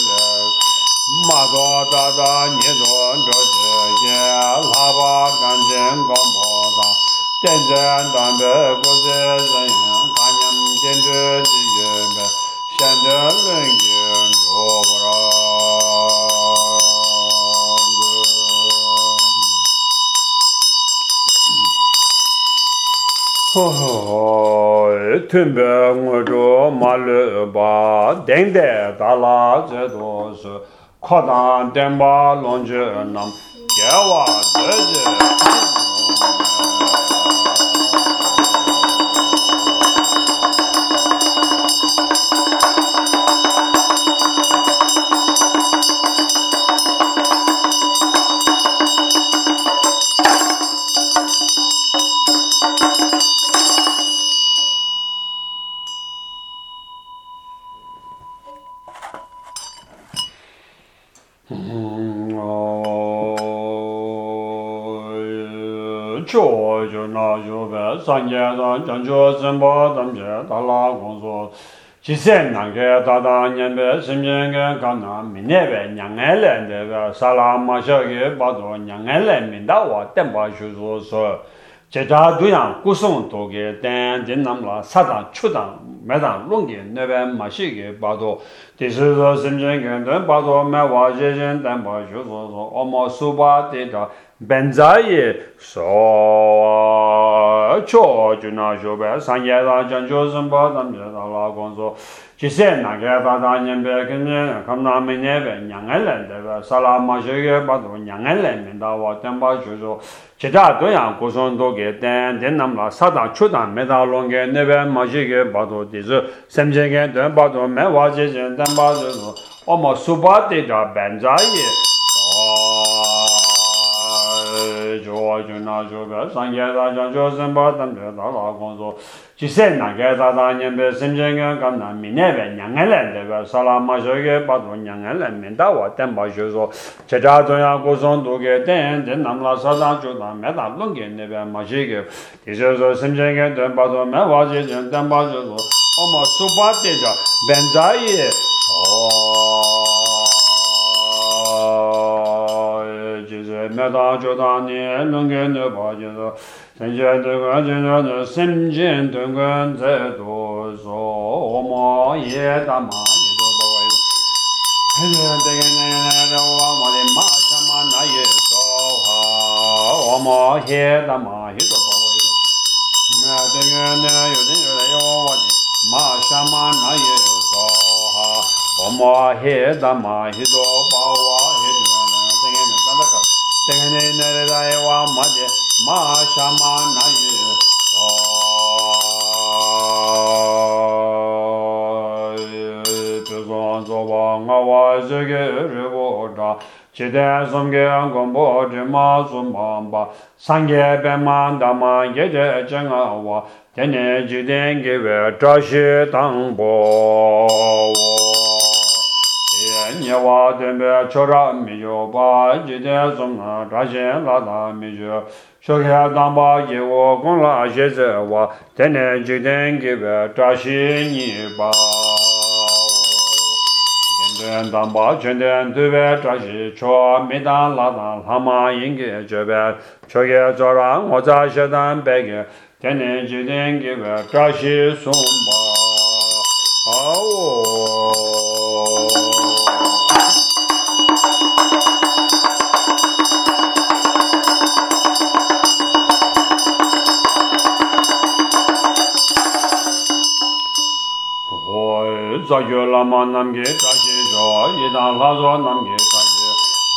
ma do da da nye do zho zhe ye la ba gan jen gong bo da ten jen dan de gu zhe zhen yan ga nyam jen zhe ji yun de shen de lun yun zho bo ra tun be ngu zho ma lu ba deng de da la zhe do su khodan tenpa lonje nam, kyewa deje na yu be san ye dan jan ju sen bo dam ye da la gong so chi sen nang ge da da nyen be sim yen ge ka na mi ne be nyang e le de be. Sa la ma sha ge ba do nyang e le min da wa ten ba shu so so. Che da du yang ku song to ge ten din nam la sa da chu da me da long ge ne be ma shi ge ba do. Ti su so sim yen ge den ba do me wa je jen ten ba shu so so. O mo su ba de da 벤자예 소 초주나 쇼베 산예다 전조선바 남자다 라곤소 지세 나게다 다년베 근네 감나메네베 냥엘렌데베 살라마셔게 바도 냥엘렌멘다와 템바 주소 제자 도양 고선도게 된 된남라 사다 초다 메달롱게 네베 마시게 바도 디즈 샘제게 된 바도 메와제젠 된 바도 어머 수바데다 벤자예 chun na chu pe san ge da cha chu sen pa tam che da la gong so chi sen na ge da da nyen pe sem chen ge kam na mi ne pe nyang e len de pe sa la ma sho ge pa tu nyang e len min da wa ten pa shu so che cha tu ya gu son tu ge ten ten nam la sa da chu da me da lung ge ne pe ma shi ge ti she so sem chen ge ten pa tu me wa shi chen ten pa shu so oma su pa te cha ben za ye so mē tā chō tā nī lōng kē nē pā jī tō sēn jē tō kā jī tō nē sēm jē tō kā tsē tō sō o mō yē tā mā yē tō pā wā yē tō pē tō tē kē nē nē rā wā mā tē mā chā mā nā yē tō wā o mō yē tā mā yē tō pā wā yē tō nē tē kē nē yō tē yō rā yō wā tē mā chā mā nā yē tō wā o mō yē tā mā yē tō pā wā ne ne da ye wa ma de ma sha ma na ye pe gon zo wa nga wa ze ge re wo da che de som ge an gon bo de ma zum ma ba sang ge be ma da ma ye de chen wa ten ne ji den ge we ta she tang bo nye wa tenpe chora mi yo pa jide som na drashen la la mi yo shokya damba ye wo gong la she ze wa tene jiden gibe drashen nye pa jenden damba jenden tuwe drashi cho midan la dan lama yingi jebe chokya chora ngoza shedan pege tene jiden gibe drashi sumba awo tsakyo lama namge tsakye jo, yidang lazo namge tsakye,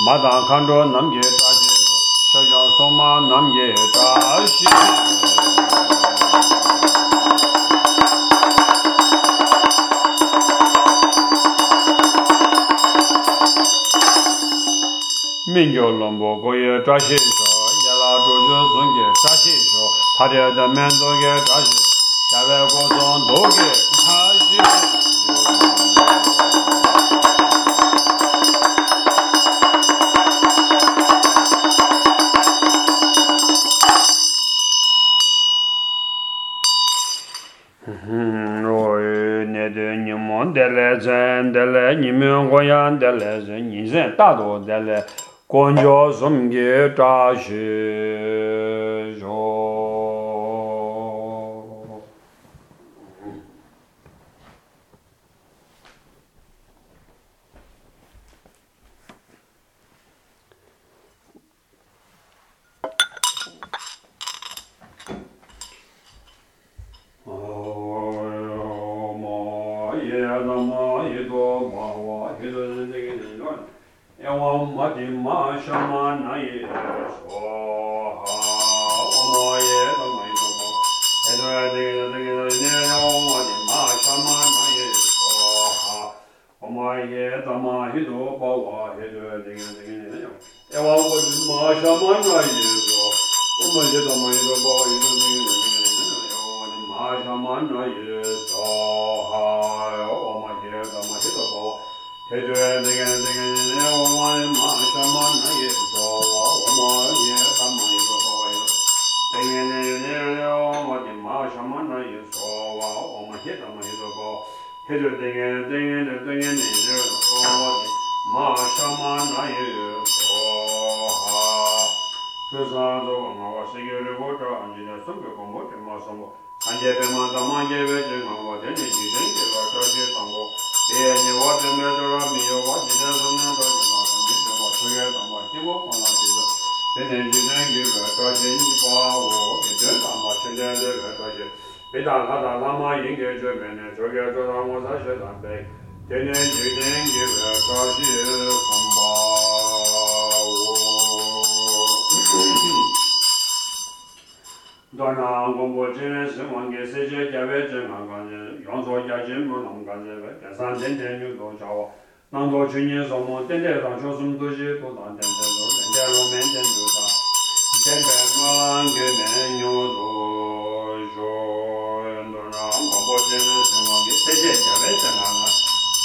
madang kandro namge tsakye jo, shokyo soma namge tsakye. Mingyo lombo goye tsakye jo, yala zhojo sunge tsakye jo, pade de mendo ge tsakye, yawe gozon doge tsakye jo. dēlē zhēn, dēlē nīmyōng gōyān, dēlē zhēn, nīzhēn dādō dēlē gōngyō sōmgyē chāshī pido zidegi zidon ewa mati ma shama na ye soha oma ye dama ye dobo edo ya degi zidegi zidon ewa mati ma shama na ye soha oma ye dama ye dobo wa edo ya degi zidegi zidon ewa mati ma shama na ye soha oma ye dama ye dobo edo degi zidegi zidon ewa mati ma shama na ye soha oma ye dama ye dobo Sanjaya Pema Dhamma Yeve Jema Wadene Yudenge Vata Jeta Ngo 대니 워드메저라 미요와 지나서는 바지마 미요와 소개담바 기보 관하지다 대니 지난게 가다제니 바오 대단담바 천재데 가다제 배당하다 라마 인게저면에 저게저라 모사셔담베 대니 지난게 가다제 감바오 dāna gōmbō jīne sīngwāngi sīcē gyāwē jīngā gāngyē yōnsō yājīn mō nōng gāzē bē, yāsān tēn tēn yō dō chāwā, nāng dō chūnyē sō mō tēn tē rāng chō sōm tō shē tō tāng tēn tēn tō, tēn tē rō mēn tēn tō tā, tēn bē mā lāng kē mēn yō dō shō, yōn dō rāng gō bō chē bē sē mō kē, tē chē chē bē chē ngā ngā,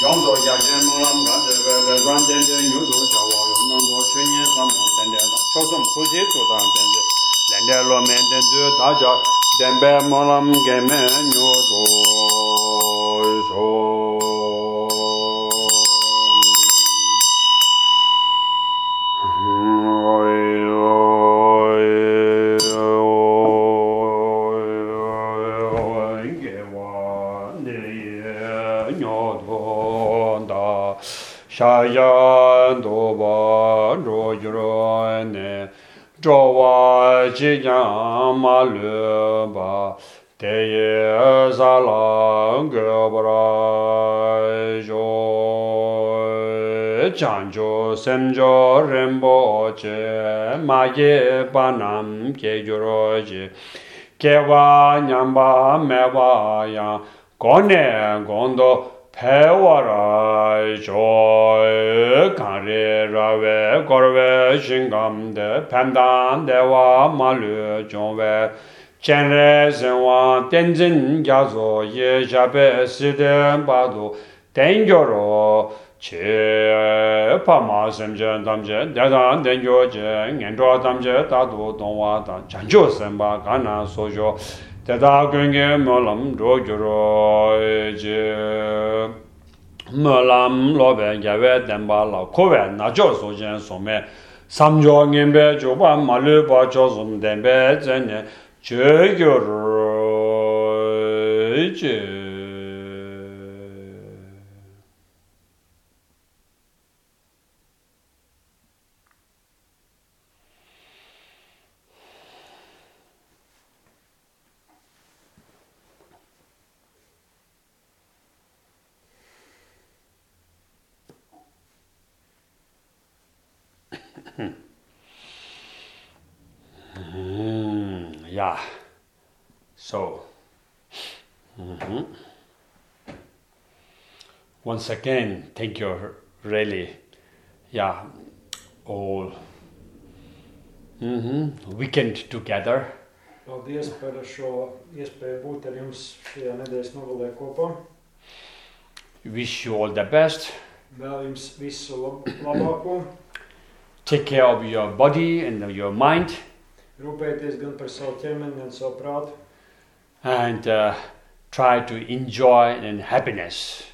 yōnsō yājīn mō nāng gāzē bē, yāsān tēn tēn yō dō chāwā, yō nāng dō chūnyē sō mō tēn tē rāng chō sōm tō shē tō tāng tēn tē, tēn tē rō mēn tēn tō tā chā, Denbe molam geme nyodo so. Shayan doba rojro ne, Jowa jiyama lu chancho semcho rinpo che mage panam ke gyuro che kewa nyamba mewa yang kone gondo pewa ra cho kanri rawe korwe shingam de pemdan dewa malu chongwe chenre senwa tenzin gyazo ye shabe siden bado tengyoro che pa ma sem je dam je da da den jo je ngen ro dam je da do dong wa da jan jo sem ba ga na so jo. Da da gön ge mo lam ro jo ro je. Mo lam lo be ge we den ba la ko we na jo so je so me. Sam jo ngen be jo ba ma le ba jo zum den be zen ne. Je gyo ro je. once again, thank you really, yeah, all mm-hmm, weekend together. Paldies par šo iespēju būt ar jums šajā nedēļas nogalē kopā. Wish you all the best. Vēl jums visu labāko. Take care of your body and your mind. Rūpēties gan par savu ķermeni, gan savu prātu. And uh, try to enjoy and happiness.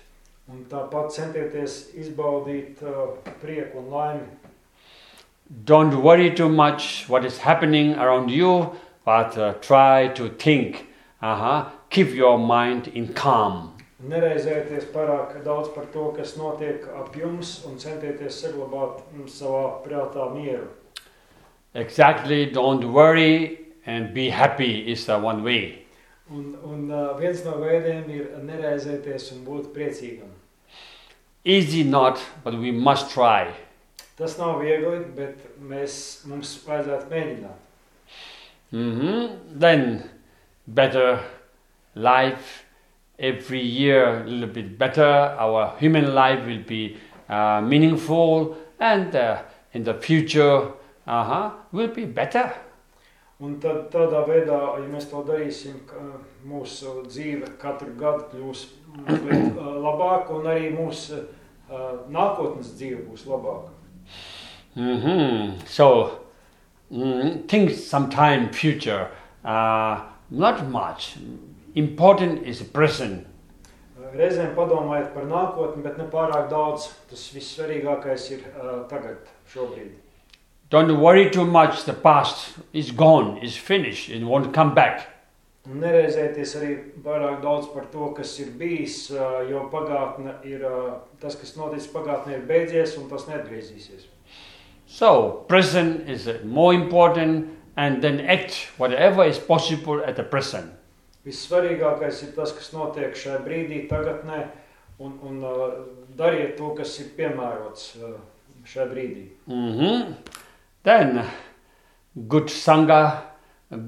Un tāpat centieties izbaudīt uh, prieku un laimi. Don't worry too much what is happening around you, but uh, try to think. Uh-huh. Keep your mind in calm. Nereizēties pārāk daudz par to, kas notiek ap jums, un centieties saglabāt savā prātā mieru. Exactly, don't worry and be happy is uh, one way. Un, un uh, viens no veidiem ir nereizēties un būt priecīgam. Easy not, but we must try. Tas nav viegli, bet mēs, mums vajadzētu mēģināt. hmm Then, better life every year a little bit better. Our human life will be uh, meaningful, and uh, in the future, uh-huh, will be better. Un tad tādā veidā, ja mēs to darīsim, ka mūsu dzīve katru gadu kļūs uh, un arī mūsu uh, nākotnes dzīve būs labāka. hmm So, mm, think sometime future. Uh, not much. Important is present. Uh, Reizēm padomājiet par nākotni, bet ne pārāk daudz. Tas vissvarīgākais ir uh, tagad, šobrīd. Don't worry too much. The past is gone, is finished, it won't come back. Nereizēties arī pārāk daudz par to, kas ir bijis, jo pagātne ir tas, kas noticis pagātnē, ir beidzies un tas neatgriezīsies. So, present is more important, and then act whatever is possible at the present. Vissvarīgākais ir tas, kas notiek šajā brīdī, tagadnē, un, un uh, dariet to, kas ir piemērots uh, šajā brīdī. hmm Then, good sangha,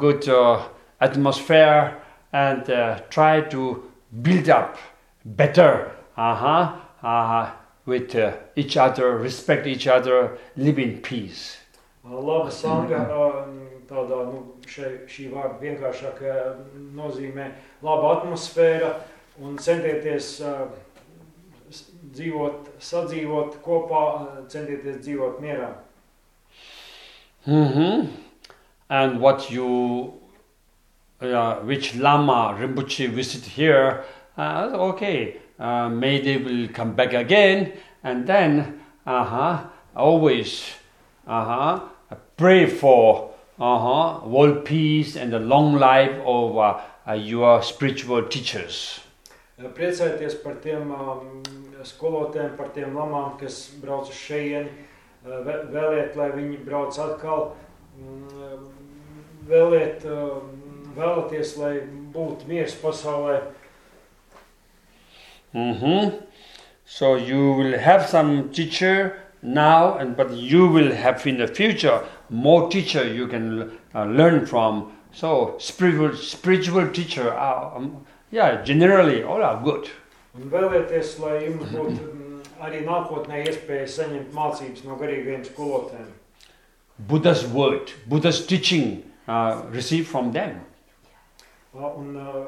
good uh, atmosphere, and uh, try to build up better uh-huh, uh, with uh, each other, respect each other, live in peace. Uh, Laba sanga, uh, tādā nu, šai, šī vārda vienkāršākajā nozīmē, laba atmosfēra un centieties uh, s- dzīvot, sadzīvot kopā, uh, centieties dzīvot mierā. hmm And what you, uh, which Lama Rinpoche visit here, uh, okay, uh, may they will come back again, and then, uh-huh, always, uh-huh, pray for, uh-huh, world peace and the long life of uh, uh, your spiritual teachers. Priecājieties par tiem um, skolotēm, par tiem lamām, kas brauc uz uh, vē- vēliet, lai viņi brauc atkal, mm, vēliet, um, vēlaties, lai būtu miers pasaulē. hmm So you will have some teacher now, and but you will have in the future more teacher you can uh, learn from. So spiritual spiritual teacher are um, yeah generally all are good. Un vēlēties, lai jums būtu mm, arī nākotnē iespēja saņemt mācības no garīgajiem skolotēm. Buddha's word, Buddha's teaching, uh, receive from them. Un uh,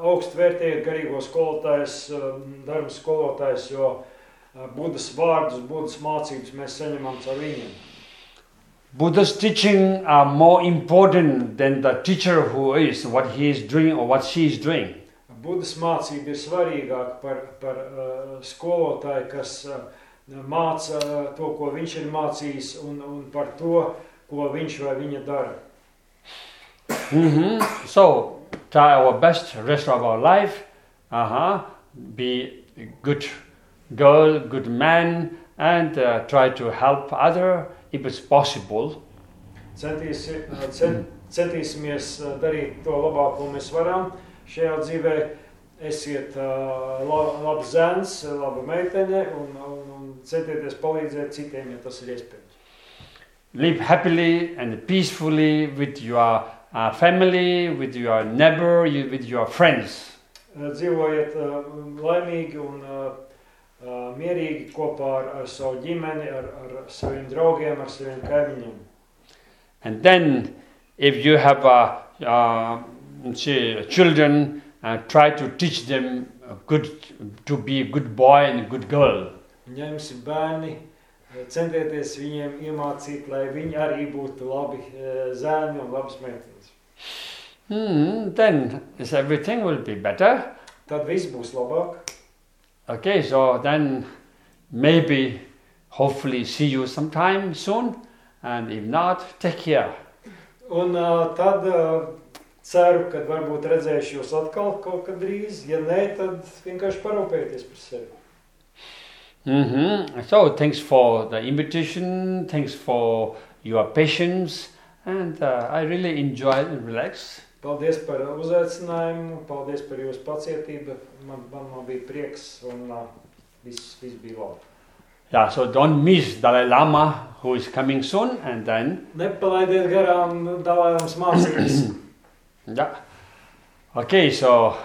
augstu vērtējiet garīgo skolotājs, uh, darba skolotājs, jo uh, Budas vārdus, Budas mācības mēs saņemam caur viņiem. Buddha's teaching are more important than the teacher who is what he is doing or what she is doing. Budas mācība ir svarīgāka par, par uh, skolotāju, kas uh, māca uh, to, ko viņš ir mācījis, un, un par to, ko viņš vai viņa dara. hmm So try our best rest of our life. Uh-huh. Be a good girl, good man, and uh, try to help other if it's possible. Centīsi, uh, cent, centīsimies uh, darīt to labāko, ko mēs varam šajā dzīvē. Esiet uh, labs zēns, laba meitene un, un, un centieties palīdzēt citiem, ja tas ir iespējams. Live happily and peacefully with your uh, family, with your neighbor, you, with your friends. Dzīvojiet uh, laimīgi un mierīgi kopā ar, ar savu ģimeni, ar, ar saviem draugiem, ar saviem kaimiņiem. And then, if you have a uh, children, uh, try to teach them good to be a good boy and a good girl. Ņemsi bērni, eh, centieties viņiem iemācīt, lai viņi arī būtu labi eh, zēni un labas meitenes. Hmm, then everything will be better. Tad viss būs labāk. Okay, so then maybe, hopefully, see you sometime soon, and if not, take care. Un uh, tad uh, ceru, ka varbūt redzēšu jūs atkal kaut kad drīz. Ja nē, tad vienkārši parūpēties par sevi. Hmm So thanks for the invitation. Thanks for your patience, and uh, I really enjoyed and relaxed. Paldies par uzaicinājumu, paldies par jūsu pacietību. Man, man, man bija prieks un uh, viss, viss bija labi. Yeah, so don't miss Dalai Lama who is coming soon, and then Nepalaidiet garām dalājums mācības. yeah. Okay, so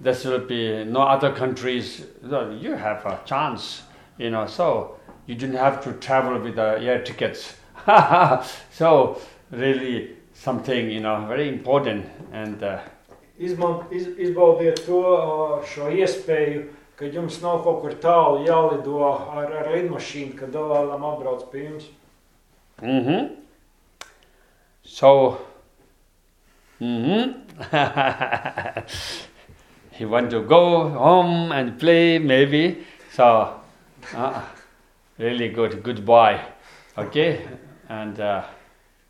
this will be no other countries. You have a chance, you know. So you didn't have to travel with the air tickets. so really something, you know, very important. And uh, Izman, iz, izbaudiet to uh, šo iespēju, ka jums nav kaut kur tālu jālido ar, ar lidmašīnu, kad dalājām atbrauc pie jums. hmm So, hmm he want to go home and play maybe. So, uh, really good, good boy. Okay, and uh,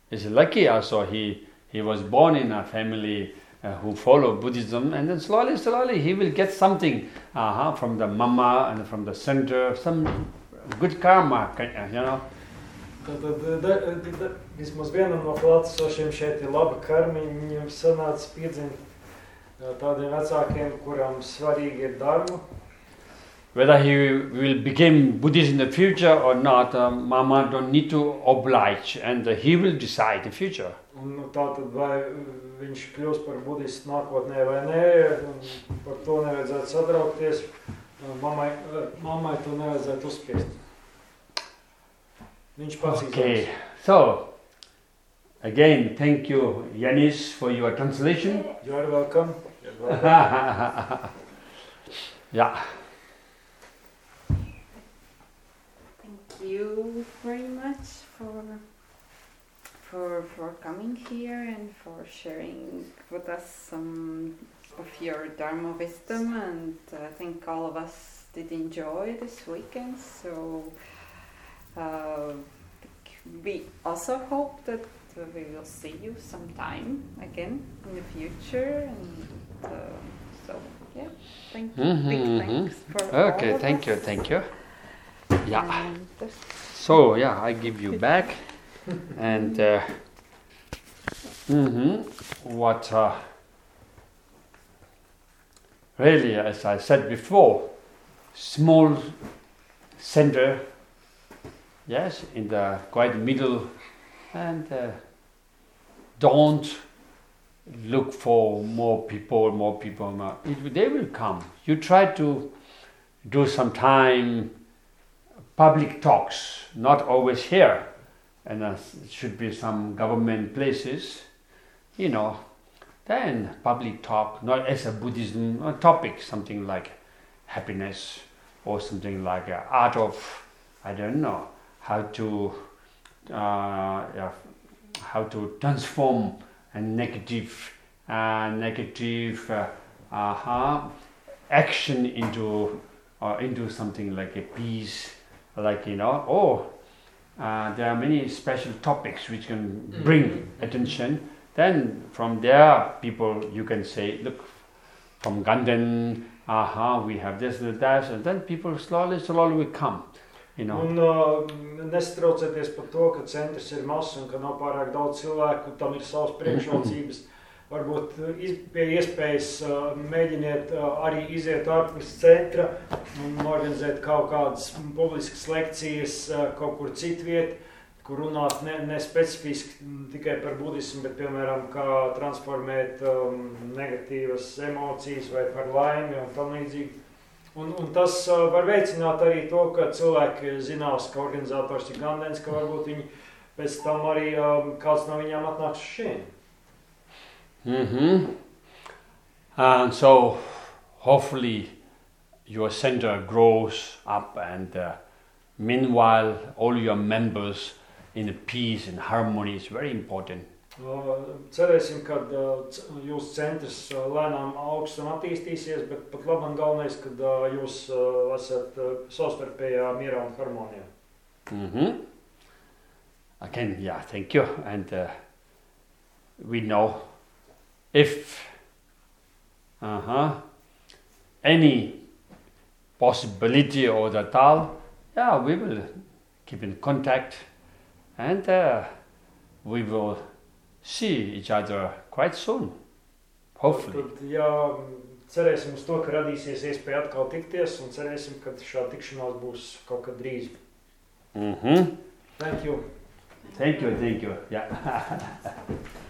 he's lucky also. He he was born in a family uh, who follow Buddhism, and then slowly, slowly he will get something uh-huh, from the mama and from the center, some good karma, you know. Tad, tad, da, da, vismaz vienam no klātesošiem šeit ir karmiņa. Viņam sanāca piedzimt tādiem vecākiem, kurām svarīgi ir darba. Whether he will become Buddhist in the future or not, uh, Mama don't need to oblige, and uh, he will decide the future. Un, nu, tā vai viņš kļūs par budistu nākotnē vai nē, par to nevajadzētu satraukties. Mammai, mammai to nevajadzētu uzspiest. Viņš pats Okay, so again, thank you, Yanis, for your translation. You are welcome. Yeah. Thank you very much for for for coming here and for sharing with us some of your Dharma wisdom. And I think all of us did enjoy this weekend. So uh, we also hope that we will see you sometime again in the future. And uh, so yeah, thank you. Big Mhm, thanks for Okay, thank you, thank you. Yeah. So yeah, I give you back, and uh, mhm, what uh, really, as I said before, small center, yes, in the quite middle, and uh, don't look for more people, more people. It, they will come. You try to do some time public talks, not always here, and it should be some government places, you know. Then public talk, not as a Buddhism uh, topic, something like happiness or something like uh, art of, I don't know, how to, uh, how to transform a negative, uh, negative, uh, uh action into, uh, into something like a peace like you know oh uh, there are many special topics which can bring attention. Then from there people you can say look from Ganden aha we have this and that and then people slowly slowly will come you know Un uh, nestraucieties par to, ka centrs ir mazs un ka nav pārāk daudz cilvēku, tam ir savas priekšrocības. Varbūt uh, iz, pie iespējas uh, mēģiniet uh, arī iziet ārpus centra un organizēt kaut kādas publiskas lekcijas uh, kaut kur citviet, kur runāt ne, ne specifiski tikai par budismu, bet piemēram, kā transformēt um, negatīvas emocijas vai par laimi un tam līdzīgi. Un, un tas uh, var veicināt arī to, ka cilvēki zinās, ka organizators ir Gandens, ka varbūt viņi pēc tam arī um, kāds no viņiem atnāks šeit. Mm-hmm. And so hopefully your center grows up and uh, meanwhile all your members in peace and harmony is very important. Uh, cerēsim, ka uh, jūsu centrs uh, lēnām augs un attīstīsies, bet pat labam galvenais, ka uh, jūs uh, esat uh, savstarpējā mierā un harmonijā. Mm-hmm. Again, yeah, thank you. And uh, we know if uh-huh, any possibility or the tal, yeah, we will keep in contact and uh, we will see each other quite soon, hopefully. Tad, jā, mm, cerēsim uz to, ka radīsies iespēja atkal tikties un cerēsim, ka šā tikšanās būs kaut kad drīz. Mm-hmm. Thank you. Thank you, thank you. Yeah.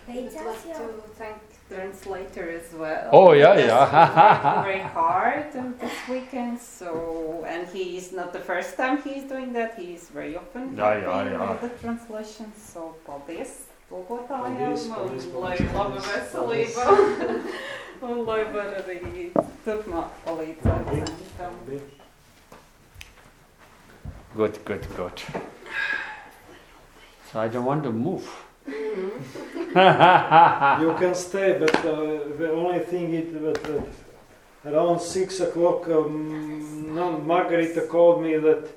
I'd like to thank translator as well. Oh, yeah, Because yeah. very hard this weekend, so and he's not the first time he's doing that. He's very often Yeah, yeah, helping yeah. with the translation. So paldies tulkotājiem Paldies, paldies, un lai laba veselība un lai var arī turpmāk palīdzēt Paldies. centram. Good, good, good. So I don't want to move. You can stay, but uh, the only thing is that uh, around six o'clock, um, no, Margarita called me that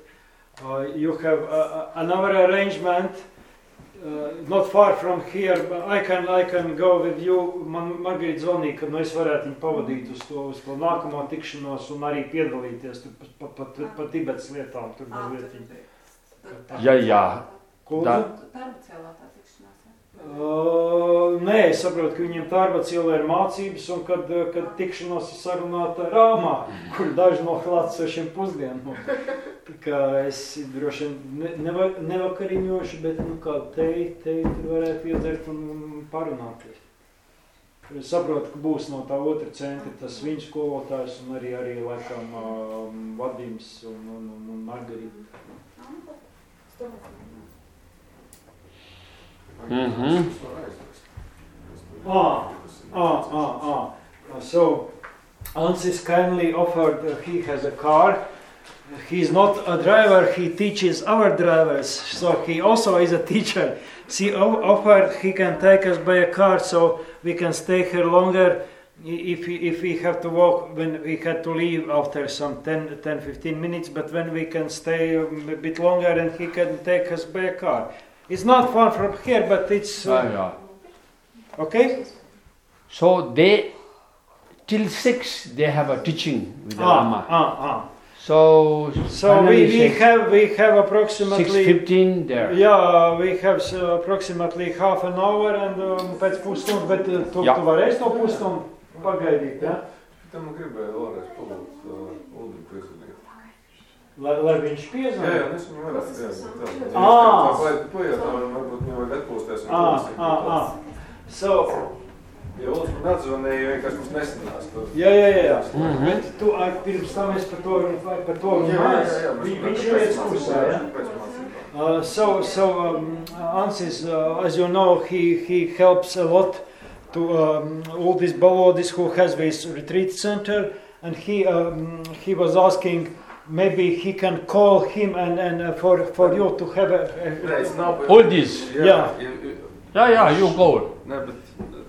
uh, you have uh, another arrangement. Uh, not far from here, but I can, I can go with you. Man Margarita zvanīja, ka nu, es varētu viņu pavadīt uz to, uz to nākamo tikšanos un arī piedalīties tur pa, pa, pa, pa, pa Tibetas lietām. Tur mazliet. Ja, ja. Ko? Da- Darba cēlātā tikšanās. ja? Uh, nē, es saprotu, ka viņiem tārba cilvē ir mācības, un kad, kad tikšanos ir sarunāta Rāmā, kur daži no klātsošiem pusdienu. Tā kā es droši vien ne, neva, nevakariņošu, bet nu kā tei, tei tur varētu iedzert un, un parunāties. Es saprotu, ka būs no tā otra centra tas viņa skolotājs un arī, arī laikam um, Vadims un, un, un, un Margarita. Mhm. Ah, ah, ah, ah. Uh, So, Ansis kindly offered, uh, he has a car. He's not a driver, he teaches our drivers. So, he also is a teacher. He o- offered he can take us by a car so we can stay here longer if we, if we have to walk when we had to leave after some 10, 10 15 minutes. But when we can stay um, a bit longer and he can take us by a car. It's not far from here, but it's Ja, uh, ja. okay. So they till six they have a teaching with the Ah, Lama. ah, ah. So So we, we six, have we have approximately fifteen there. yeah we have uh, approximately half an hour and um, pēc pusstundas, bet uh, tu, Jā. tu varēsi to pusstundu pagaidīt, ja? Tam gribēju vēlreiz palūgt Uldim piezvanīt. Lai, lai viņš Jā, jā, piezvanītu. es viņu varētu piezvanīt. Ā. Vai pajautā, varbūt viņu vajag atpūsties. un Ah, ah, ah. So, Ja Ulds man atzvanīja, vienkārši mums nesanās. jā, jā, jā, jā. Mhm. Bet tu ar, pirms tam es par to, runāju- par to Jā, jā, jā, jā, runājam Viņš ir mācībām, kursā, mācībām. Uh, so, so um, Ansis, uh, as you know, he, he helps a lot to um, all these Balodis who has this retreat center, and he um, he was asking maybe he can call him and, and uh, for for you to have a, Nē, es a nav. All this. Jā, Jā. ja- Yeah, yeah, you go. Nē, bet.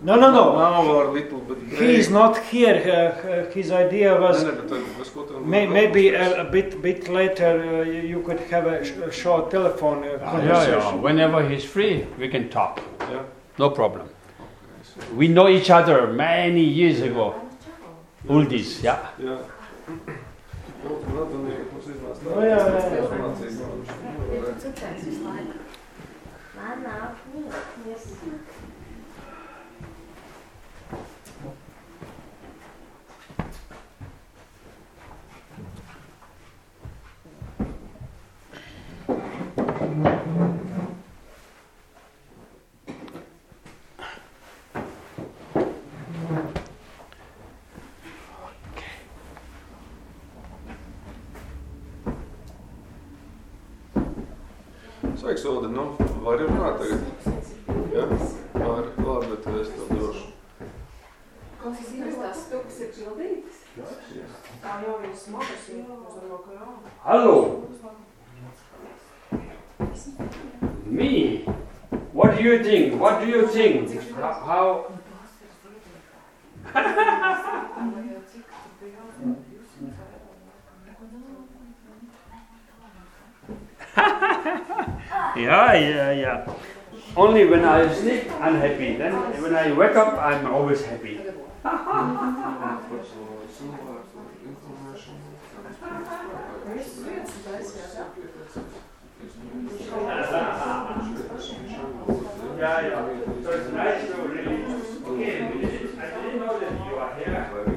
No, no, no. Nav ar little, bet. he is not here. Uh, his idea was. nē, bet tad mēs ko tam. May, maybe a, a bit bit later uh, you you could have a, sh- a short telephone uh, Yeah, conversation. yeah. Whenever he's free, we can talk. Jā. No problem. We know each other many years ago. All this, yeah. Jā. Nu, tad atzinīgi mums iznās tā. Nu, jā, jā, jā. Informācijas, man viņš. Ir citēs visu laiku. Lēnāk, nīk, nīk. What do you think? How? yeah, yeah, yeah. Only when I sleep, I'm happy. Then when I wake up, I'm always happy. Yeah. So it's nice to really. Okay, I didn't know that you are here.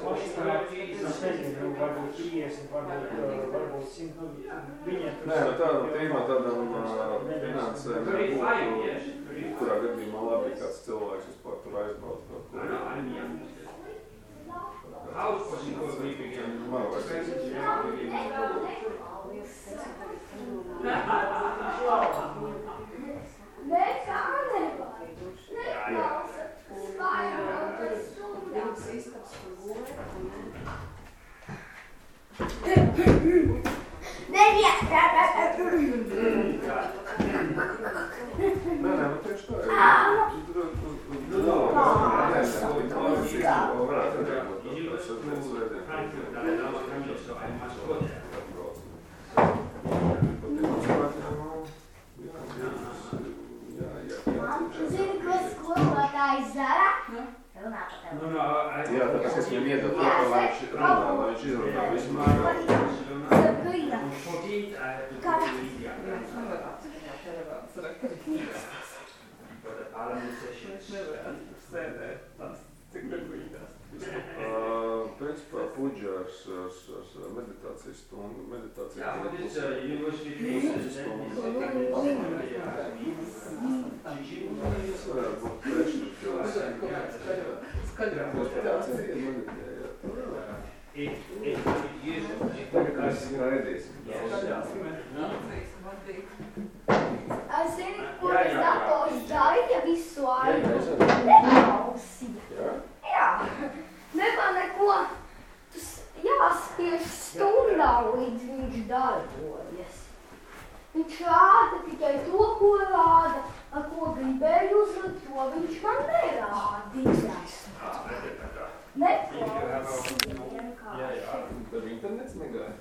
protams, nezinu, nu, varbūt 50, varbūt, varbūt 100, nu, viņiem tur... Nē, nu tādam nu, tēmā, tādam nu, finansēm nebūtu, kurā gadījumā labi kāds cilvēks vispār tur aizbrauc kaut kur. Man vajag. Nē, kā nevajag. Nē, kā nevajag. Nē, kā nevajag. Zara? Huh? No, no, ale... Ja, to tak jest nie wiedza, to jest runa, no i czy jest runa, to jest runa. Ale muszę się... Tam z cyklu Принципā puģa ar, ar, ar meditācijas stundu. Meditācija varētu būt trešdienas. Meditācija ir meditēja. Tagad es skaidīsim. Es zinu, ko jā, jā, dators darīja visu laiku. Neklausīja. Jā. Nevar neko. Tas jāspiež stundā, līdz viņš darbojas. Viņš rāda tikai to, ko rāda, ar ko gribēju uzlikt, to viņš man nerādīja. Neklausīja vienkārši. Jā, jā, tad internets negāja.